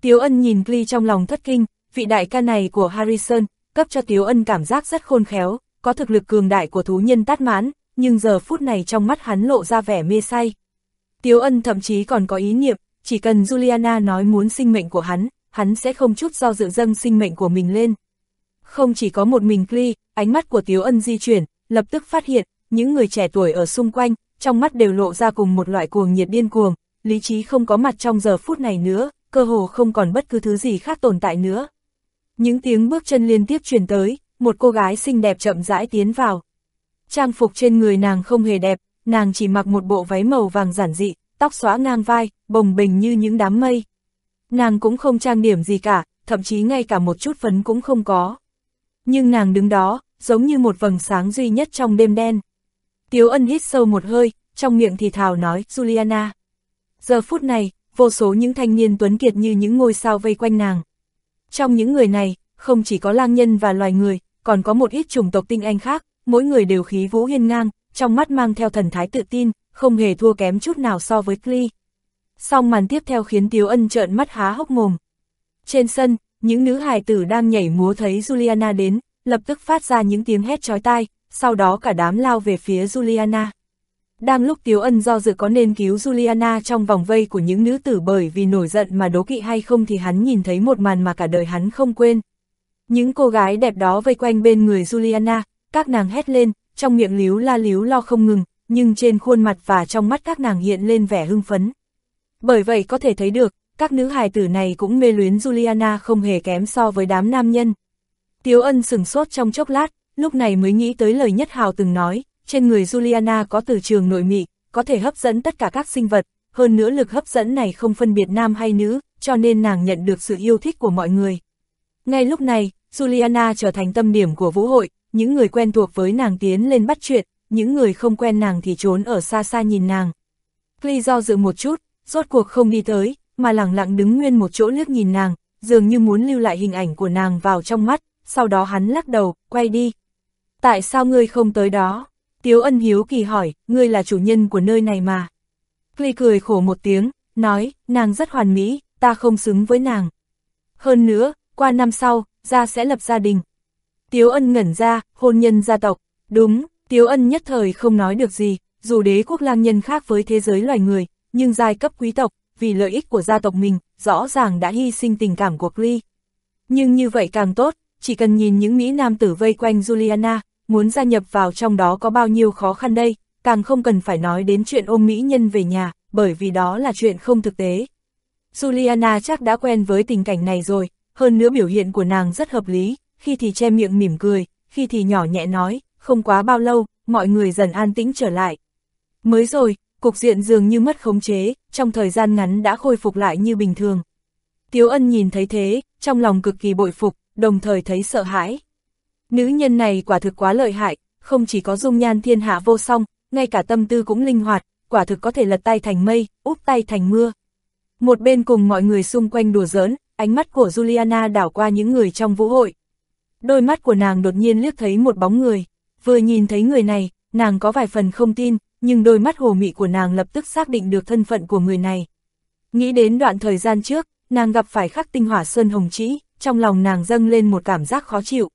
Tiếu ân nhìn Cli trong lòng thất kinh, vị đại ca này của Harrison, cấp cho Tiếu ân cảm giác rất khôn khéo, có thực lực cường đại của thú nhân tát mãn, nhưng giờ phút này trong mắt hắn lộ ra vẻ mê say. Tiếu ân thậm chí còn có ý niệm, chỉ cần Juliana nói muốn sinh mệnh của hắn, hắn sẽ không chút do dự dâng sinh mệnh của mình lên. Không chỉ có một mình Cli, ánh mắt của Tiếu ân di chuyển, lập tức phát hiện, những người trẻ tuổi ở xung quanh, trong mắt đều lộ ra cùng một loại cuồng nhiệt điên cuồng, lý trí không có mặt trong giờ phút này nữa, cơ hồ không còn bất cứ thứ gì khác tồn tại nữa. Những tiếng bước chân liên tiếp truyền tới, một cô gái xinh đẹp chậm rãi tiến vào. Trang phục trên người nàng không hề đẹp, nàng chỉ mặc một bộ váy màu vàng giản dị, tóc xóa ngang vai, bồng bềnh như những đám mây. Nàng cũng không trang điểm gì cả, thậm chí ngay cả một chút phấn cũng không có. Nhưng nàng đứng đó, giống như một vầng sáng duy nhất trong đêm đen. Tiếu ân hít sâu một hơi, trong miệng thì thào nói, Juliana. Giờ phút này, vô số những thanh niên tuấn kiệt như những ngôi sao vây quanh nàng. Trong những người này, không chỉ có lang nhân và loài người, còn có một ít chủng tộc tinh anh khác, mỗi người đều khí vũ hiên ngang, trong mắt mang theo thần thái tự tin, không hề thua kém chút nào so với Klee. Song màn tiếp theo khiến Tiếu Ân trợn mắt há hốc mồm. Trên sân, những nữ hài tử đang nhảy múa thấy Juliana đến, lập tức phát ra những tiếng hét chói tai, sau đó cả đám lao về phía Juliana. Đang lúc Tiếu Ân do dự có nên cứu Juliana trong vòng vây của những nữ tử bởi vì nổi giận mà đố kỵ hay không thì hắn nhìn thấy một màn mà cả đời hắn không quên. Những cô gái đẹp đó vây quanh bên người Juliana, các nàng hét lên, trong miệng líu la líu lo không ngừng, nhưng trên khuôn mặt và trong mắt các nàng hiện lên vẻ hưng phấn. Bởi vậy có thể thấy được, các nữ hài tử này cũng mê luyến Juliana không hề kém so với đám nam nhân. Tiếu ân sừng sốt trong chốc lát, lúc này mới nghĩ tới lời nhất hào từng nói, trên người Juliana có từ trường nội mị, có thể hấp dẫn tất cả các sinh vật, hơn nữa lực hấp dẫn này không phân biệt nam hay nữ, cho nên nàng nhận được sự yêu thích của mọi người. Ngay lúc này, Juliana trở thành tâm điểm của vũ hội, những người quen thuộc với nàng tiến lên bắt chuyện, những người không quen nàng thì trốn ở xa xa nhìn nàng. Clee do dự một chút, rốt cuộc không đi tới, mà lẳng lặng đứng nguyên một chỗ liếc nhìn nàng, dường như muốn lưu lại hình ảnh của nàng vào trong mắt, sau đó hắn lắc đầu, quay đi. Tại sao ngươi không tới đó? Tiếu ân hiếu kỳ hỏi, ngươi là chủ nhân của nơi này mà. Clee cười khổ một tiếng, nói, nàng rất hoàn mỹ, ta không xứng với nàng. Hơn nữa, qua năm sau, gia sẽ lập gia đình. Tiếu ân ngẩn ra, hôn nhân gia tộc, đúng, Tiếu ân nhất thời không nói được gì, dù đế quốc lang nhân khác với thế giới loài người, nhưng giai cấp quý tộc, vì lợi ích của gia tộc mình, rõ ràng đã hy sinh tình cảm của Cree. Nhưng như vậy càng tốt, chỉ cần nhìn những Mỹ Nam tử vây quanh Juliana, muốn gia nhập vào trong đó có bao nhiêu khó khăn đây, càng không cần phải nói đến chuyện ôm Mỹ nhân về nhà, bởi vì đó là chuyện không thực tế. Juliana chắc đã quen với tình cảnh này rồi, hơn nữa biểu hiện của nàng rất hợp lý, khi thì che miệng mỉm cười, khi thì nhỏ nhẹ nói, không quá bao lâu, mọi người dần an tĩnh trở lại. Mới rồi, cục diện dường như mất khống chế, trong thời gian ngắn đã khôi phục lại như bình thường. Tiếu ân nhìn thấy thế, trong lòng cực kỳ bội phục, đồng thời thấy sợ hãi. Nữ nhân này quả thực quá lợi hại, không chỉ có dung nhan thiên hạ vô song, ngay cả tâm tư cũng linh hoạt, quả thực có thể lật tay thành mây, úp tay thành mưa. Một bên cùng mọi người xung quanh đùa giỡn, ánh mắt của Juliana đảo qua những người trong vũ hội. Đôi mắt của nàng đột nhiên liếc thấy một bóng người. Vừa nhìn thấy người này, nàng có vài phần không tin, nhưng đôi mắt hồ mị của nàng lập tức xác định được thân phận của người này. Nghĩ đến đoạn thời gian trước, nàng gặp phải khắc tinh hỏa sơn hồng trĩ, trong lòng nàng dâng lên một cảm giác khó chịu.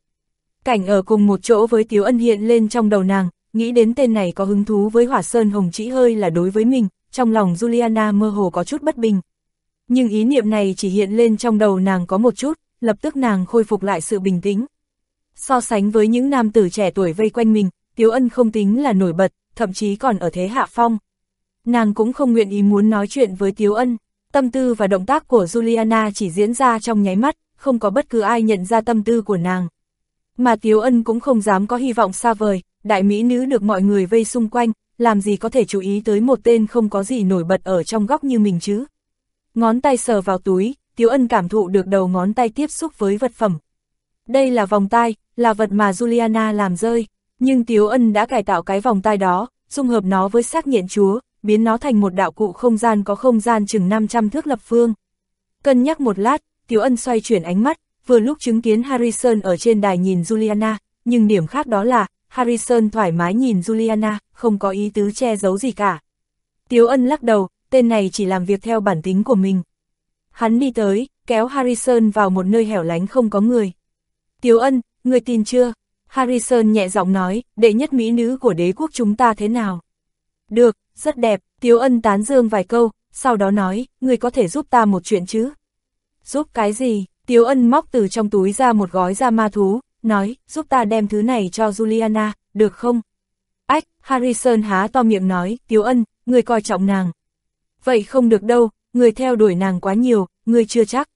Cảnh ở cùng một chỗ với Tiếu Ân hiện lên trong đầu nàng, nghĩ đến tên này có hứng thú với hỏa sơn hồng trĩ hơi là đối với mình, trong lòng Juliana mơ hồ có chút bất bình. Nhưng ý niệm này chỉ hiện lên trong đầu nàng có một chút, lập tức nàng khôi phục lại sự bình tĩnh. So sánh với những nam tử trẻ tuổi vây quanh mình, Tiếu Ân không tính là nổi bật, thậm chí còn ở thế hạ phong. Nàng cũng không nguyện ý muốn nói chuyện với Tiếu Ân, tâm tư và động tác của Juliana chỉ diễn ra trong nháy mắt, không có bất cứ ai nhận ra tâm tư của nàng. Mà Tiếu Ân cũng không dám có hy vọng xa vời, đại mỹ nữ được mọi người vây xung quanh, làm gì có thể chú ý tới một tên không có gì nổi bật ở trong góc như mình chứ. Ngón tay sờ vào túi, Tiếu Ân cảm thụ được đầu ngón tay tiếp xúc với vật phẩm. Đây là vòng tay, là vật mà Juliana làm rơi, nhưng Tiếu Ân đã cải tạo cái vòng tay đó, dung hợp nó với xác nhện chúa, biến nó thành một đạo cụ không gian có không gian chừng 500 thước lập phương. Cân nhắc một lát, Tiếu Ân xoay chuyển ánh mắt, vừa lúc chứng kiến Harrison ở trên đài nhìn Juliana, nhưng điểm khác đó là, Harrison thoải mái nhìn Juliana, không có ý tứ che giấu gì cả. Tiếu Ân lắc đầu, tên này chỉ làm việc theo bản tính của mình. Hắn đi tới, kéo Harrison vào một nơi hẻo lánh không có người. Tiếu Ân, người tin chưa? Harrison nhẹ giọng nói, đệ nhất mỹ nữ của đế quốc chúng ta thế nào? Được, rất đẹp, Tiếu Ân tán dương vài câu, sau đó nói, người có thể giúp ta một chuyện chứ? Giúp cái gì? Tiếu Ân móc từ trong túi ra một gói da ma thú, nói, giúp ta đem thứ này cho Juliana, được không? Ách, Harrison há to miệng nói, Tiếu Ân, người coi trọng nàng. Vậy không được đâu, người theo đuổi nàng quá nhiều, người chưa chắc.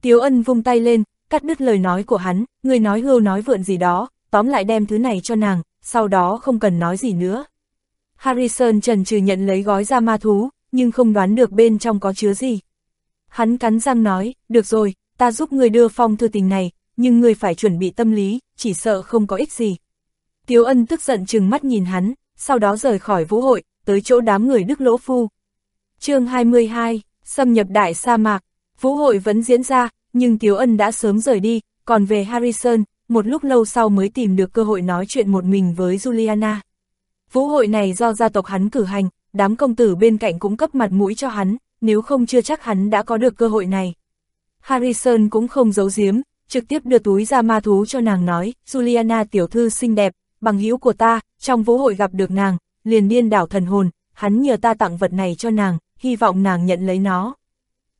Tiếu Ân vung tay lên, cắt đứt lời nói của hắn, người nói hưu nói vượn gì đó, tóm lại đem thứ này cho nàng, sau đó không cần nói gì nữa. Harrison trần trừ nhận lấy gói da ma thú, nhưng không đoán được bên trong có chứa gì. Hắn cắn răng nói, được rồi, ta giúp người đưa phong thư tình này, nhưng người phải chuẩn bị tâm lý, chỉ sợ không có ích gì. Tiếu ân tức giận chừng mắt nhìn hắn, sau đó rời khỏi vũ hội, tới chỗ đám người Đức Lỗ Phu. chương 22, xâm nhập đại sa mạc, vũ hội vẫn diễn ra, nhưng Tiếu ân đã sớm rời đi, còn về Harrison, một lúc lâu sau mới tìm được cơ hội nói chuyện một mình với Juliana. Vũ hội này do gia tộc hắn cử hành, đám công tử bên cạnh cũng cấp mặt mũi cho hắn, nếu không chưa chắc hắn đã có được cơ hội này. Harrison cũng không giấu giếm, trực tiếp đưa túi ra ma thú cho nàng nói, Juliana tiểu thư xinh đẹp, bằng hữu của ta, trong vũ hội gặp được nàng, liền điên đảo thần hồn, hắn nhờ ta tặng vật này cho nàng, hy vọng nàng nhận lấy nó.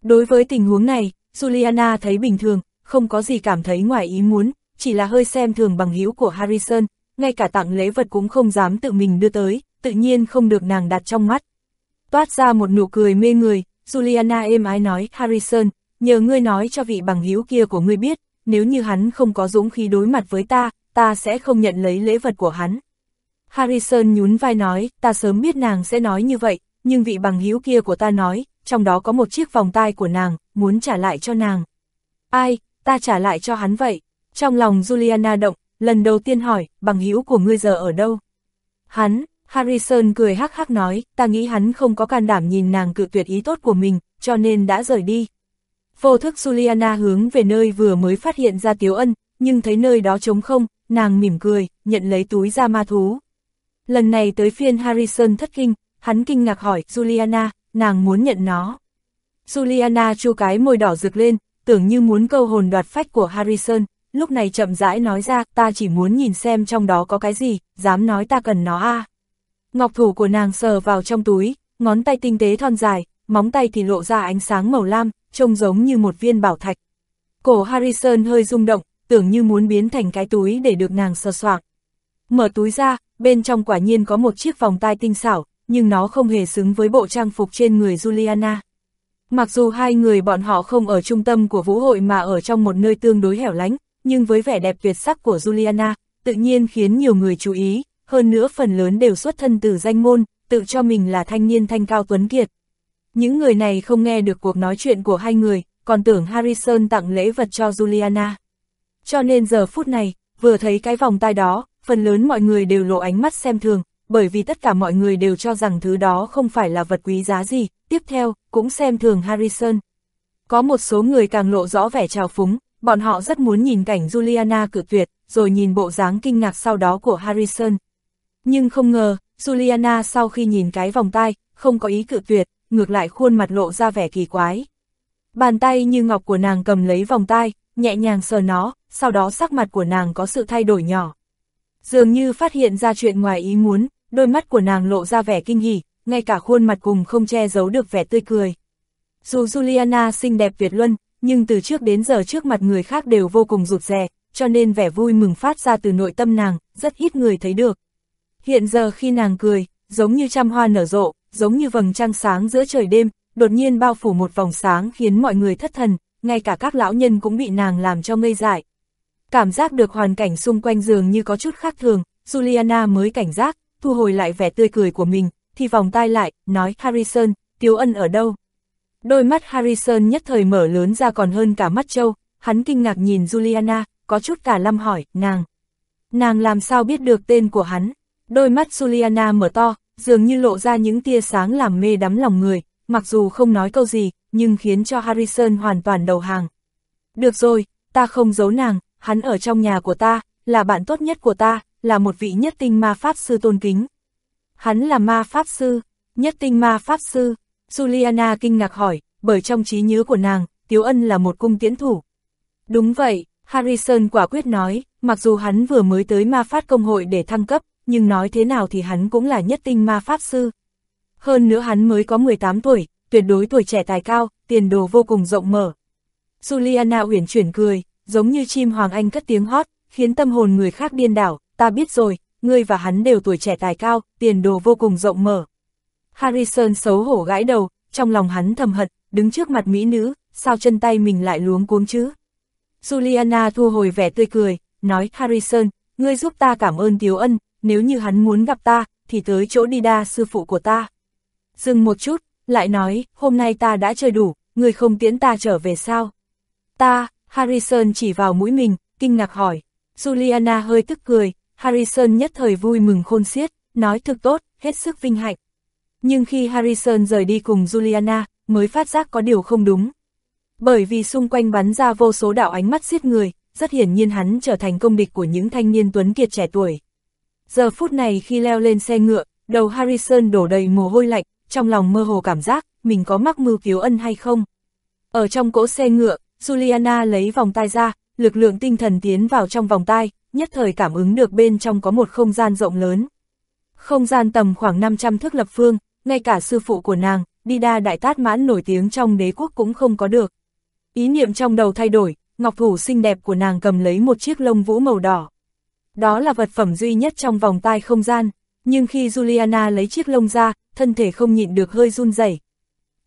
Đối với tình huống này, Juliana thấy bình thường, không có gì cảm thấy ngoài ý muốn, chỉ là hơi xem thường bằng hữu của Harrison, ngay cả tặng lễ vật cũng không dám tự mình đưa tới, tự nhiên không được nàng đặt trong mắt. Toát ra một nụ cười mê người, Juliana êm ái nói, Harrison, nhờ ngươi nói cho vị bằng hữu kia của ngươi biết, nếu như hắn không có dũng khí đối mặt với ta, ta sẽ không nhận lấy lễ vật của hắn. Harrison nhún vai nói, ta sớm biết nàng sẽ nói như vậy, nhưng vị bằng hữu kia của ta nói, trong đó có một chiếc vòng tai của nàng, muốn trả lại cho nàng. Ai, ta trả lại cho hắn vậy? Trong lòng Juliana động, lần đầu tiên hỏi, bằng hữu của ngươi giờ ở đâu? Hắn, Harrison cười hắc hắc nói, ta nghĩ hắn không có can đảm nhìn nàng cự tuyệt ý tốt của mình, cho nên đã rời đi. Vô thức Juliana hướng về nơi vừa mới phát hiện ra Tiếu Ân, nhưng thấy nơi đó trống không, nàng mỉm cười, nhận lấy túi ra ma thú. Lần này tới phiên Harrison thất kinh, hắn kinh ngạc hỏi, Juliana, nàng muốn nhận nó. Juliana chu cái môi đỏ rực lên, tưởng như muốn câu hồn đoạt phách của Harrison, lúc này chậm rãi nói ra, ta chỉ muốn nhìn xem trong đó có cái gì, dám nói ta cần nó a. À. Ngọc thủ của nàng sờ vào trong túi, ngón tay tinh tế thon dài, móng tay thì lộ ra ánh sáng màu lam, trông giống như một viên bảo thạch. Cổ Harrison hơi rung động, tưởng như muốn biến thành cái túi để được nàng sờ soạng. Mở túi ra, bên trong quả nhiên có một chiếc vòng tai tinh xảo, nhưng nó không hề xứng với bộ trang phục trên người Juliana. Mặc dù hai người bọn họ không ở trung tâm của vũ hội mà ở trong một nơi tương đối hẻo lánh, nhưng với vẻ đẹp tuyệt sắc của Juliana, tự nhiên khiến nhiều người chú ý, hơn nữa phần lớn đều xuất thân từ danh môn, tự cho mình là thanh niên thanh cao tuấn kiệt. Những người này không nghe được cuộc nói chuyện của hai người, còn tưởng Harrison tặng lễ vật cho Juliana. Cho nên giờ phút này, vừa thấy cái vòng tai đó, phần lớn mọi người đều lộ ánh mắt xem thường, bởi vì tất cả mọi người đều cho rằng thứ đó không phải là vật quý giá gì, tiếp theo, cũng xem thường Harrison. Có một số người càng lộ rõ vẻ trào phúng, bọn họ rất muốn nhìn cảnh Juliana cự tuyệt, rồi nhìn bộ dáng kinh ngạc sau đó của Harrison. Nhưng không ngờ, Juliana sau khi nhìn cái vòng tay, không có ý cự tuyệt, ngược lại khuôn mặt lộ ra vẻ kỳ quái. Bàn tay như ngọc của nàng cầm lấy vòng tay, nhẹ nhàng sờ nó, sau đó sắc mặt của nàng có sự thay đổi nhỏ. Dường như phát hiện ra chuyện ngoài ý muốn, đôi mắt của nàng lộ ra vẻ kinh hỉ, ngay cả khuôn mặt cùng không che giấu được vẻ tươi cười. Dù Juliana xinh đẹp tuyệt luân, nhưng từ trước đến giờ trước mặt người khác đều vô cùng rụt rè, cho nên vẻ vui mừng phát ra từ nội tâm nàng, rất ít người thấy được. Hiện giờ khi nàng cười, giống như trăm hoa nở rộ, giống như vầng trăng sáng giữa trời đêm, đột nhiên bao phủ một vòng sáng khiến mọi người thất thần, ngay cả các lão nhân cũng bị nàng làm cho ngây dại. Cảm giác được hoàn cảnh xung quanh giường như có chút khác thường, Juliana mới cảnh giác, thu hồi lại vẻ tươi cười của mình, thì vòng tay lại, nói Harrison, Tiếu Ân ở đâu? Đôi mắt Harrison nhất thời mở lớn ra còn hơn cả mắt châu, hắn kinh ngạc nhìn Juliana, có chút cả lâm hỏi, nàng. Nàng làm sao biết được tên của hắn? Đôi mắt Juliana mở to, dường như lộ ra những tia sáng làm mê đắm lòng người, mặc dù không nói câu gì, nhưng khiến cho Harrison hoàn toàn đầu hàng. Được rồi, ta không giấu nàng, hắn ở trong nhà của ta, là bạn tốt nhất của ta, là một vị nhất tinh ma pháp sư tôn kính. Hắn là ma pháp sư, nhất tinh ma pháp sư. Juliana kinh ngạc hỏi, bởi trong trí nhớ của nàng, Tiếu Ân là một cung tiễn thủ. Đúng vậy, Harrison quả quyết nói, mặc dù hắn vừa mới tới ma phát công hội để thăng cấp, nhưng nói thế nào thì hắn cũng là nhất tinh ma pháp sư. Hơn nữa hắn mới có 18 tuổi, tuyệt đối tuổi trẻ tài cao, tiền đồ vô cùng rộng mở. Juliana uyển chuyển cười, giống như chim hoàng anh cất tiếng hót, khiến tâm hồn người khác điên đảo, ta biết rồi, ngươi và hắn đều tuổi trẻ tài cao, tiền đồ vô cùng rộng mở. Harrison xấu hổ gãi đầu, trong lòng hắn thầm hận, đứng trước mặt mỹ nữ, sao chân tay mình lại luống cuống chứ? Juliana thu hồi vẻ tươi cười, nói Harrison, ngươi giúp ta cảm ơn Tiếu Ân, nếu như hắn muốn gặp ta, thì tới chỗ đi đa sư phụ của ta. Dừng một chút, lại nói, hôm nay ta đã chơi đủ, ngươi không tiễn ta trở về sao? Ta, Harrison chỉ vào mũi mình, kinh ngạc hỏi. Juliana hơi tức cười, Harrison nhất thời vui mừng khôn xiết, nói thực tốt, hết sức vinh hạnh. Nhưng khi Harrison rời đi cùng Juliana, mới phát giác có điều không đúng. Bởi vì xung quanh bắn ra vô số đạo ánh mắt giết người, rất hiển nhiên hắn trở thành công địch của những thanh niên tuấn kiệt trẻ tuổi. Giờ phút này khi leo lên xe ngựa, đầu Harrison đổ đầy mồ hôi lạnh, trong lòng mơ hồ cảm giác, mình có mắc mưu cứu ân hay không. Ở trong cỗ xe ngựa, Juliana lấy vòng tay ra, lực lượng tinh thần tiến vào trong vòng tay, nhất thời cảm ứng được bên trong có một không gian rộng lớn. Không gian tầm khoảng 500 thước lập phương, ngay cả sư phụ của nàng, đi đa đại tát mãn nổi tiếng trong đế quốc cũng không có được. Ý niệm trong đầu thay đổi, ngọc thủ xinh đẹp của nàng cầm lấy một chiếc lông vũ màu đỏ. Đó là vật phẩm duy nhất trong vòng tay không gian, nhưng khi Juliana lấy chiếc lông ra, thân thể không nhịn được hơi run rẩy.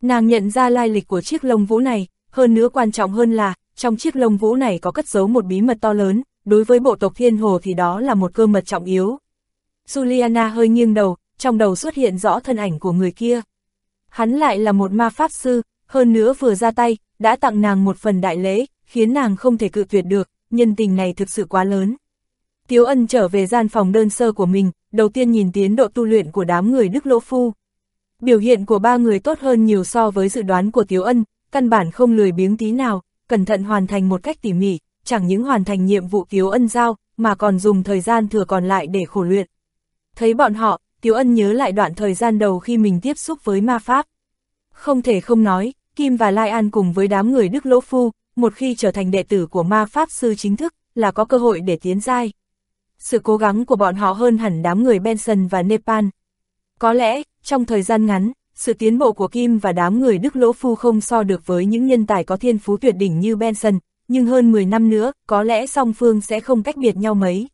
Nàng nhận ra lai lịch của chiếc lông vũ này, hơn nữa quan trọng hơn là, trong chiếc lông vũ này có cất giấu một bí mật to lớn, đối với bộ tộc thiên hồ thì đó là một cơ mật trọng yếu. Juliana hơi nghiêng đầu, trong đầu xuất hiện rõ thân ảnh của người kia. Hắn lại là một ma pháp sư, hơn nữa vừa ra tay, đã tặng nàng một phần đại lễ, khiến nàng không thể cự tuyệt được, nhân tình này thực sự quá lớn. Tiếu ân trở về gian phòng đơn sơ của mình, đầu tiên nhìn tiến độ tu luyện của đám người Đức Lỗ Phu. Biểu hiện của ba người tốt hơn nhiều so với dự đoán của Tiếu ân, căn bản không lười biếng tí nào, cẩn thận hoàn thành một cách tỉ mỉ, chẳng những hoàn thành nhiệm vụ Tiếu ân giao, mà còn dùng thời gian thừa còn lại để khổ luyện. Thấy bọn họ, Tiếu ân nhớ lại đoạn thời gian đầu khi mình tiếp xúc với ma pháp. Không thể không nói, Kim và Lai An cùng với đám người Đức Lỗ Phu, một khi trở thành đệ tử của ma pháp sư chính thức, là có cơ hội để tiến giai. Sự cố gắng của bọn họ hơn hẳn đám người Benson và Nepal. Có lẽ, trong thời gian ngắn, sự tiến bộ của Kim và đám người Đức Lỗ Phu không so được với những nhân tài có thiên phú tuyệt đỉnh như Benson, nhưng hơn 10 năm nữa, có lẽ song phương sẽ không cách biệt nhau mấy.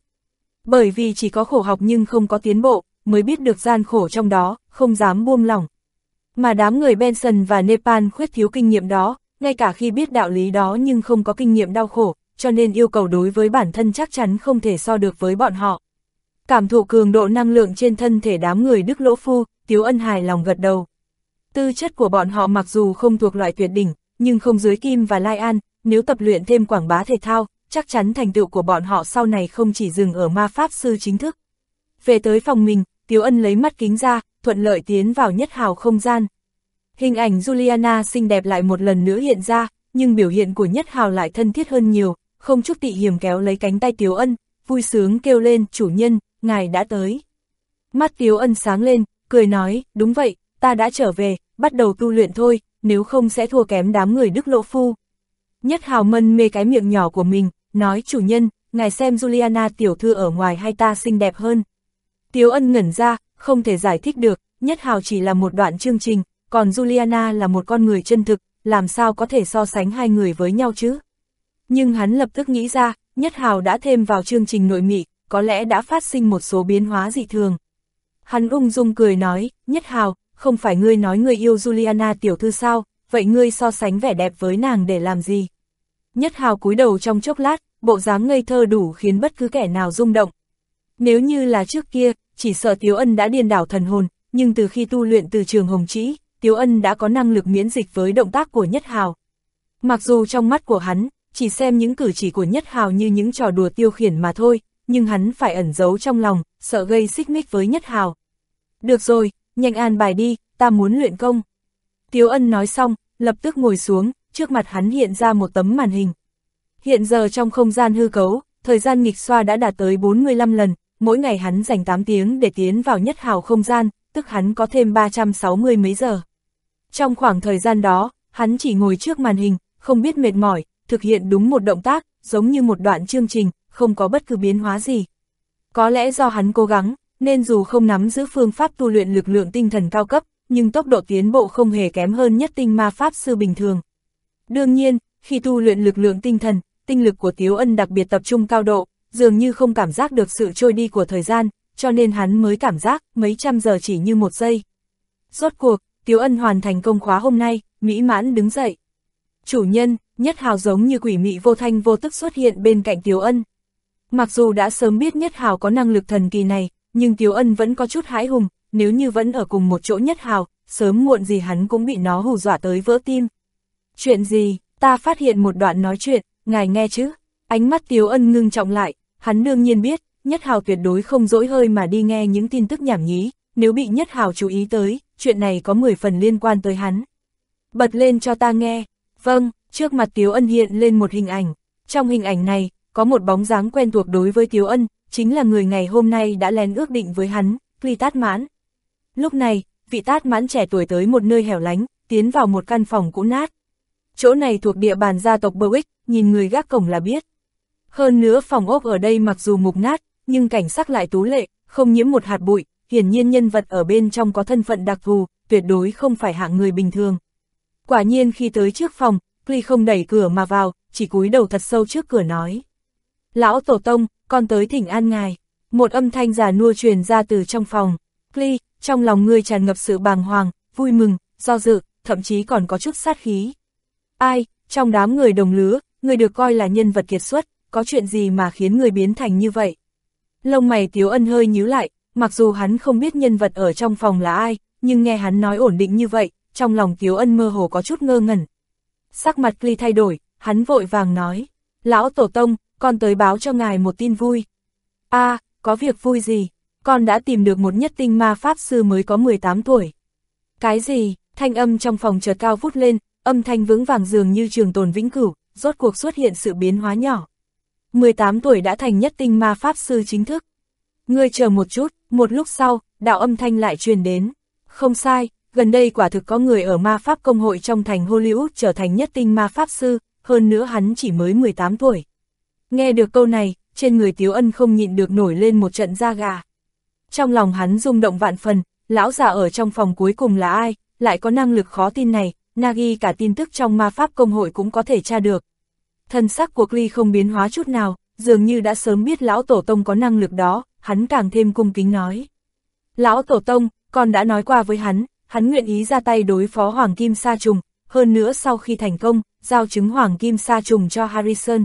Bởi vì chỉ có khổ học nhưng không có tiến bộ, mới biết được gian khổ trong đó, không dám buông lỏng. Mà đám người Benson và Nepal khuyết thiếu kinh nghiệm đó, ngay cả khi biết đạo lý đó nhưng không có kinh nghiệm đau khổ, cho nên yêu cầu đối với bản thân chắc chắn không thể so được với bọn họ. Cảm thụ cường độ năng lượng trên thân thể đám người Đức Lỗ Phu, Tiếu Ân hài lòng gật đầu. Tư chất của bọn họ mặc dù không thuộc loại tuyệt đỉnh, nhưng không dưới Kim và Lai An, nếu tập luyện thêm quảng bá thể thao, chắc chắn thành tựu của bọn họ sau này không chỉ dừng ở ma pháp sư chính thức. Về tới phòng mình, Tiếu Ân lấy mắt kính ra, thuận lợi tiến vào nhất hào không gian. Hình ảnh Juliana xinh đẹp lại một lần nữa hiện ra, nhưng biểu hiện của nhất hào lại thân thiết hơn nhiều, không chút tị hiểm kéo lấy cánh tay Tiếu Ân, vui sướng kêu lên, chủ nhân, ngài đã tới. Mắt Tiếu Ân sáng lên, cười nói, đúng vậy, ta đã trở về, bắt đầu tu luyện thôi, nếu không sẽ thua kém đám người đức lộ phu. Nhất hào mân mê cái miệng nhỏ của mình, nói chủ nhân, ngài xem Juliana tiểu thư ở ngoài hay ta xinh đẹp hơn. Tiếu ân ngẩn ra, không thể giải thích được, nhất hào chỉ là một đoạn chương trình, còn Juliana là một con người chân thực, làm sao có thể so sánh hai người với nhau chứ? Nhưng hắn lập tức nghĩ ra, nhất hào đã thêm vào chương trình nội mị, có lẽ đã phát sinh một số biến hóa dị thường. Hắn ung dung cười nói, nhất hào, không phải ngươi nói ngươi yêu Juliana tiểu thư sao, vậy ngươi so sánh vẻ đẹp với nàng để làm gì? Nhất hào cúi đầu trong chốc lát, bộ dáng ngây thơ đủ khiến bất cứ kẻ nào rung động. Nếu như là trước kia, chỉ sợ Tiếu Ân đã điên đảo thần hồn, nhưng từ khi tu luyện từ trường Hồng Trĩ, Tiếu Ân đã có năng lực miễn dịch với động tác của Nhất Hào. Mặc dù trong mắt của hắn, chỉ xem những cử chỉ của Nhất Hào như những trò đùa tiêu khiển mà thôi, nhưng hắn phải ẩn giấu trong lòng, sợ gây xích mích với Nhất Hào. Được rồi, nhanh an bài đi, ta muốn luyện công. Tiếu Ân nói xong, lập tức ngồi xuống, trước mặt hắn hiện ra một tấm màn hình. Hiện giờ trong không gian hư cấu, thời gian nghịch xoa đã đạt tới 45 lần, mỗi ngày hắn dành 8 tiếng để tiến vào nhất hào không gian, tức hắn có thêm 360 mấy giờ. Trong khoảng thời gian đó, hắn chỉ ngồi trước màn hình, không biết mệt mỏi, thực hiện đúng một động tác, giống như một đoạn chương trình, không có bất cứ biến hóa gì. Có lẽ do hắn cố gắng, nên dù không nắm giữ phương pháp tu luyện lực lượng tinh thần cao cấp, nhưng tốc độ tiến bộ không hề kém hơn nhất tinh ma pháp sư bình thường. Đương nhiên, khi tu luyện lực lượng tinh thần, tinh lực của Tiếu Ân đặc biệt tập trung cao độ, dường như không cảm giác được sự trôi đi của thời gian, cho nên hắn mới cảm giác mấy trăm giờ chỉ như một giây. Rốt cuộc, Tiếu Ân hoàn thành công khóa hôm nay, mỹ mãn đứng dậy. Chủ nhân, Nhất Hào giống như quỷ mị vô thanh vô tức xuất hiện bên cạnh Tiếu Ân. Mặc dù đã sớm biết Nhất Hào có năng lực thần kỳ này, nhưng Tiếu Ân vẫn có chút hãi hùng, nếu như vẫn ở cùng một chỗ Nhất Hào, sớm muộn gì hắn cũng bị nó hù dọa tới vỡ tim. Chuyện gì, ta phát hiện một đoạn nói chuyện, ngài nghe chứ? Ánh mắt Tiếu Ân ngưng trọng lại, hắn đương nhiên biết, Nhất Hào tuyệt đối không dỗi hơi mà đi nghe những tin tức nhảm nhí, nếu bị Nhất Hào chú ý tới, chuyện này có 10 phần liên quan tới hắn. Bật lên cho ta nghe, vâng, trước mặt Tiếu Ân hiện lên một hình ảnh, trong hình ảnh này, có một bóng dáng quen thuộc đối với Tiếu Ân, chính là người ngày hôm nay đã lén ước định với hắn, ly Tát Mãn. Lúc này, vị Tát Mãn trẻ tuổi tới một nơi hẻo lánh, tiến vào một căn phòng cũ nát. Chỗ này thuộc địa bàn gia tộc Berwick, nhìn người gác cổng là biết. Hơn nữa phòng ốc ở đây mặc dù mục nát, nhưng cảnh sắc lại tú lệ, không nhiễm một hạt bụi, hiển nhiên nhân vật ở bên trong có thân phận đặc thù, tuyệt đối không phải hạng người bình thường. Quả nhiên khi tới trước phòng, Cli không đẩy cửa mà vào, chỉ cúi đầu thật sâu trước cửa nói. Lão Tổ Tông, con tới thỉnh an ngài. Một âm thanh giả nua truyền ra từ trong phòng. Cli, trong lòng ngươi tràn ngập sự bàng hoàng, vui mừng, do dự, thậm chí còn có chút sát khí. Ai, trong đám người đồng lứa, người được coi là nhân vật kiệt xuất, có chuyện gì mà khiến người biến thành như vậy? Lông mày Tiếu Ân hơi nhíu lại, mặc dù hắn không biết nhân vật ở trong phòng là ai, nhưng nghe hắn nói ổn định như vậy, trong lòng Tiếu Ân mơ hồ có chút ngơ ngẩn. Sắc mặt ly thay đổi, hắn vội vàng nói, Lão Tổ Tông, con tới báo cho ngài một tin vui. a à, có việc vui gì? Con đã tìm được một nhất tinh ma pháp sư mới có 18 tuổi. Cái gì? Thanh âm trong phòng chợt cao vút lên, âm thanh vững vàng dường như trường tồn vĩnh cửu, rốt cuộc xuất hiện sự biến hóa nhỏ. 18 tuổi đã thành nhất tinh ma pháp sư chính thức. Ngươi chờ một chút, một lúc sau, đạo âm thanh lại truyền đến. Không sai, gần đây quả thực có người ở ma pháp công hội trong thành Hollywood trở thành nhất tinh ma pháp sư, hơn nữa hắn chỉ mới 18 tuổi. Nghe được câu này, trên người Tiếu Ân không nhịn được nổi lên một trận da gà. Trong lòng hắn rung động vạn phần, lão già ở trong phòng cuối cùng là ai, lại có năng lực khó tin này, Nagi cả tin tức trong ma pháp công hội cũng có thể tra được. Thân sắc của Ly không biến hóa chút nào, dường như đã sớm biết lão tổ tông có năng lực đó, hắn càng thêm cung kính nói. Lão tổ tông, con đã nói qua với hắn, hắn nguyện ý ra tay đối phó Hoàng Kim Sa Trùng, hơn nữa sau khi thành công, giao chứng Hoàng Kim Sa Trùng cho Harrison.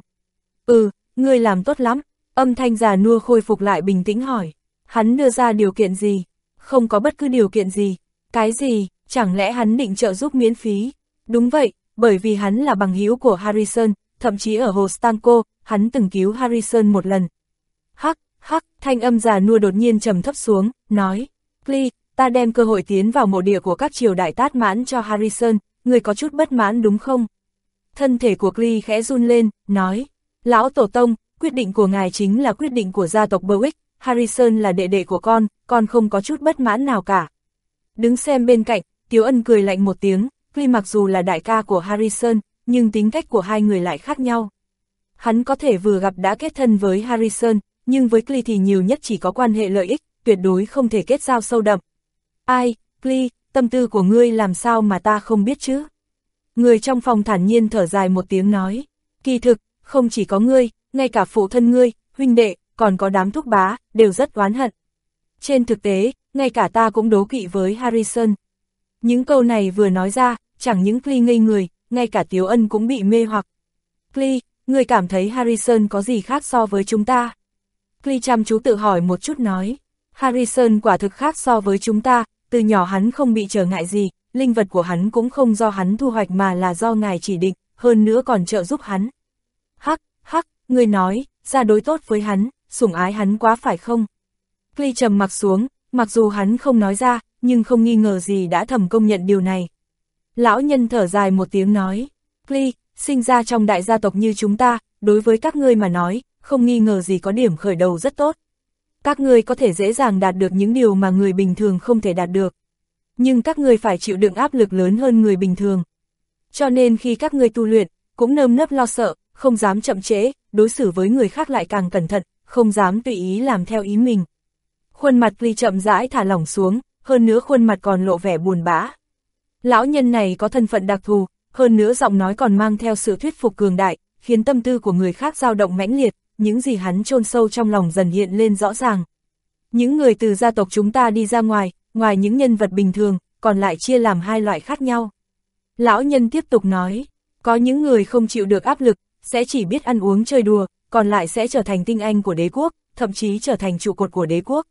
Ừ, ngươi làm tốt lắm, âm thanh già nua khôi phục lại bình tĩnh hỏi. Hắn đưa ra điều kiện gì? Không có bất cứ điều kiện gì. Cái gì, chẳng lẽ hắn định trợ giúp miễn phí? Đúng vậy, bởi vì hắn là bằng hữu của Harrison, thậm chí ở hồ Stanko, hắn từng cứu Harrison một lần. Hắc, hắc, Thanh âm già nua đột nhiên trầm thấp xuống, nói, Clee, ta đem cơ hội tiến vào mộ địa của các triều đại tát mãn cho Harrison, người có chút bất mãn đúng không? Thân thể của Clee khẽ run lên, nói, Lão Tổ Tông, quyết định của ngài chính là quyết định của gia tộc Berwick, Harrison là đệ đệ của con, con không có chút bất mãn nào cả. Đứng xem bên cạnh, Tiếu Ân cười lạnh một tiếng, Clee mặc dù là đại ca của Harrison, nhưng tính cách của hai người lại khác nhau. Hắn có thể vừa gặp đã kết thân với Harrison, nhưng với Klee thì nhiều nhất chỉ có quan hệ lợi ích, tuyệt đối không thể kết giao sâu đậm. Ai, Klee, tâm tư của ngươi làm sao mà ta không biết chứ? Người trong phòng thản nhiên thở dài một tiếng nói, kỳ thực, không chỉ có ngươi, ngay cả phụ thân ngươi, huynh đệ, còn có đám thúc bá, đều rất oán hận. Trên thực tế, ngay cả ta cũng đố kỵ với Harrison. Những câu này vừa nói ra, chẳng những Klee ngây người, ngay cả Tiếu Ân cũng bị mê hoặc. Clee, người cảm thấy Harrison có gì khác so với chúng ta? Clee chăm chú tự hỏi một chút nói. Harrison quả thực khác so với chúng ta, từ nhỏ hắn không bị trở ngại gì, linh vật của hắn cũng không do hắn thu hoạch mà là do ngài chỉ định, hơn nữa còn trợ giúp hắn. Hắc, hắc, người nói, ra đối tốt với hắn, sủng ái hắn quá phải không? Clee trầm mặc xuống, mặc dù hắn không nói ra, nhưng không nghi ngờ gì đã thầm công nhận điều này. Lão nhân thở dài một tiếng nói, Clee, sinh ra trong đại gia tộc như chúng ta, đối với các ngươi mà nói, không nghi ngờ gì có điểm khởi đầu rất tốt. Các ngươi có thể dễ dàng đạt được những điều mà người bình thường không thể đạt được. Nhưng các ngươi phải chịu đựng áp lực lớn hơn người bình thường. Cho nên khi các ngươi tu luyện, cũng nơm nớp lo sợ, không dám chậm trễ, đối xử với người khác lại càng cẩn thận, không dám tùy ý làm theo ý mình. Khuôn mặt Ly chậm rãi thả lỏng xuống, hơn nữa khuôn mặt còn lộ vẻ buồn bã. Lão nhân này có thân phận đặc thù, hơn nữa giọng nói còn mang theo sự thuyết phục cường đại, khiến tâm tư của người khác dao động mãnh liệt, những gì hắn chôn sâu trong lòng dần hiện lên rõ ràng. Những người từ gia tộc chúng ta đi ra ngoài, ngoài những nhân vật bình thường, còn lại chia làm hai loại khác nhau. Lão nhân tiếp tục nói, có những người không chịu được áp lực, sẽ chỉ biết ăn uống chơi đùa, còn lại sẽ trở thành tinh anh của đế quốc, thậm chí trở thành trụ cột của đế quốc.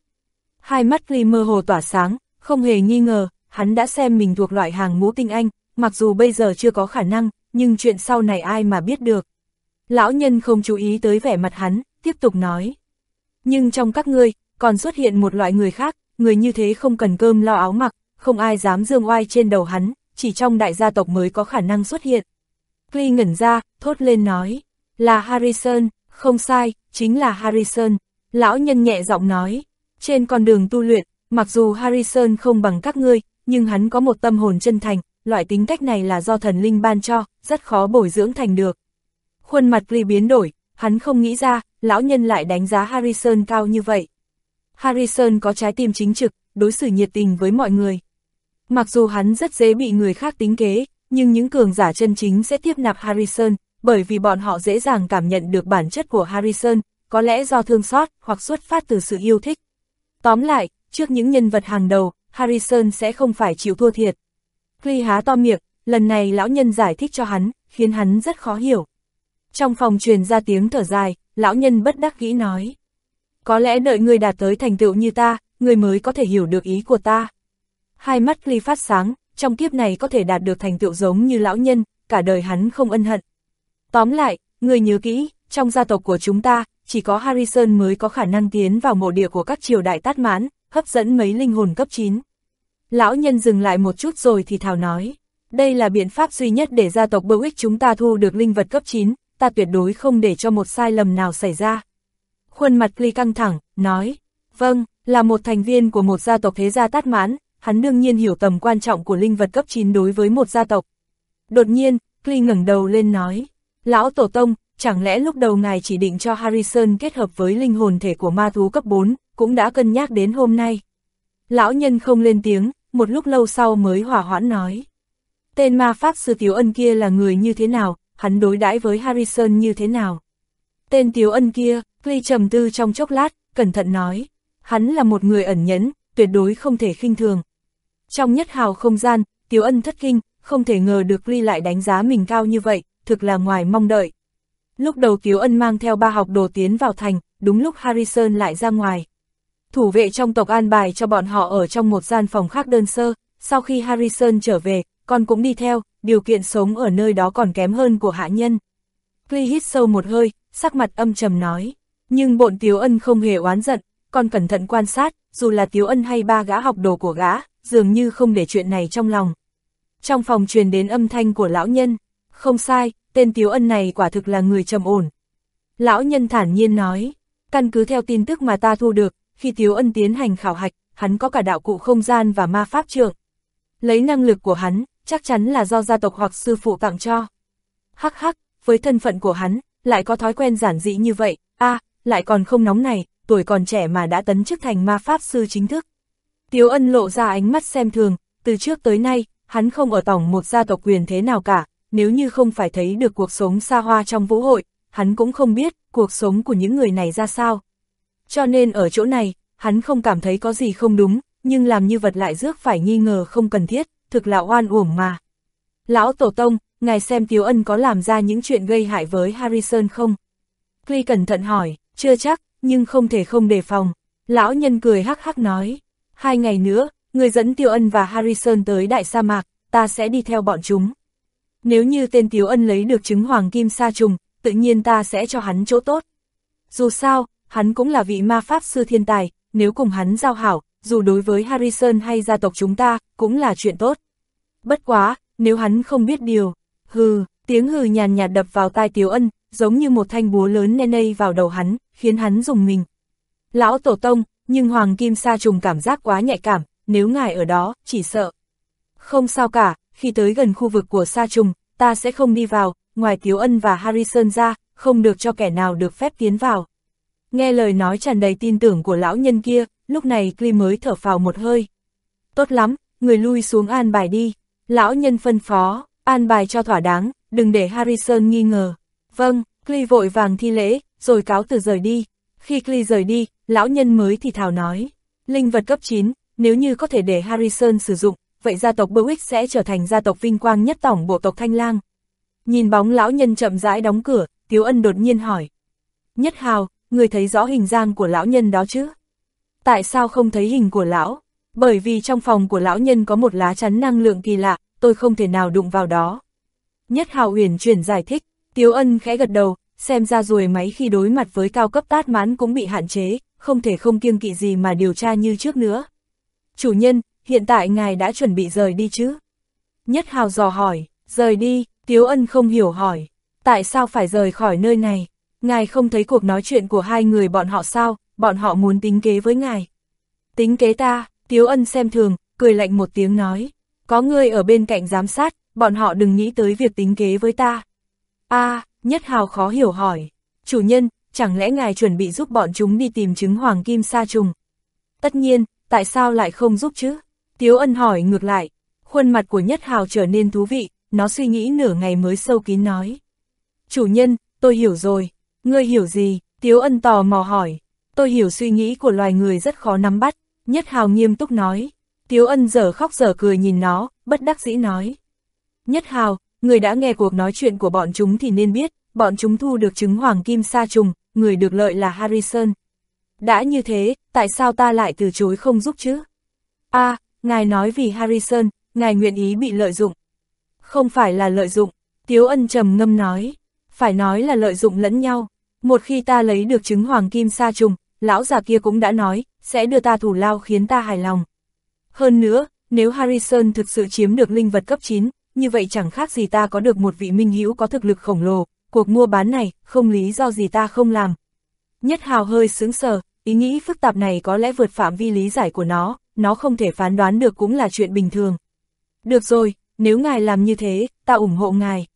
Hai mắt Lee mơ hồ tỏa sáng, không hề nghi ngờ, hắn đã xem mình thuộc loại hàng ngũ tinh anh, mặc dù bây giờ chưa có khả năng, nhưng chuyện sau này ai mà biết được. Lão nhân không chú ý tới vẻ mặt hắn, tiếp tục nói. Nhưng trong các ngươi, còn xuất hiện một loại người khác, người như thế không cần cơm lo áo mặc, không ai dám dương oai trên đầu hắn, chỉ trong đại gia tộc mới có khả năng xuất hiện. Clee ngẩn ra, thốt lên nói, là Harrison, không sai, chính là Harrison. Lão nhân nhẹ giọng nói, trên con đường tu luyện, mặc dù Harrison không bằng các ngươi, nhưng hắn có một tâm hồn chân thành, loại tính cách này là do thần linh ban cho, rất khó bồi dưỡng thành được. Khuôn mặt Lee biến đổi, hắn không nghĩ ra, lão nhân lại đánh giá Harrison cao như vậy. Harrison có trái tim chính trực, đối xử nhiệt tình với mọi người. Mặc dù hắn rất dễ bị người khác tính kế, nhưng những cường giả chân chính sẽ tiếp nạp Harrison, bởi vì bọn họ dễ dàng cảm nhận được bản chất của Harrison, có lẽ do thương xót hoặc xuất phát từ sự yêu thích. Tóm lại, trước những nhân vật hàng đầu, Harrison sẽ không phải chịu thua thiệt. Clee há to miệng, lần này lão nhân giải thích cho hắn, khiến hắn rất khó hiểu. Trong phòng truyền ra tiếng thở dài, lão nhân bất đắc nghĩ nói. Có lẽ đợi người đạt tới thành tựu như ta, người mới có thể hiểu được ý của ta. Hai mắt Clee phát sáng, trong kiếp này có thể đạt được thành tựu giống như lão nhân, cả đời hắn không ân hận. Tóm lại, người nhớ kỹ, trong gia tộc của chúng ta, chỉ có Harrison mới có khả năng tiến vào mộ địa của các triều đại tát mãn, hấp dẫn mấy linh hồn cấp 9. Lão nhân dừng lại một chút rồi thì thào nói, đây là biện pháp duy nhất để gia tộc bưu ích chúng ta thu được linh vật cấp 9, ta tuyệt đối không để cho một sai lầm nào xảy ra. Khuôn mặt Ly căng thẳng, nói, vâng, là một thành viên của một gia tộc thế gia tát mãn, hắn đương nhiên hiểu tầm quan trọng của linh vật cấp 9 đối với một gia tộc. Đột nhiên, Ly ngẩng đầu lên nói, Lão Tổ Tông, chẳng lẽ lúc đầu ngài chỉ định cho Harrison kết hợp với linh hồn thể của ma thú cấp 4, cũng đã cân nhắc đến hôm nay. Lão nhân không lên tiếng, một lúc lâu sau mới hỏa hoãn nói. Tên ma pháp sư Tiếu Ân kia là người như thế nào, hắn đối đãi với Harrison như thế nào? Tên Tiếu Ân kia, Lee trầm tư trong chốc lát, cẩn thận nói. Hắn là một người ẩn nhẫn, tuyệt đối không thể khinh thường. Trong nhất hào không gian, Tiếu Ân thất kinh, không thể ngờ được Lee lại đánh giá mình cao như vậy, thực là ngoài mong đợi. Lúc đầu Tiếu Ân mang theo ba học đồ tiến vào thành, đúng lúc Harrison lại ra ngoài. Thủ vệ trong tộc an bài cho bọn họ ở trong một gian phòng khác đơn sơ, sau khi Harrison trở về, con cũng đi theo, điều kiện sống ở nơi đó còn kém hơn của hạ nhân. Lee hít sâu một hơi, sắc mặt âm trầm nói, nhưng bộn Tiếu Ân không hề oán giận, còn cẩn thận quan sát, dù là Tiếu Ân hay ba gã học đồ của gã, dường như không để chuyện này trong lòng. Trong phòng truyền đến âm thanh của lão nhân, không sai, tên Tiếu Ân này quả thực là người trầm ổn. Lão nhân thản nhiên nói, căn cứ theo tin tức mà ta thu được, khi Tiếu Ân tiến hành khảo hạch, hắn có cả đạo cụ không gian và ma pháp trượng. Lấy năng lực của hắn, chắc chắn là do gia tộc hoặc sư phụ tặng cho. Hắc hắc, với thân phận của hắn, lại có thói quen giản dị như vậy, a lại còn không nóng này, tuổi còn trẻ mà đã tấn chức thành ma pháp sư chính thức. Tiếu ân lộ ra ánh mắt xem thường, từ trước tới nay, hắn không ở tổng một gia tộc quyền thế nào cả, nếu như không phải thấy được cuộc sống xa hoa trong vũ hội, hắn cũng không biết cuộc sống của những người này ra sao. Cho nên ở chỗ này, hắn không cảm thấy có gì không đúng, nhưng làm như vật lại rước phải nghi ngờ không cần thiết, thực là oan uổng mà. Lão Tổ Tông, ngài xem Tiếu Ân có làm ra những chuyện gây hại với Harrison không? Clee cẩn thận hỏi, chưa chắc, nhưng không thể không đề phòng. Lão nhân cười hắc hắc nói, hai ngày nữa, người dẫn Tiêu Ân và Harrison tới đại sa mạc, ta sẽ đi theo bọn chúng. Nếu như tên Tiếu Ân lấy được trứng hoàng kim sa trùng, tự nhiên ta sẽ cho hắn chỗ tốt. Dù sao, hắn cũng là vị ma pháp sư thiên tài, nếu cùng hắn giao hảo, dù đối với Harrison hay gia tộc chúng ta, cũng là chuyện tốt. Bất quá, nếu hắn không biết điều, hừ, tiếng hừ nhàn nhạt đập vào tai Tiếu Ân, giống như một thanh búa lớn nê vào đầu hắn, khiến hắn dùng mình. Lão Tổ Tông, nhưng Hoàng Kim Sa trùng cảm giác quá nhạy cảm, nếu ngài ở đó, chỉ sợ. Không sao cả, khi tới gần khu vực của Sa trùng, ta sẽ không đi vào, ngoài Tiếu Ân và Harrison ra, không được cho kẻ nào được phép tiến vào. Nghe lời nói tràn đầy tin tưởng của lão nhân kia, lúc này Clee mới thở phào một hơi. Tốt lắm, người lui xuống an bài đi. Lão nhân phân phó, an bài cho thỏa đáng, đừng để Harrison nghi ngờ. Vâng, Clee vội vàng thi lễ, rồi cáo từ rời đi. Khi Clee rời đi, lão nhân mới thì thào nói. Linh vật cấp 9, nếu như có thể để Harrison sử dụng, vậy gia tộc Berwick sẽ trở thành gia tộc vinh quang nhất tổng bộ tộc Thanh Lang. Nhìn bóng lão nhân chậm rãi đóng cửa, Tiếu Ân đột nhiên hỏi. Nhất Hào, người thấy rõ hình dáng của lão nhân đó chứ? Tại sao không thấy hình của lão? Bởi vì trong phòng của lão nhân có một lá chắn năng lượng kỳ lạ, tôi không thể nào đụng vào đó. Nhất Hào huyền chuyển giải thích, Tiếu Ân khẽ gật đầu, xem ra rồi máy khi đối mặt với cao cấp tát mãn cũng bị hạn chế, không thể không kiêng kỵ gì mà điều tra như trước nữa. Chủ nhân, hiện tại ngài đã chuẩn bị rời đi chứ? Nhất Hào dò hỏi, rời đi, Tiếu Ân không hiểu hỏi, tại sao phải rời khỏi nơi này? Ngài không thấy cuộc nói chuyện của hai người bọn họ sao, bọn họ muốn tính kế với ngài. Tính kế ta, Tiếu Ân xem thường, cười lạnh một tiếng nói, có người ở bên cạnh giám sát, bọn họ đừng nghĩ tới việc tính kế với ta. a Nhất Hào khó hiểu hỏi, chủ nhân, chẳng lẽ ngài chuẩn bị giúp bọn chúng đi tìm chứng hoàng kim sa trùng? Tất nhiên, tại sao lại không giúp chứ? Tiếu Ân hỏi ngược lại, khuôn mặt của Nhất Hào trở nên thú vị, nó suy nghĩ nửa ngày mới sâu kín nói. Chủ nhân, tôi hiểu rồi, ngươi hiểu gì? Tiếu Ân tò mò hỏi, tôi hiểu suy nghĩ của loài người rất khó nắm bắt, Nhất Hào nghiêm túc nói. Tiếu Ân giờ khóc giờ cười nhìn nó, bất đắc dĩ nói. Nhất Hào, người đã nghe cuộc nói chuyện của bọn chúng thì nên biết, bọn chúng thu được trứng hoàng kim sa trùng, người được lợi là Harrison. Đã như thế, tại sao ta lại từ chối không giúp chứ? a ngài nói vì Harrison, ngài nguyện ý bị lợi dụng. Không phải là lợi dụng, Tiếu Ân trầm ngâm nói, phải nói là lợi dụng lẫn nhau. Một khi ta lấy được trứng hoàng kim sa trùng, lão già kia cũng đã nói, sẽ đưa ta thủ lao khiến ta hài lòng. Hơn nữa, nếu Harrison thực sự chiếm được linh vật cấp 9, như vậy chẳng khác gì ta có được một vị minh hữu có thực lực khổng lồ, cuộc mua bán này, không lý do gì ta không làm. Nhất hào hơi sướng sờ, ý nghĩ phức tạp này có lẽ vượt phạm vi lý giải của nó, nó không thể phán đoán được cũng là chuyện bình thường. Được rồi, nếu ngài làm như thế, ta ủng hộ ngài.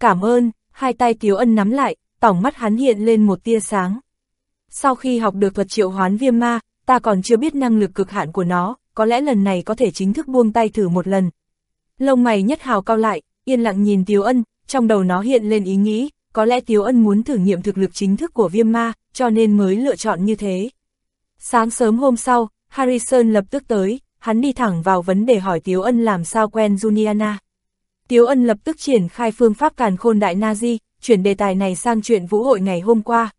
Cảm ơn, hai tay Tiếu Ân nắm lại, tỏng mắt hắn hiện lên một tia sáng. Sau khi học được thuật triệu hoán viêm ma, ta còn chưa biết năng lực cực hạn của nó, có lẽ lần này có thể chính thức buông tay thử một lần. Lông mày nhất hào cao lại, yên lặng nhìn Tiếu Ân, trong đầu nó hiện lên ý nghĩ, có lẽ Tiếu Ân muốn thử nghiệm thực lực chính thức của viêm ma, cho nên mới lựa chọn như thế. Sáng sớm hôm sau, Harrison lập tức tới, hắn đi thẳng vào vấn đề hỏi Tiếu Ân làm sao quen Juliana. Tiếu Ân lập tức triển khai phương pháp càn khôn đại Nazi, chuyển đề tài này sang chuyện vũ hội ngày hôm qua.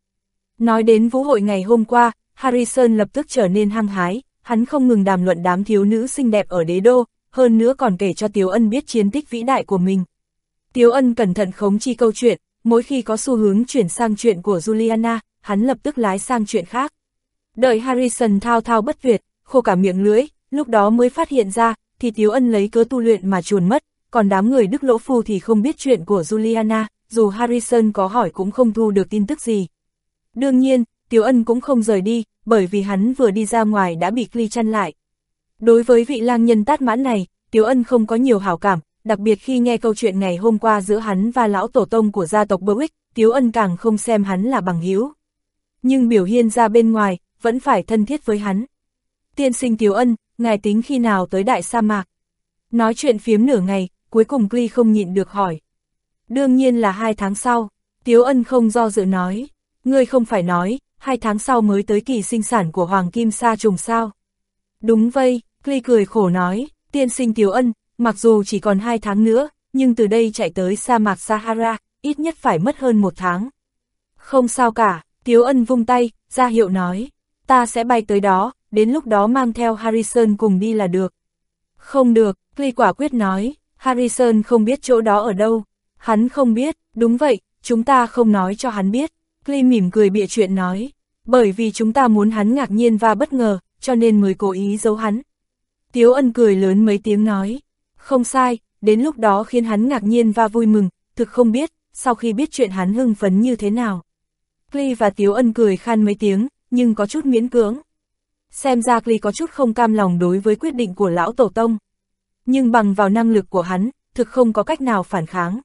Nói đến vũ hội ngày hôm qua, Harrison lập tức trở nên hăng hái, hắn không ngừng đàm luận đám thiếu nữ xinh đẹp ở đế đô, hơn nữa còn kể cho Tiếu Ân biết chiến tích vĩ đại của mình. Tiếu Ân cẩn thận khống chi câu chuyện, mỗi khi có xu hướng chuyển sang chuyện của Juliana, hắn lập tức lái sang chuyện khác. Đợi Harrison thao thao bất tuyệt, khô cả miệng lưỡi, lúc đó mới phát hiện ra, thì Tiếu Ân lấy cớ tu luyện mà chuồn mất, còn đám người Đức Lỗ Phu thì không biết chuyện của Juliana, dù Harrison có hỏi cũng không thu được tin tức gì. Đương nhiên, Tiếu Ân cũng không rời đi, bởi vì hắn vừa đi ra ngoài đã bị Cly chăn lại. Đối với vị lang nhân tát mãn này, Tiếu Ân không có nhiều hảo cảm, đặc biệt khi nghe câu chuyện ngày hôm qua giữa hắn và lão tổ tông của gia tộc Berwick, Tiếu Ân càng không xem hắn là bằng hữu. Nhưng biểu hiện ra bên ngoài, vẫn phải thân thiết với hắn. Tiên sinh Tiếu Ân, ngài tính khi nào tới đại sa mạc? Nói chuyện phiếm nửa ngày, cuối cùng Cly không nhịn được hỏi. Đương nhiên là hai tháng sau, Tiếu Ân không do dự nói. Ngươi không phải nói, hai tháng sau mới tới kỳ sinh sản của Hoàng Kim Sa trùng sao. Đúng vây, Cly cười khổ nói, tiên sinh Tiếu Ân, mặc dù chỉ còn hai tháng nữa, nhưng từ đây chạy tới sa mạc Sahara, ít nhất phải mất hơn một tháng. Không sao cả, Tiếu Ân vung tay, ra hiệu nói, ta sẽ bay tới đó, đến lúc đó mang theo Harrison cùng đi là được. Không được, Cly quả quyết nói, Harrison không biết chỗ đó ở đâu. Hắn không biết, đúng vậy, chúng ta không nói cho hắn biết. clay mỉm cười bịa chuyện nói, bởi vì chúng ta muốn hắn ngạc nhiên và bất ngờ, cho nên mới cố ý giấu hắn. Tiếu ân cười lớn mấy tiếng nói, không sai, đến lúc đó khiến hắn ngạc nhiên và vui mừng, thực không biết, sau khi biết chuyện hắn hưng phấn như thế nào. clay và Tiếu ân cười khan mấy tiếng, nhưng có chút miễn cưỡng. Xem ra clay có chút không cam lòng đối với quyết định của lão tổ tông. Nhưng bằng vào năng lực của hắn, thực không có cách nào phản kháng.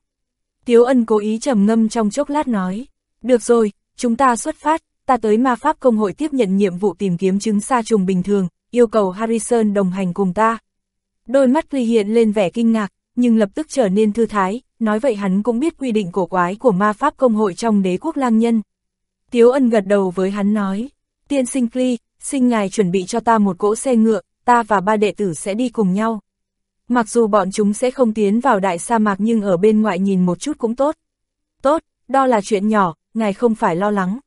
Tiếu ân cố ý trầm ngâm trong chốc lát nói, được rồi, chúng ta xuất phát, ta tới ma pháp công hội tiếp nhận nhiệm vụ tìm kiếm chứng sa trùng bình thường, yêu cầu Harrison đồng hành cùng ta. Đôi mắt Lee hiện lên vẻ kinh ngạc, nhưng lập tức trở nên thư thái, nói vậy hắn cũng biết quy định cổ quái của ma pháp công hội trong đế quốc lang nhân. Tiếu ân gật đầu với hắn nói, tiên sinh Lee, xin ngài chuẩn bị cho ta một cỗ xe ngựa, ta và ba đệ tử sẽ đi cùng nhau. Mặc dù bọn chúng sẽ không tiến vào đại sa mạc nhưng ở bên ngoại nhìn một chút cũng tốt. Tốt, đó là chuyện nhỏ, ngài không phải lo lắng.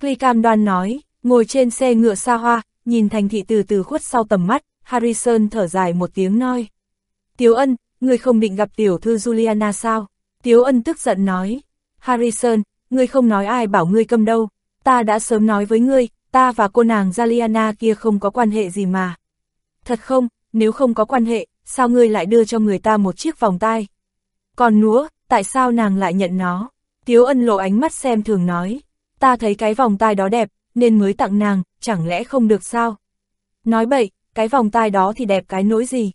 Cly cam đoan nói, ngồi trên xe ngựa xa hoa, nhìn thành thị từ từ khuất sau tầm mắt, Harrison thở dài một tiếng nói. Tiếu ân, người không định gặp tiểu thư Juliana sao? Tiếu ân tức giận nói. Harrison, ngươi không nói ai bảo ngươi câm đâu. Ta đã sớm nói với ngươi, ta và cô nàng Juliana kia không có quan hệ gì mà. Thật không, nếu không có quan hệ, sao ngươi lại đưa cho người ta một chiếc vòng tai? Còn núa, tại sao nàng lại nhận nó? Tiếu ân lộ ánh mắt xem thường nói, ta thấy cái vòng tai đó đẹp, nên mới tặng nàng, chẳng lẽ không được sao? Nói bậy, cái vòng tai đó thì đẹp cái nỗi gì?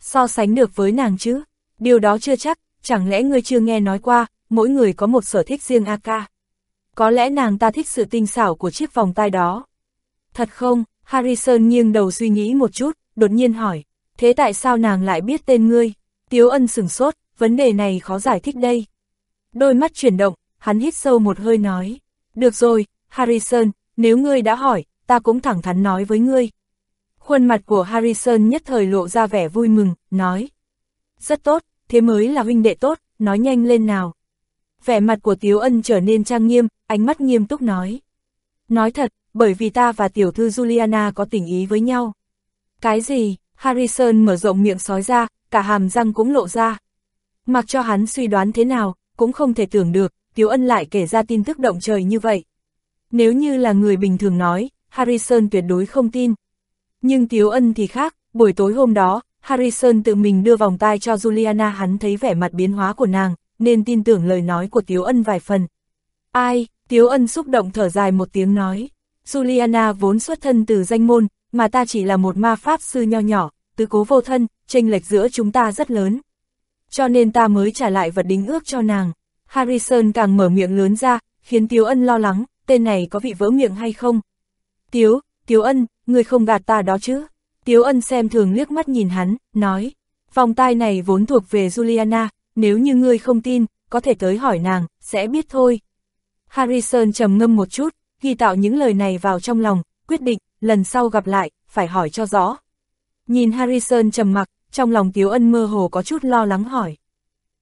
So sánh được với nàng chứ? Điều đó chưa chắc, chẳng lẽ ngươi chưa nghe nói qua, mỗi người có một sở thích riêng AK. Có lẽ nàng ta thích sự tinh xảo của chiếc vòng tai đó. Thật không? Harrison nghiêng đầu suy nghĩ một chút, đột nhiên hỏi, thế tại sao nàng lại biết tên ngươi? Tiếu ân sửng sốt, vấn đề này khó giải thích đây. Đôi mắt chuyển động, hắn hít sâu một hơi nói. Được rồi, Harrison, nếu ngươi đã hỏi, ta cũng thẳng thắn nói với ngươi. Khuôn mặt của Harrison nhất thời lộ ra vẻ vui mừng, nói. Rất tốt, thế mới là huynh đệ tốt, nói nhanh lên nào. Vẻ mặt của Tiếu Ân trở nên trang nghiêm, ánh mắt nghiêm túc nói. Nói thật, bởi vì ta và tiểu thư Juliana có tình ý với nhau. Cái gì? Harrison mở rộng miệng sói ra, cả hàm răng cũng lộ ra. Mặc cho hắn suy đoán thế nào, cũng không thể tưởng được, Tiếu Ân lại kể ra tin tức động trời như vậy. Nếu như là người bình thường nói, Harrison tuyệt đối không tin. Nhưng Tiếu Ân thì khác, buổi tối hôm đó, Harrison tự mình đưa vòng tay cho Juliana hắn thấy vẻ mặt biến hóa của nàng, nên tin tưởng lời nói của Tiếu Ân vài phần. Ai, Tiếu Ân xúc động thở dài một tiếng nói. Juliana vốn xuất thân từ danh môn, mà ta chỉ là một ma pháp sư nho nhỏ, tứ cố vô thân, tranh lệch giữa chúng ta rất lớn. Cho nên ta mới trả lại vật đính ước cho nàng. Harrison càng mở miệng lớn ra, khiến Tiếu Ân lo lắng, tên này có bị vỡ miệng hay không? Tiếu, Tiếu Ân, người không gạt ta đó chứ? Tiếu Ân xem thường liếc mắt nhìn hắn, nói, vòng tai này vốn thuộc về Juliana, nếu như ngươi không tin, có thể tới hỏi nàng, sẽ biết thôi. Harrison trầm ngâm một chút, ghi tạo những lời này vào trong lòng, quyết định, lần sau gặp lại, phải hỏi cho rõ. Nhìn Harrison trầm mặc, trong lòng Tiếu Ân mơ hồ có chút lo lắng hỏi.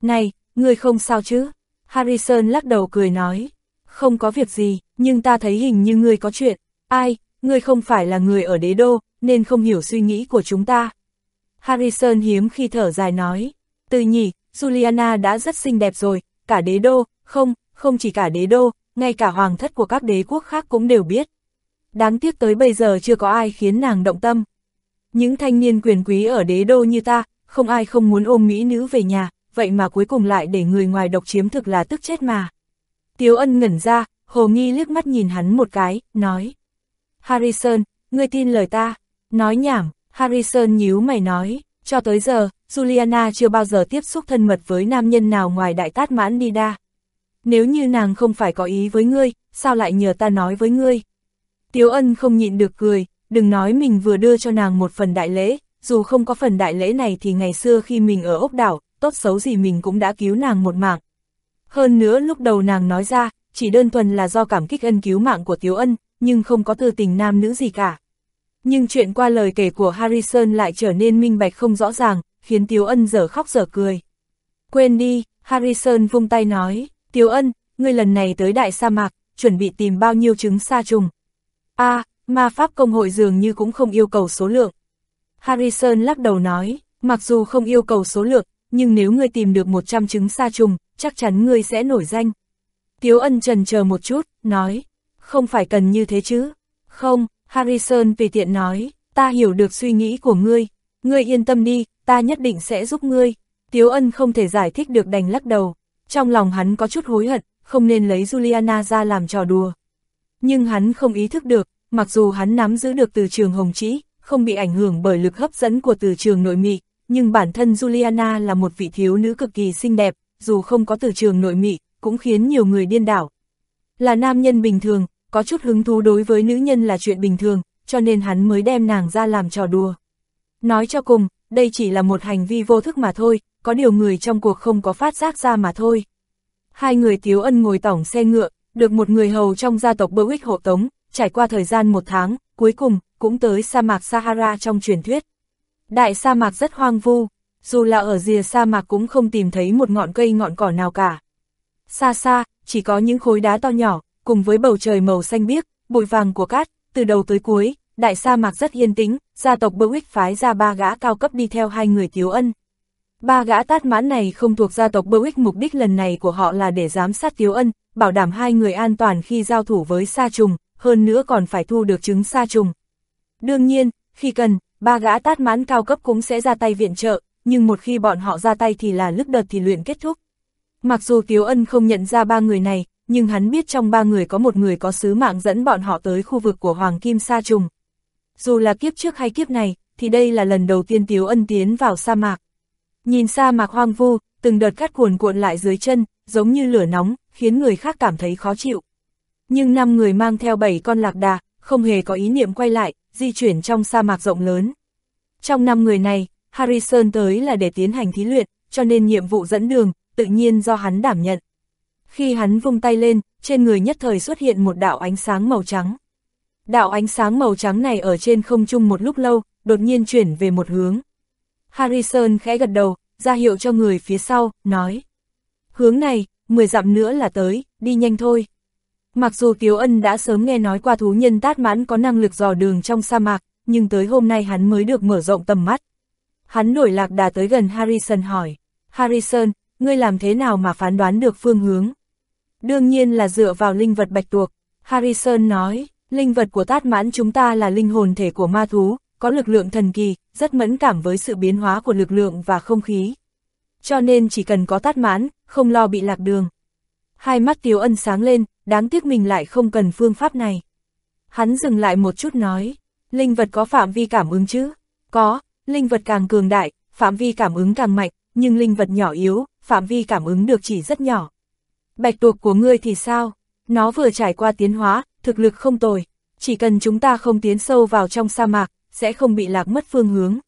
Này, ngươi không sao chứ? Harrison lắc đầu cười nói. Không có việc gì, nhưng ta thấy hình như ngươi có chuyện. Ai, ngươi không phải là người ở đế đô, nên không hiểu suy nghĩ của chúng ta. Harrison hiếm khi thở dài nói. Từ nhỉ, Juliana đã rất xinh đẹp rồi, cả đế đô, không, không chỉ cả đế đô, ngay cả hoàng thất của các đế quốc khác cũng đều biết đáng tiếc tới bây giờ chưa có ai khiến nàng động tâm. Những thanh niên quyền quý ở đế đô như ta, không ai không muốn ôm mỹ nữ về nhà, vậy mà cuối cùng lại để người ngoài độc chiếm thực là tức chết mà. Tiếu ân ngẩn ra, hồ nghi liếc mắt nhìn hắn một cái, nói. Harrison, ngươi tin lời ta, nói nhảm, Harrison nhíu mày nói, cho tới giờ, Juliana chưa bao giờ tiếp xúc thân mật với nam nhân nào ngoài đại tát mãn đi đa. Nếu như nàng không phải có ý với ngươi, sao lại nhờ ta nói với ngươi? Tiếu ân không nhịn được cười, đừng nói mình vừa đưa cho nàng một phần đại lễ, dù không có phần đại lễ này thì ngày xưa khi mình ở ốc đảo, tốt xấu gì mình cũng đã cứu nàng một mạng. Hơn nữa lúc đầu nàng nói ra, chỉ đơn thuần là do cảm kích ân cứu mạng của Tiếu Ân, nhưng không có tư tình nam nữ gì cả. Nhưng chuyện qua lời kể của Harrison lại trở nên minh bạch không rõ ràng, khiến Tiếu Ân dở khóc dở cười. Quên đi, Harrison vung tay nói, Tiếu Ân, ngươi lần này tới đại sa mạc, chuẩn bị tìm bao nhiêu trứng sa trùng a à, ma pháp công hội dường như cũng không yêu cầu số lượng. Harrison lắc đầu nói, mặc dù không yêu cầu số lượng, nhưng nếu ngươi tìm được 100 trứng sa trùng, chắc chắn ngươi sẽ nổi danh. Tiếu ân trần chờ một chút, nói, không phải cần như thế chứ. Không, Harrison tùy tiện nói, ta hiểu được suy nghĩ của ngươi, ngươi yên tâm đi, ta nhất định sẽ giúp ngươi. Tiếu ân không thể giải thích được đành lắc đầu, trong lòng hắn có chút hối hận, không nên lấy Juliana ra làm trò đùa. Nhưng hắn không ý thức được, mặc dù hắn nắm giữ được từ trường hồng trĩ, không bị ảnh hưởng bởi lực hấp dẫn của từ trường nội mị, nhưng bản thân Juliana là một vị thiếu nữ cực kỳ xinh đẹp, dù không có từ trường nội mị, cũng khiến nhiều người điên đảo. Là nam nhân bình thường, có chút hứng thú đối với nữ nhân là chuyện bình thường, cho nên hắn mới đem nàng ra làm trò đùa. Nói cho cùng, đây chỉ là một hành vi vô thức mà thôi, có điều người trong cuộc không có phát giác ra mà thôi. Hai người tiếu ân ngồi tổng xe ngựa, được một người hầu trong gia tộc Berwick hộ tống, trải qua thời gian một tháng, cuối cùng, cũng tới sa mạc Sahara trong truyền thuyết. Đại sa mạc rất hoang vu, dù là ở rìa sa mạc cũng không tìm thấy một ngọn cây ngọn cỏ nào cả. Xa xa, chỉ có những khối đá to nhỏ, cùng với bầu trời màu xanh biếc, bụi vàng của cát, từ đầu tới cuối, đại sa mạc rất yên tĩnh, gia tộc Berwick phái ra ba gã cao cấp đi theo hai người Tiếu Ân. Ba gã tát mãn này không thuộc gia tộc Berwick mục đích lần này của họ là để giám sát Tiếu Ân, bảo đảm hai người an toàn khi giao thủ với sa trùng, hơn nữa còn phải thu được trứng sa trùng. Đương nhiên, khi cần, ba gã tát mãn cao cấp cũng sẽ ra tay viện trợ, nhưng một khi bọn họ ra tay thì là lúc đợt thì luyện kết thúc. Mặc dù Tiếu Ân không nhận ra ba người này, nhưng hắn biết trong ba người có một người có sứ mạng dẫn bọn họ tới khu vực của Hoàng Kim Sa Trùng. Dù là kiếp trước hay kiếp này, thì đây là lần đầu tiên Tiếu Ân tiến vào sa mạc. Nhìn sa mạc hoang vu, từng đợt cát cuồn cuộn lại dưới chân, giống như lửa nóng, khiến người khác cảm thấy khó chịu. Nhưng năm người mang theo bảy con lạc đà, không hề có ý niệm quay lại, di chuyển trong sa mạc rộng lớn. Trong năm người này, Harrison tới là để tiến hành thí luyện, cho nên nhiệm vụ dẫn đường, tự nhiên do hắn đảm nhận. Khi hắn vung tay lên, trên người nhất thời xuất hiện một đạo ánh sáng màu trắng. Đạo ánh sáng màu trắng này ở trên không trung một lúc lâu, đột nhiên chuyển về một hướng. Harrison khẽ gật đầu, ra hiệu cho người phía sau, nói. Hướng này, 10 dặm nữa là tới, đi nhanh thôi. Mặc dù Tiếu Ân đã sớm nghe nói qua thú nhân tát mãn có năng lực dò đường trong sa mạc, nhưng tới hôm nay hắn mới được mở rộng tầm mắt. Hắn đổi lạc đà tới gần Harrison hỏi. Harrison, ngươi làm thế nào mà phán đoán được phương hướng? Đương nhiên là dựa vào linh vật bạch tuộc. Harrison nói, linh vật của tát mãn chúng ta là linh hồn thể của ma thú, có lực lượng thần kỳ, rất mẫn cảm với sự biến hóa của lực lượng và không khí. Cho nên chỉ cần có tát mãn, không lo bị lạc đường. Hai mắt Tiếu Ân sáng lên, đáng tiếc mình lại không cần phương pháp này. Hắn dừng lại một chút nói, linh vật có phạm vi cảm ứng chứ? Có, linh vật càng cường đại, phạm vi cảm ứng càng mạnh, nhưng linh vật nhỏ yếu, phạm vi cảm ứng được chỉ rất nhỏ. Bạch tuộc của ngươi thì sao? Nó vừa trải qua tiến hóa, thực lực không tồi. Chỉ cần chúng ta không tiến sâu vào trong sa mạc, sẽ không bị lạc mất phương hướng.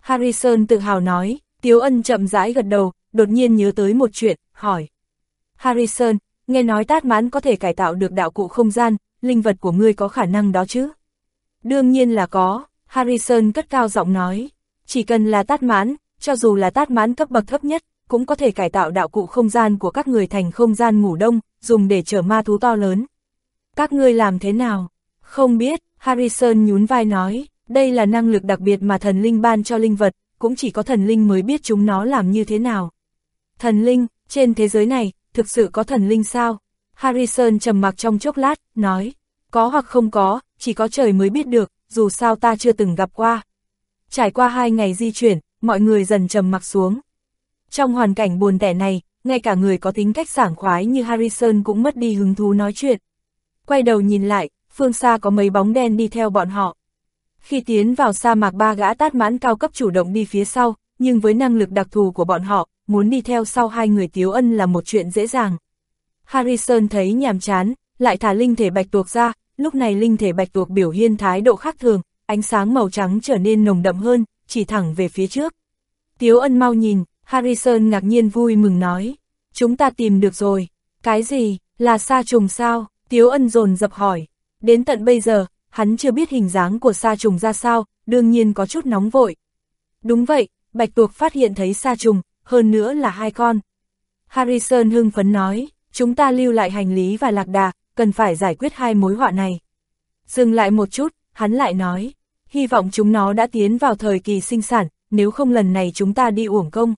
Harrison tự hào nói, Tiếu Ân chậm rãi gật đầu, đột nhiên nhớ tới một chuyện, hỏi. Harrison, nghe nói tát mãn có thể cải tạo được đạo cụ không gian, linh vật của ngươi có khả năng đó chứ? Đương nhiên là có, Harrison cất cao giọng nói. Chỉ cần là tát mãn, cho dù là tát mãn cấp bậc thấp nhất, cũng có thể cải tạo đạo cụ không gian của các người thành không gian ngủ đông, dùng để chở ma thú to lớn. Các ngươi làm thế nào? Không biết, Harrison nhún vai nói, đây là năng lực đặc biệt mà thần linh ban cho linh vật, cũng chỉ có thần linh mới biết chúng nó làm như thế nào. Thần linh, trên thế giới này, thực sự có thần linh sao? Harrison trầm mặc trong chốc lát, nói, Có hoặc không có, chỉ có trời mới biết được, dù sao ta chưa từng gặp qua. Trải qua hai ngày di chuyển, mọi người dần trầm mặc xuống. Trong hoàn cảnh buồn tẻ này, ngay cả người có tính cách sảng khoái như Harrison cũng mất đi hứng thú nói chuyện. Quay đầu nhìn lại, phương xa có mấy bóng đen đi theo bọn họ. Khi tiến vào sa mạc ba gã tát mãn cao cấp chủ động đi phía sau, nhưng với năng lực đặc thù của bọn họ, muốn đi theo sau hai người Tiếu Ân là một chuyện dễ dàng. Harrison thấy nhàm chán, lại thả linh thể bạch tuộc ra, lúc này linh thể bạch tuộc biểu hiện thái độ khác thường, ánh sáng màu trắng trở nên nồng đậm hơn, chỉ thẳng về phía trước. Tiếu Ân mau nhìn, Harrison ngạc nhiên vui mừng nói, chúng ta tìm được rồi. Cái gì, là sa trùng sao? Tiếu Ân dồn dập hỏi. Đến tận bây giờ, hắn chưa biết hình dáng của sa trùng ra sao, đương nhiên có chút nóng vội. Đúng vậy, Bạch Tuộc phát hiện thấy sa trùng, hơn nữa là hai con. Harrison hưng phấn nói, chúng ta lưu lại hành lý và lạc đà, cần phải giải quyết hai mối họa này. Dừng lại một chút, hắn lại nói, hy vọng chúng nó đã tiến vào thời kỳ sinh sản, nếu không lần này chúng ta đi uổng công.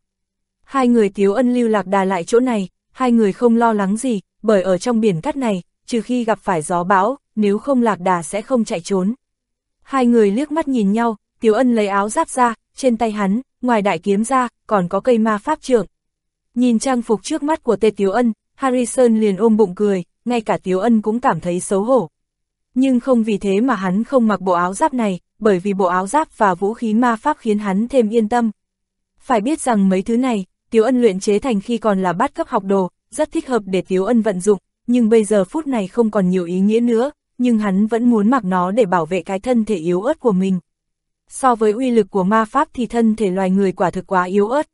Hai người tiếu ân lưu lạc đà lại chỗ này, hai người không lo lắng gì, bởi ở trong biển cắt này, trừ khi gặp phải gió bão, nếu không lạc đà sẽ không chạy trốn. Hai người liếc mắt nhìn nhau, tiếu ân lấy áo giáp ra, trên tay hắn, ngoài đại kiếm ra, còn có cây ma pháp trượng. Nhìn trang phục trước mắt của Tê Tiếu Ân, Harrison liền ôm bụng cười, ngay cả Tiếu Ân cũng cảm thấy xấu hổ. Nhưng không vì thế mà hắn không mặc bộ áo giáp này, bởi vì bộ áo giáp và vũ khí ma pháp khiến hắn thêm yên tâm. Phải biết rằng mấy thứ này, Tiếu Ân luyện chế thành khi còn là bát cấp học đồ, rất thích hợp để Tiếu Ân vận dụng, nhưng bây giờ phút này không còn nhiều ý nghĩa nữa, nhưng hắn vẫn muốn mặc nó để bảo vệ cái thân thể yếu ớt của mình. So với uy lực của ma pháp thì thân thể loài người quả thực quá yếu ớt.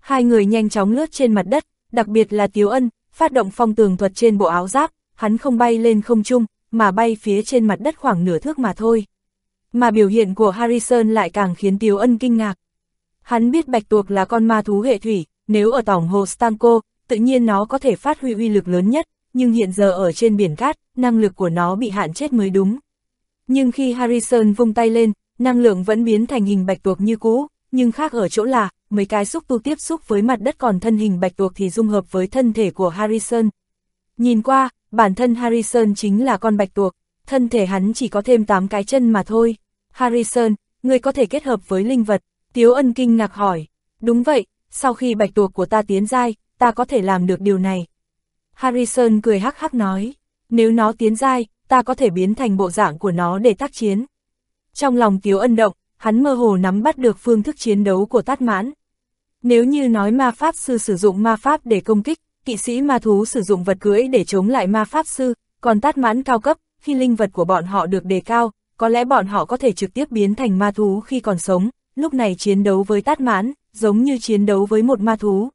Hai người nhanh chóng lướt trên mặt đất, đặc biệt là Tiếu Ân, phát động phong tường thuật trên bộ áo giáp, hắn không bay lên không trung, mà bay phía trên mặt đất khoảng nửa thước mà thôi. Mà biểu hiện của Harrison lại càng khiến Tiếu Ân kinh ngạc. Hắn biết bạch tuộc là con ma thú hệ thủy, nếu ở tổng hồ Stanko, tự nhiên nó có thể phát huy uy lực lớn nhất, nhưng hiện giờ ở trên biển cát, năng lực của nó bị hạn chết mới đúng. Nhưng khi Harrison vung tay lên, năng lượng vẫn biến thành hình bạch tuộc như cũ, nhưng khác ở chỗ là, mấy cái xúc tu tiếp xúc với mặt đất còn thân hình bạch tuộc thì dung hợp với thân thể của Harrison. Nhìn qua, bản thân Harrison chính là con bạch tuộc, thân thể hắn chỉ có thêm 8 cái chân mà thôi. Harrison, người có thể kết hợp với linh vật, Tiếu ân kinh ngạc hỏi. Đúng vậy, sau khi bạch tuộc của ta tiến dai, ta có thể làm được điều này. Harrison cười hắc hắc nói, nếu nó tiến dai, ta có thể biến thành bộ dạng của nó để tác chiến. Trong lòng Tiếu ân động, hắn mơ hồ nắm bắt được phương thức chiến đấu của tát mãn. Nếu như nói ma pháp sư sử dụng ma pháp để công kích, kỵ sĩ ma thú sử dụng vật cưỡi để chống lại ma pháp sư, còn tát mãn cao cấp, khi linh vật của bọn họ được đề cao, có lẽ bọn họ có thể trực tiếp biến thành ma thú khi còn sống, lúc này chiến đấu với tát mãn, giống như chiến đấu với một ma thú.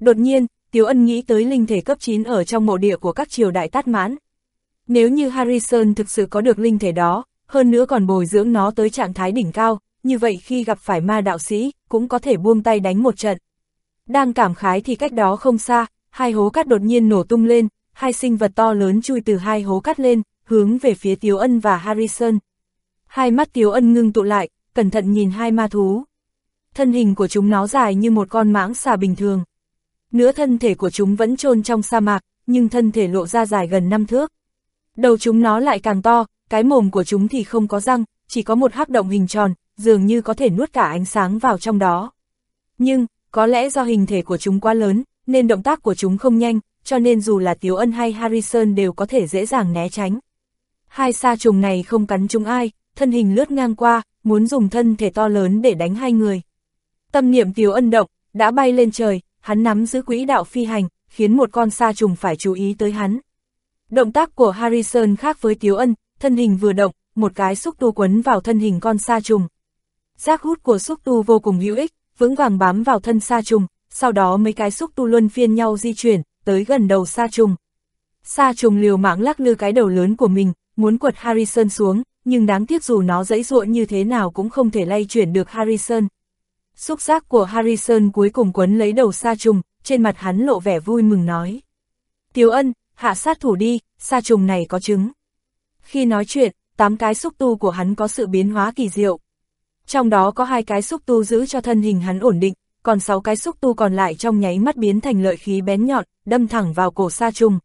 Đột nhiên, Tiếu Ân nghĩ tới linh thể cấp 9 ở trong mộ địa của các triều đại tát mãn. Nếu như Harrison thực sự có được linh thể đó, hơn nữa còn bồi dưỡng nó tới trạng thái đỉnh cao, như vậy khi gặp phải ma đạo sĩ, cũng có thể buông tay đánh một trận. Đang cảm khái thì cách đó không xa, hai hố cát đột nhiên nổ tung lên, hai sinh vật to lớn chui từ hai hố cát lên, hướng về phía Tiếu Ân và Harrison. Hai mắt Tiếu Ân ngưng tụ lại, cẩn thận nhìn hai ma thú. Thân hình của chúng nó dài như một con mãng xà bình thường. Nửa thân thể của chúng vẫn chôn trong sa mạc, nhưng thân thể lộ ra dài gần năm thước. Đầu chúng nó lại càng to, cái mồm của chúng thì không có răng, chỉ có một hắc động hình tròn, dường như có thể nuốt cả ánh sáng vào trong đó. Nhưng, có lẽ do hình thể của chúng quá lớn, nên động tác của chúng không nhanh, cho nên dù là Tiếu Ân hay Harrison đều có thể dễ dàng né tránh. Hai sa trùng này không cắn chúng ai, thân hình lướt ngang qua, muốn dùng thân thể to lớn để đánh hai người. Tâm niệm Tiếu Ân động, đã bay lên trời, hắn nắm giữ quỹ đạo phi hành, khiến một con sa trùng phải chú ý tới hắn. Động tác của Harrison khác với Tiếu Ân, thân hình vừa động, một cái xúc tu quấn vào thân hình con sa trùng. Giác hút của xúc tu vô cùng hữu ích, vững vàng bám vào thân sa trùng, sau đó mấy cái xúc tu luân phiên nhau di chuyển, tới gần đầu sa trùng. Sa trùng liều mạng lắc lư cái đầu lớn của mình, muốn quật Harrison xuống, nhưng đáng tiếc dù nó dãy ruộng như thế nào cũng không thể lay chuyển được Harrison. Xúc giác của Harrison cuối cùng quấn lấy đầu sa trùng, trên mặt hắn lộ vẻ vui mừng nói. Tiếu ân, hạ sát thủ đi, sa trùng này có trứng. Khi nói chuyện, tám cái xúc tu của hắn có sự biến hóa kỳ diệu. Trong đó có hai cái xúc tu giữ cho thân hình hắn ổn định, còn sáu cái xúc tu còn lại trong nháy mắt biến thành lợi khí bén nhọn, đâm thẳng vào cổ sa trùng.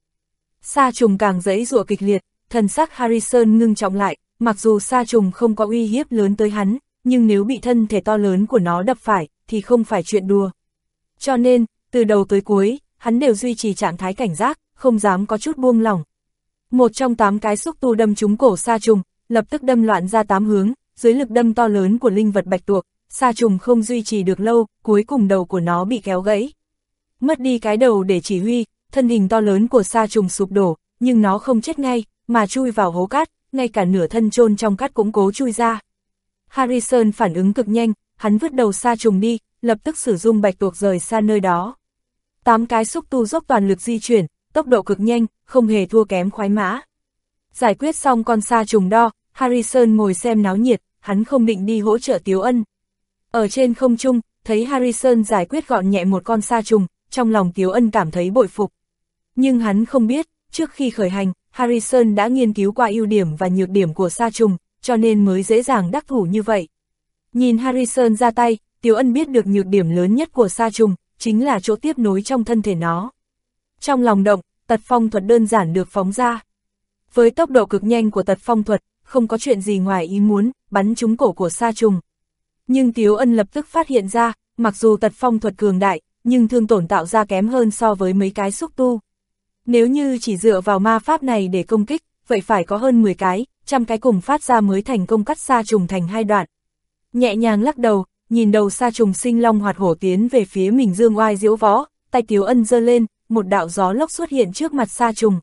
Sa trùng càng dẫy rụa kịch liệt, thần sắc Harrison ngưng trọng lại, mặc dù sa trùng không có uy hiếp lớn tới hắn, nhưng nếu bị thân thể to lớn của nó đập phải, thì không phải chuyện đùa. Cho nên, từ đầu tới cuối, hắn đều duy trì trạng thái cảnh giác, không dám có chút buông lỏng. Một trong tám cái xúc tu đâm trúng cổ sa trùng, lập tức đâm loạn ra tám hướng, dưới lực đâm to lớn của linh vật bạch tuộc, sa trùng không duy trì được lâu, cuối cùng đầu của nó bị kéo gãy. Mất đi cái đầu để chỉ huy, thân hình to lớn của sa trùng sụp đổ, nhưng nó không chết ngay, mà chui vào hố cát, ngay cả nửa thân chôn trong cát cũng cố chui ra. Harrison phản ứng cực nhanh, hắn vứt đầu sa trùng đi, lập tức sử dụng bạch tuộc rời xa nơi đó. Tám cái xúc tu dốc toàn lực di chuyển, tốc độ cực nhanh, không hề thua kém khoái mã. Giải quyết xong con sa trùng đo, Harrison ngồi xem náo nhiệt, hắn không định đi hỗ trợ Tiếu Ân. Ở trên không trung, thấy Harrison giải quyết gọn nhẹ một con sa trùng, trong lòng Tiếu Ân cảm thấy bội phục. Nhưng hắn không biết, trước khi khởi hành, Harrison đã nghiên cứu qua ưu điểm và nhược điểm của sa trùng, cho nên mới dễ dàng đắc thủ như vậy. Nhìn Harrison ra tay, Tiếu Ân biết được nhược điểm lớn nhất của sa trùng, chính là chỗ tiếp nối trong thân thể nó. Trong lòng động, tật phong thuật đơn giản được phóng ra. Với tốc độ cực nhanh của tật phong thuật, không có chuyện gì ngoài ý muốn, bắn trúng cổ của sa trùng. Nhưng Tiếu Ân lập tức phát hiện ra, mặc dù tật phong thuật cường đại, nhưng thương tổn tạo ra kém hơn so với mấy cái xúc tu. Nếu như chỉ dựa vào ma pháp này để công kích, vậy phải có hơn 10 cái, trăm cái cùng phát ra mới thành công cắt xa trùng thành hai đoạn. Nhẹ nhàng lắc đầu, nhìn đầu xa trùng sinh long hoạt hổ tiến về phía mình dương oai diễu võ, tay Tiếu Ân giơ lên, một đạo gió lốc xuất hiện trước mặt xa trùng,